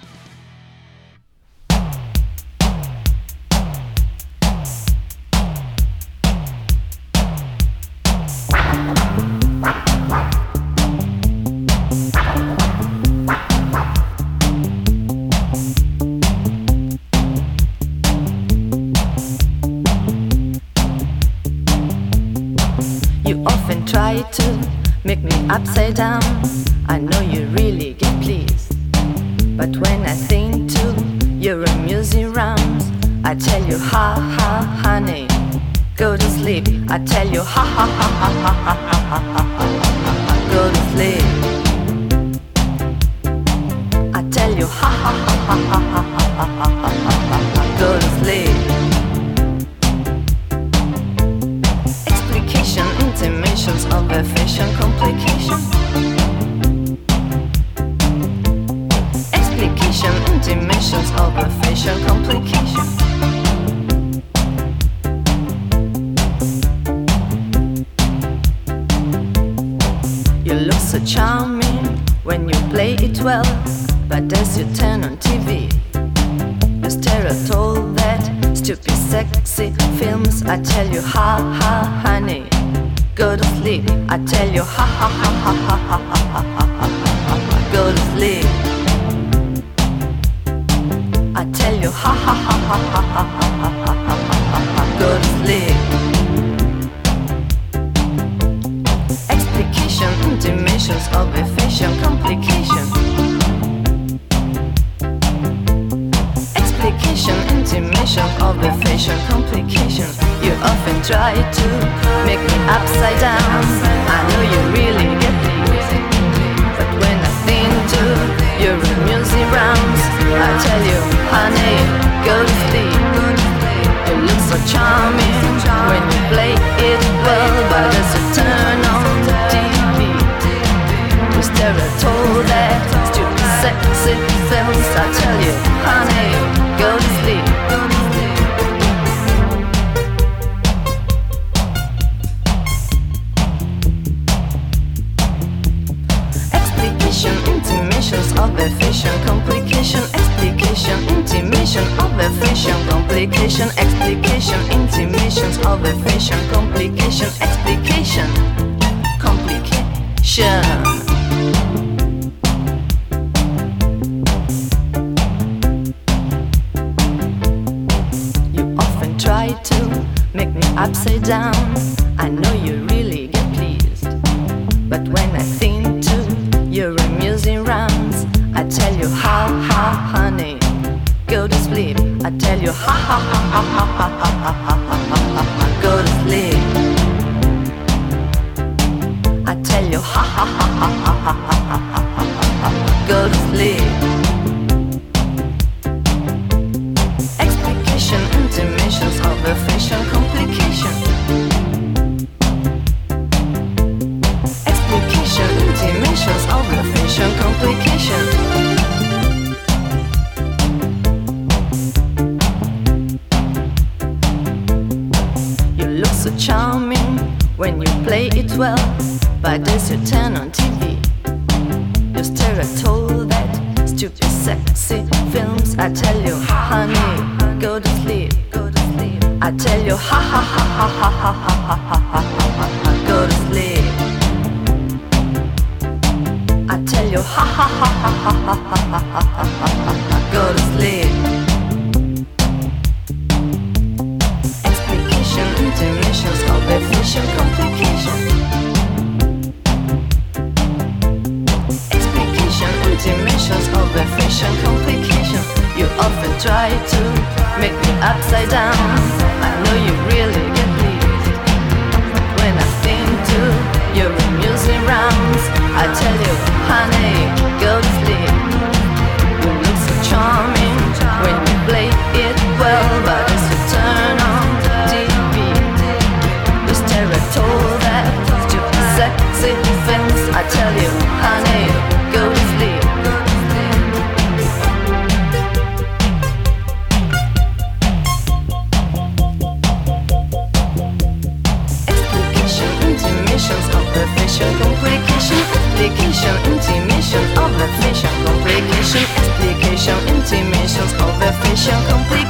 Overfishing, complication, explication, intimations, overfishing, complication.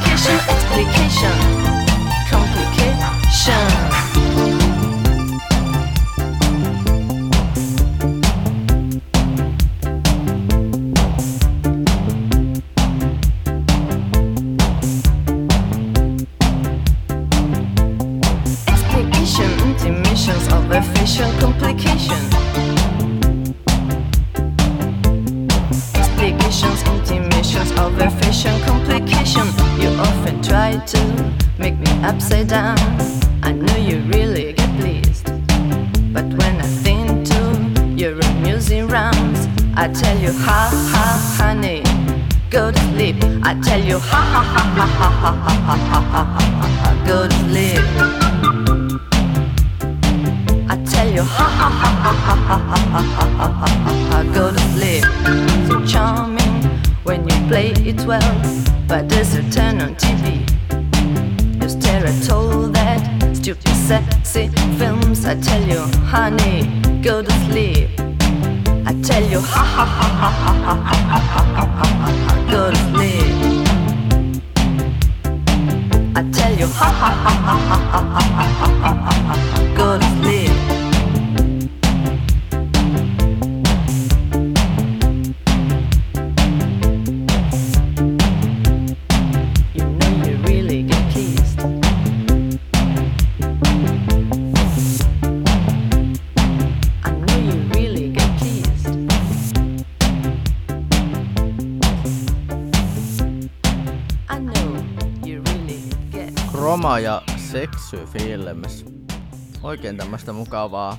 Oikein tämmöistä mukavaa.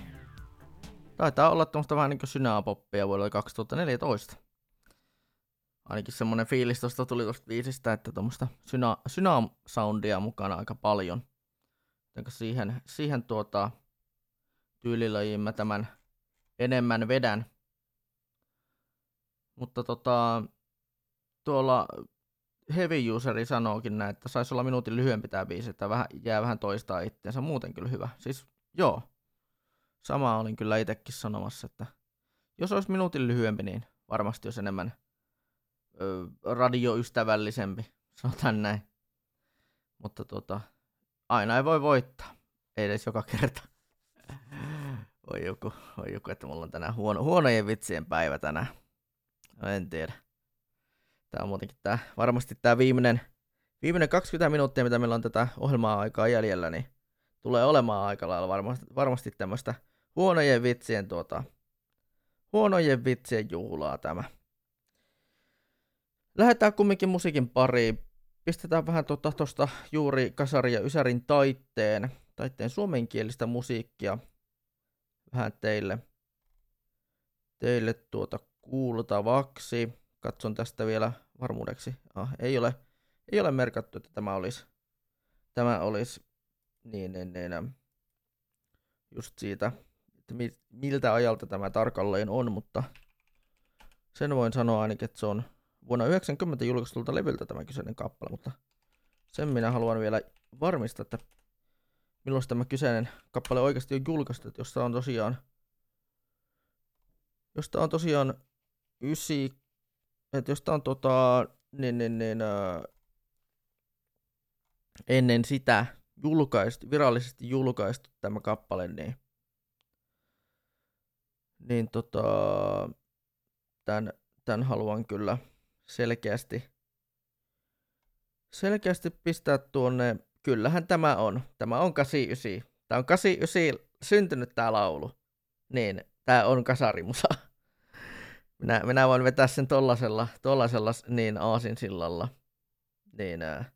Taitaa olla tuommoista vähän niinku synäpoppia vuodelta 2014. Ainakin semmonen fiilis tosta tuli tosta biisistä, että tuommoista syna, synä-soundia mukana aika paljon. Jotenka siihen, siihen tuota tyylilajiin mä tämän enemmän vedän. Mutta tota, tuolla Heavy Useri sanookin näin, että saisi olla minuutin lyhyempi tämä biisi, että vähän, jää vähän toistaa itseensä. Muuten kyllä hyvä. Siis joo, sama olin kyllä itsekin sanomassa, että jos olisi minuutin lyhyempi, niin varmasti olisi enemmän ö, radioystävällisempi, *laughs* sanotaan näin. Mutta tota, aina ei voi voittaa, ei edes joka kerta. *laughs* Oi joku, oi joku, että mulla on tänään huono, huonojen vitsien päivä tänään. No en tiedä. Tää on muutenkin tää, varmasti tää viimeinen, viimeinen 20 minuuttia, mitä meillä on tätä ohjelmaa aikaa jäljellä, niin tulee olemaan aika lailla varmasti, varmasti tämmöistä huonojen vitsien tuota, huonojen vitsien juhlaa tämä. Lähdetään kumminkin musiikin pariin. Pistetään vähän tuosta tosta juuri Kasari ja Ysärin taitteen, taitteen suomenkielistä musiikkia vähän teille, teille tuota kuultavaksi. Katson tästä vielä varmuudeksi. Ah, ei ole, ei ole merkattu, että tämä olisi, tämä olisi niin, niin, niin, ähm, just siitä, että mi, miltä ajalta tämä tarkalleen on, mutta sen voin sanoa ainakin, että se on vuonna 90 julkaistulta levyltä tämä kyseinen kappale, mutta sen minä haluan vielä varmistaa, että milloin tämä kyseinen kappale oikeasti on julkaistu, että josta on tosiaan josta on tosiaan 9, että jos tää on tota, niin, niin, niin, ää, ennen sitä julkaistu, virallisesti julkaistu tämä kappale, niin, niin tota, tämän, tämän haluan kyllä selkeästi, selkeästi pistää tuonne, kyllähän tämä on, tämä on 89, tämä on 89 syntynyt tämä laulu, niin tämä on kasarimusa. *laughs* Minä, minä voin vetää sen tollasella, tollasella niin aasinsillalla, niin ää,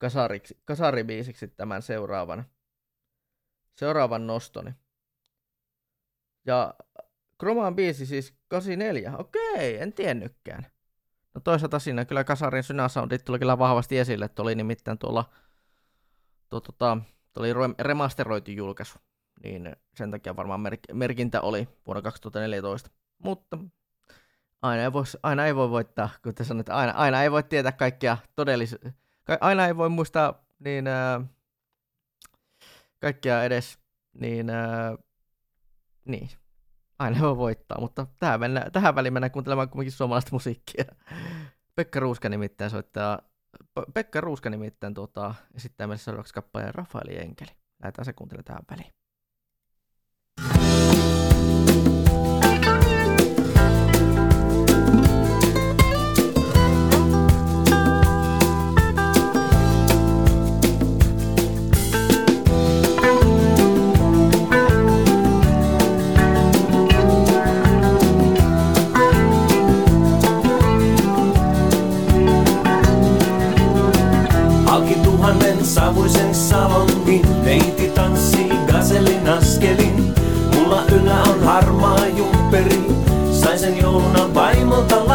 kasariksi, kasaribiisiksi tämän seuraavan, seuraavan nostoni. Ja Kromaan biisi siis 84, okei, en tiennytkään. No toisaalta siinä kyllä Kasarin synäsoundit tuli kyllä vahvasti esille, että oli nimittäin tuolla, tuo, tota, tuo oli re- remasteroitu julkaisu, niin sen takia varmaan merk- merkintä oli vuonna 2014. Mutta aina ei, voi, aina ei voi voittaa, kun te sanotte, aina, aina ei voi tietää kaikkia todellis... Aina ei voi muistaa niin, ää, kaikkia edes, niin, ää, niin, aina voi voittaa, mutta tähän, mennä, tähän väliin mennään kuuntelemaan kuitenkin suomalaista musiikkia. Pekka Ruuska nimittäin soittaa, Pekka Ruuska nimittäin tuota, esittää meille seuraavaksi kappaleen Rafaeli Enkeli. Lähdetään se kuuntelemaan tähän väliin. Sen jouluna vaimolta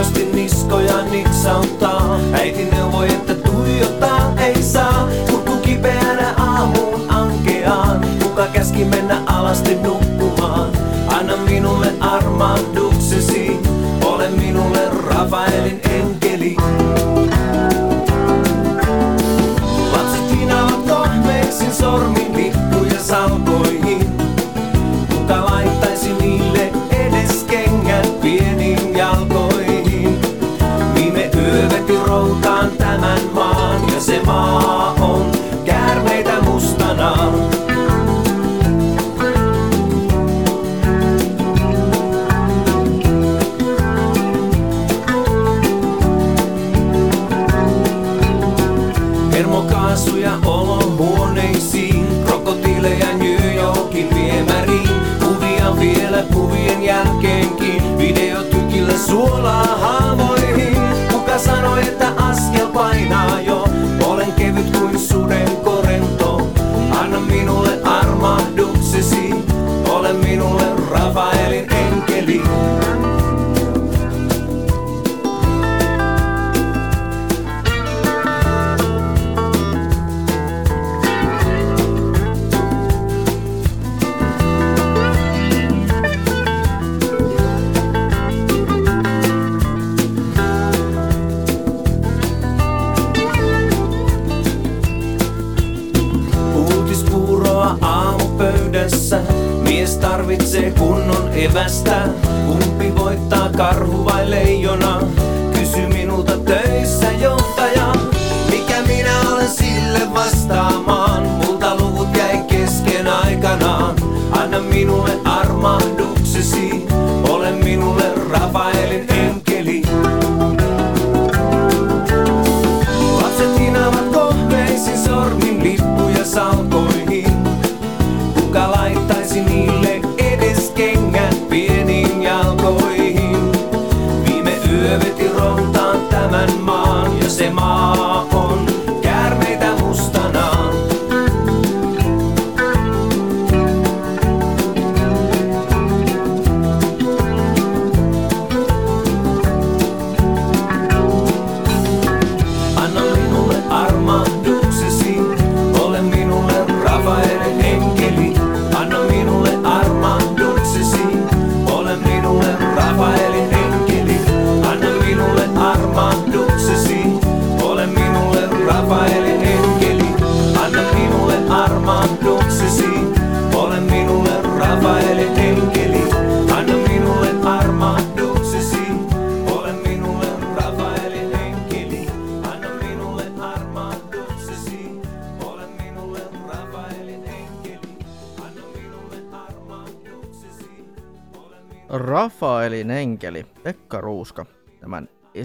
Sirosti niskoja niksauttaa, äiti neuvoi, että tuijottaa ei saa. Kurkku kipeänä aamuun ankeaan, kuka käski mennä alasti nukkumaan. Vielä kuvien jälkeenkin, videotykillä suolaa haavoihin. Kuka sanoi, että askel painaa jo, olen kevyt kuin suden korento. Anna minulle armahduksesi, ole minulle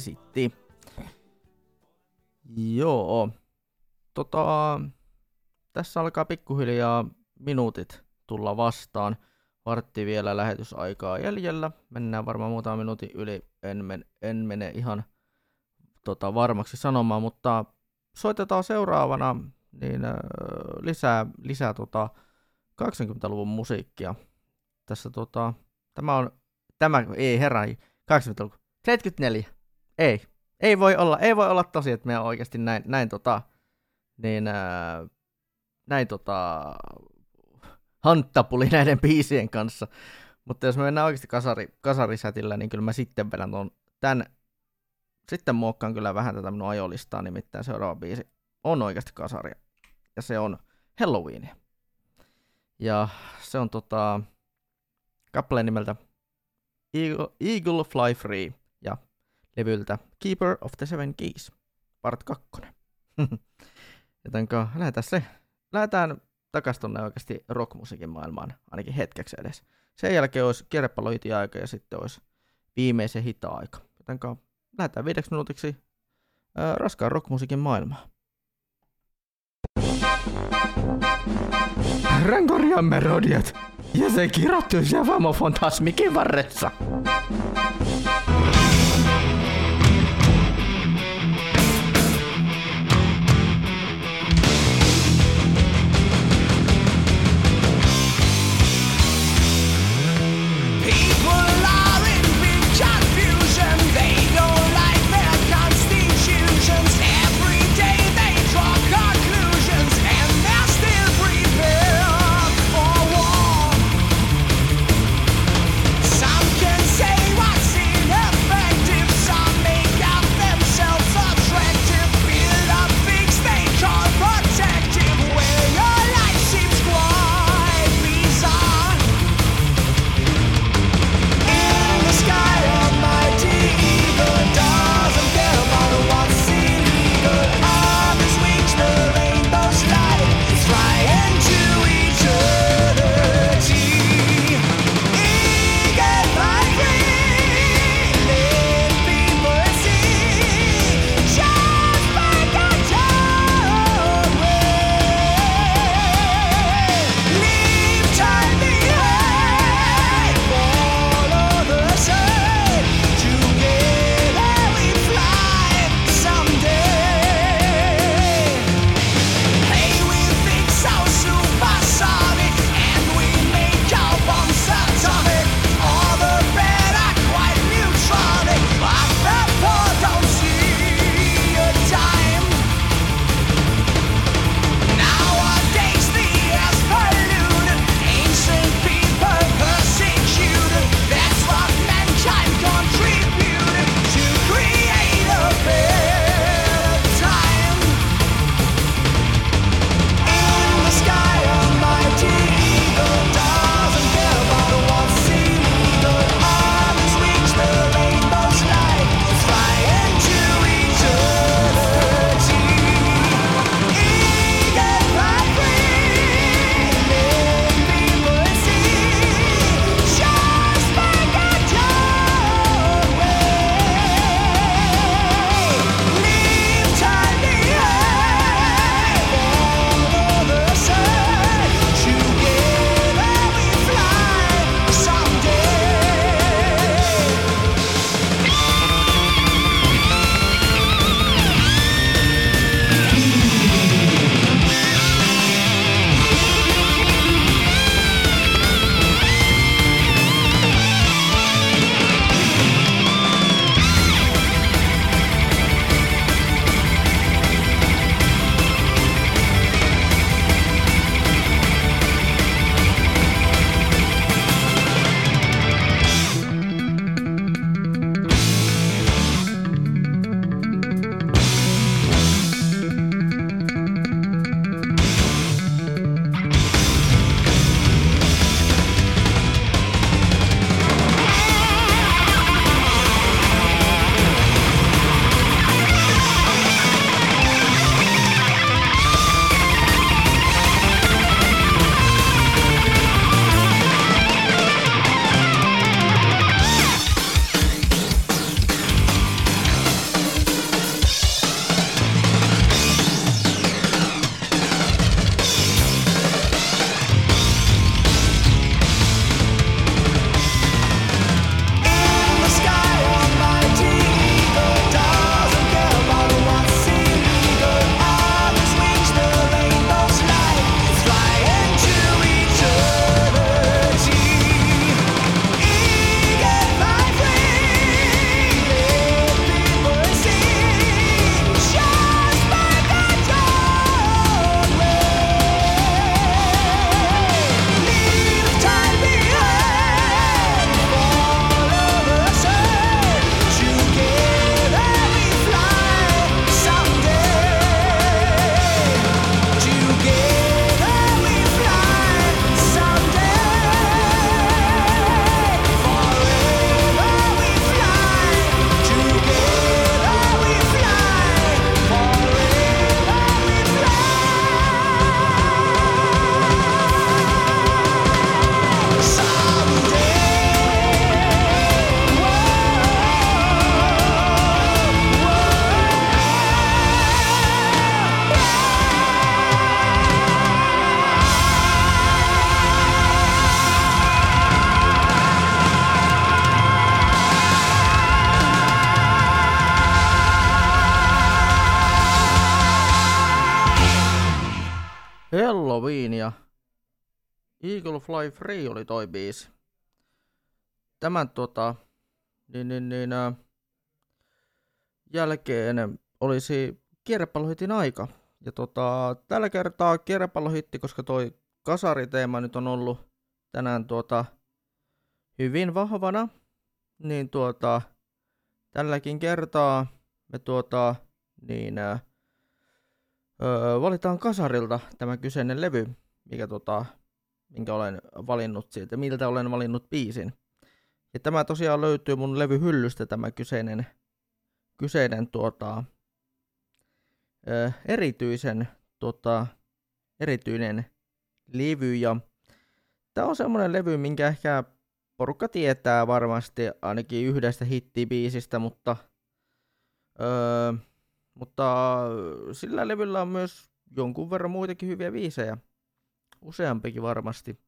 esitti. Joo. Tota, tässä alkaa pikkuhiljaa minuutit tulla vastaan. Vartti vielä lähetysaikaa jäljellä. Mennään varmaan muutama minuutin yli. En, men, en mene ihan tota, varmaksi sanomaan, mutta soitetaan seuraavana niin, äh, lisää, lisää tota, 80-luvun musiikkia. Tässä tota, tämä on, tämä, ei herra, 80-luku, 74, ei, ei voi olla, ei voi olla tosi, että me on oikeasti näin, näin tota, niin, ää, näin tota, hanttapuli näiden biisien kanssa. Mutta jos me mennään oikeasti kasari, kasarisätillä, niin kyllä mä sitten vedän tuon tän, sitten muokkaan kyllä vähän tätä minun ajolistaa, nimittäin seuraava biisi on oikeasti kasaria. Ja se on Halloweenia. Ja se on tota, kappaleen nimeltä Eagle, Eagle Fly Free levyltä Keeper of the Seven Keys, part 2. *laughs* Jotenka lähdetään se, lähdetään takaisin tuonne oikeasti rockmusiikin maailmaan, ainakin hetkeksi edes. Sen jälkeen olisi kierrepalloiti-aika ja sitten olisi viimeisen hita-aika. Jotenka lähdetään viideksi minuutiksi ää, raskaan rockmusiikin maailmaan. Rankorian melodiat ja se kirjoittuisi Famo Fantasmikin varressa. Fly Free oli toi biisi. Tämän tota, niin, niin, niin, ää, jälkeen olisi kierrepallohitin aika. Ja tota, tällä kertaa kierrepallohitti, koska toi kasariteema nyt on ollut tänään tuota, hyvin vahvana, niin tuota, tälläkin kertaa me tuota, niin, ää, öö, valitaan kasarilta tämä kyseinen levy, mikä tota, minkä olen valinnut siitä, miltä olen valinnut biisin. Ja tämä tosiaan löytyy mun levyhyllystä tämä kyseinen, kyseinen tuota, ö, erityisen, tuota, erityinen levy. Ja tämä on semmoinen levy, minkä ehkä porukka tietää varmasti ainakin yhdestä hittibiisistä, mutta, öö, mutta sillä levyllä on myös jonkun verran muitakin hyviä biisejä. Useampikin varmasti.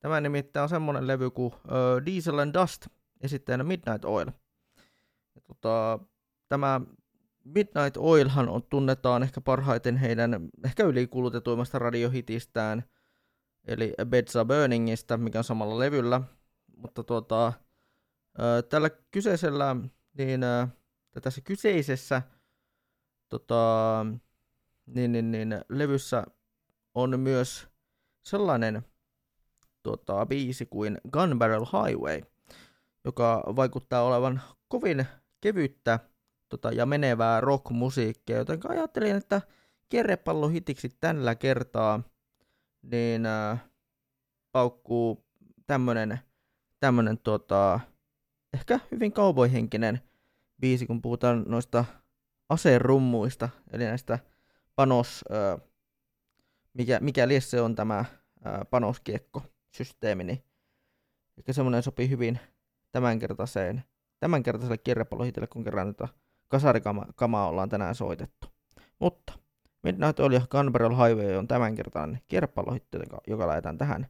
Tämä nimittäin on semmonen levy kuin uh, Diesel and Dust, esittäjänä Midnight Oil. Ja tota, tämä Midnight Oilhan on, tunnetaan ehkä parhaiten heidän ehkä ylikulutetuimmasta radiohitistään, eli Beds Are Burningista, mikä on samalla levyllä. Mutta tota, uh, tällä kyseisellä, niin uh, tässä kyseisessä tota, niin, niin, niin, levyssä on myös sellainen tota, biisi kuin Gun Barrel Highway, joka vaikuttaa olevan kovin kevyttä tota, ja menevää rockmusiikkia, joten ajattelin, että kierrepallohitiksi tällä kertaa niin äh, paukkuu tämmönen, tämmönen tota, ehkä hyvin kauboihenkinen biisi, kun puhutaan noista aserummuista, eli näistä panos, äh, mikä, mikä lies se on tämä panoskiekko-systeemi, niin ehkä semmoinen sopii hyvin tämänkertaiseen, tämänkertaiselle kirjapallohitille, kun kerran nyt kasarikamaa ollaan tänään soitettu. Mutta Midnight Oil ja Gunbarrel Highway on tämänkertainen kierrepallohitti, joka lähdetään tähän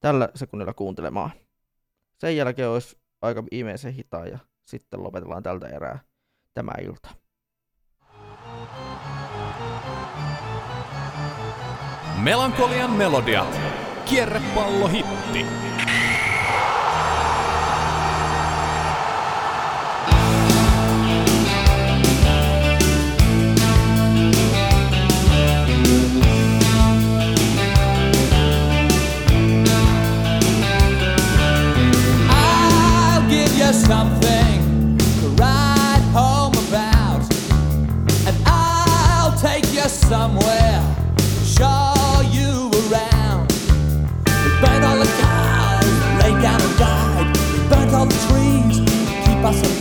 tällä sekunnilla kuuntelemaan. Sen jälkeen olisi aika viimeisen hitaa ja sitten lopetellaan tältä erää tämä ilta. Melankolian melodiat. Kierrepallohitti. I'll give you something to ride home about, and I'll take you somewhere, to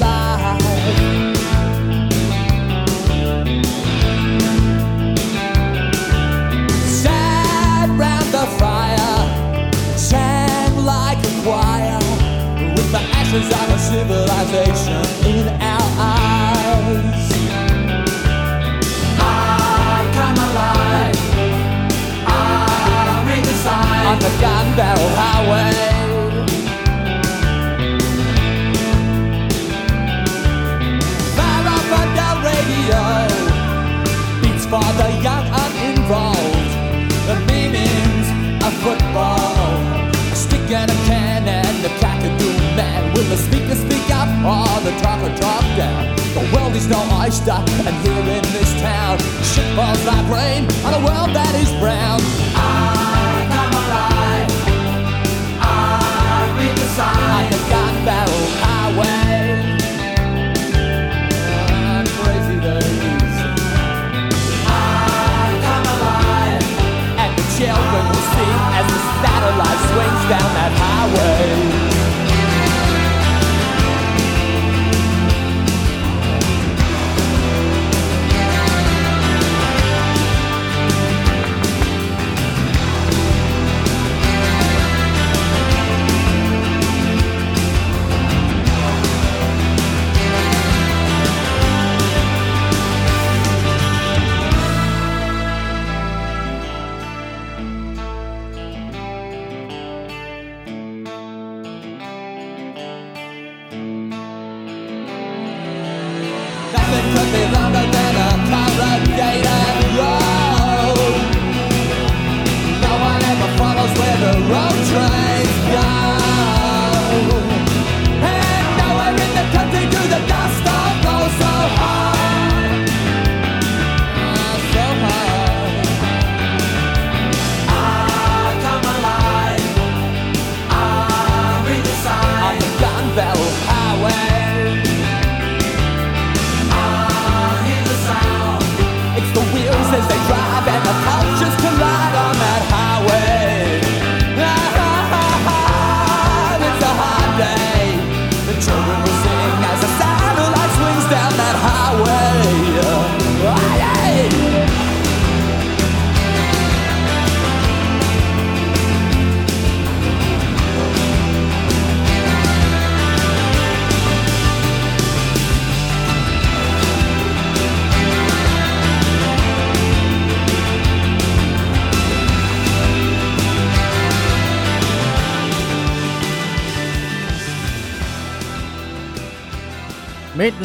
down? The world is no oyster, and here in this town, shit falls like rain on a world that is brown. I come alive. I read the sign on the gun barrel highway. Ah, crazy days. I come alive. And the children will sing as the satellite swings down that highway.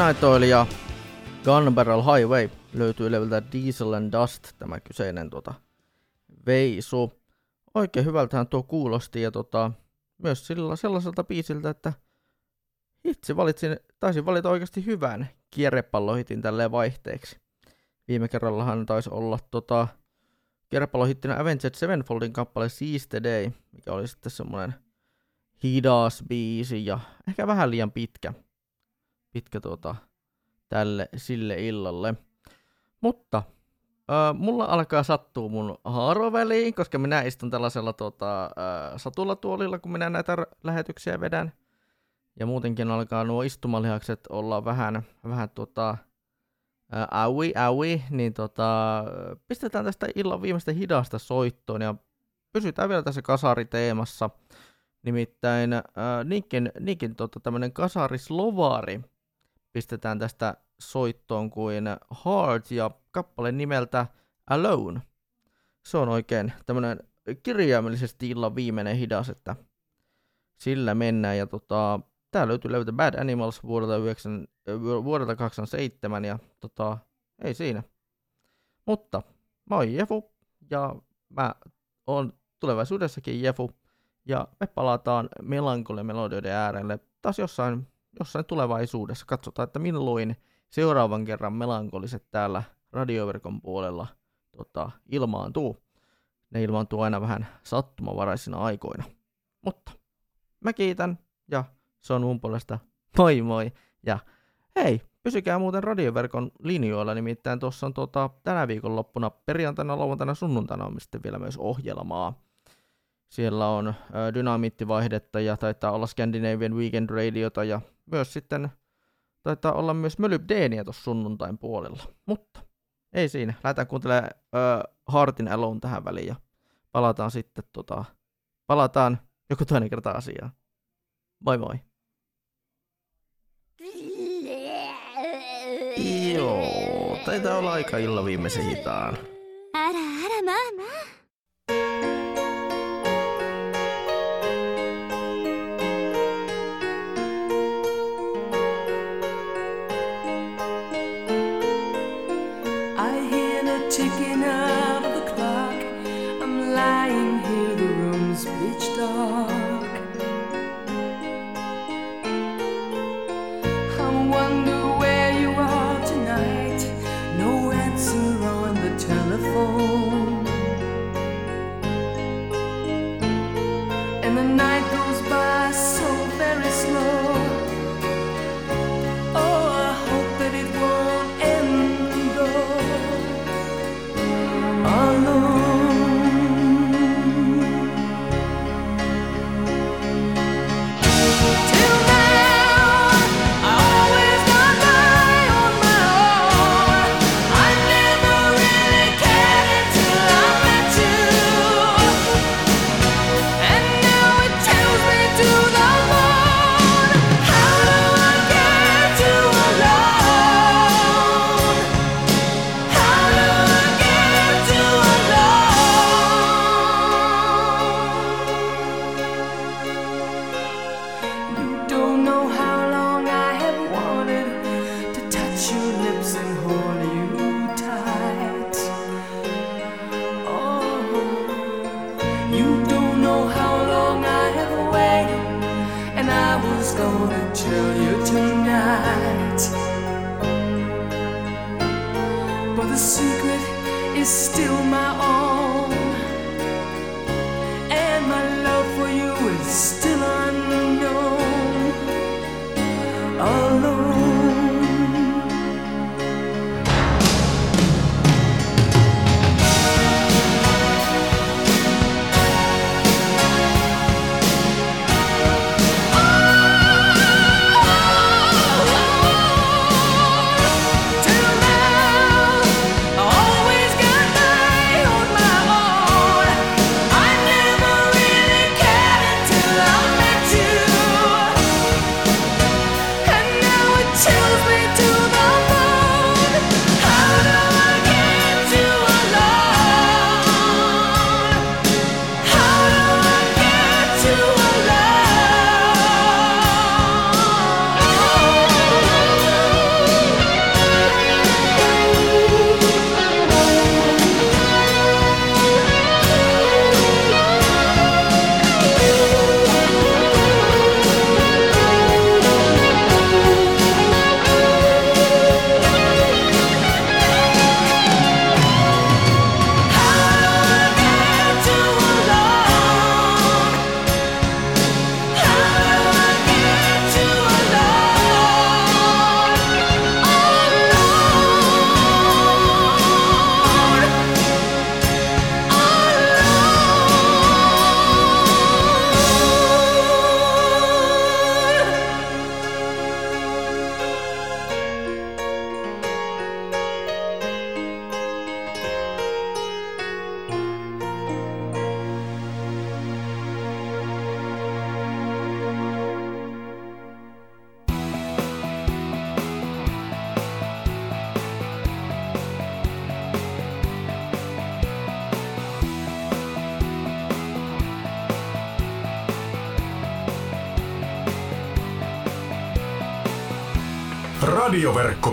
Midnight Oil ja Gun Barrel Highway löytyy levyltä Diesel and Dust, tämä kyseinen tota, veisu. Oikein hyvältähän tuo kuulosti ja tota, myös sillä sellaiselta biisiltä, että itse valitsin, taisin valita oikeasti hyvän kierrepallohitin tälleen vaihteeksi. Viime kerrallahan taisi olla tota, kierrepallohittinä Avenged Sevenfoldin kappale the Day, mikä oli sitten semmonen hidas biisi ja ehkä vähän liian pitkä pitkä tuota, tälle sille illalle. Mutta äh, mulla alkaa sattua mun haaroväliin, koska minä istun tällaisella tuota, äh, satulatuolilla, kun minä näitä lähetyksiä vedän. Ja muutenkin alkaa nuo istumalihakset olla vähän, vähän tuota, äh, aui, aui, niin tota, pistetään tästä illan viimeistä hidasta soittoon ja pysytään vielä tässä kasariteemassa. Nimittäin äh, Nikin, Nikin tota, tämmönen kasarislovari pistetään tästä soittoon kuin Heart ja kappale nimeltä Alone. Se on oikein tämmönen kirjaimellisesti illan viimeinen hidas, että sillä mennään. Ja tota, tää löytyy löytä Bad Animals vuodelta, 9, äh, vuodelta 87 ja tota, ei siinä. Mutta mä oon Jefu ja mä oon tulevaisuudessakin Jefu ja me palataan melankolia-melodioiden äärelle taas jossain, jossain tulevaisuudessa. Katsotaan, että milloin seuraavan kerran melankoliset täällä radioverkon puolella tota, ilmaantuu. Ne ilmaantuu aina vähän sattumavaraisina aikoina. Mutta mä kiitän ja se on mun puolesta *laughs* moi moi. Ja hei, pysykää muuten radioverkon linjoilla, nimittäin tuossa on tota, tänä viikonloppuna perjantaina, lauantaina, sunnuntaina on sitten vielä myös ohjelmaa. Siellä on ö, dynamiittivaihdetta ja taitaa olla Scandinavian Weekend Radiota ja myös sitten taitaa olla myös Mölybdeeniä tuossa sunnuntain puolella. Mutta ei siinä, lähdetään kuuntelemaan ö, Heartin Alone tähän väliin ja palataan sitten tota, palataan joku toinen kerta asiaan. Moi moi. Joo, taitaa olla aika illan viimeisen hitaan. Älä, älä, mä,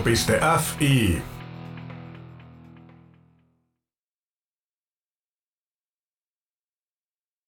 Radioverkko.fi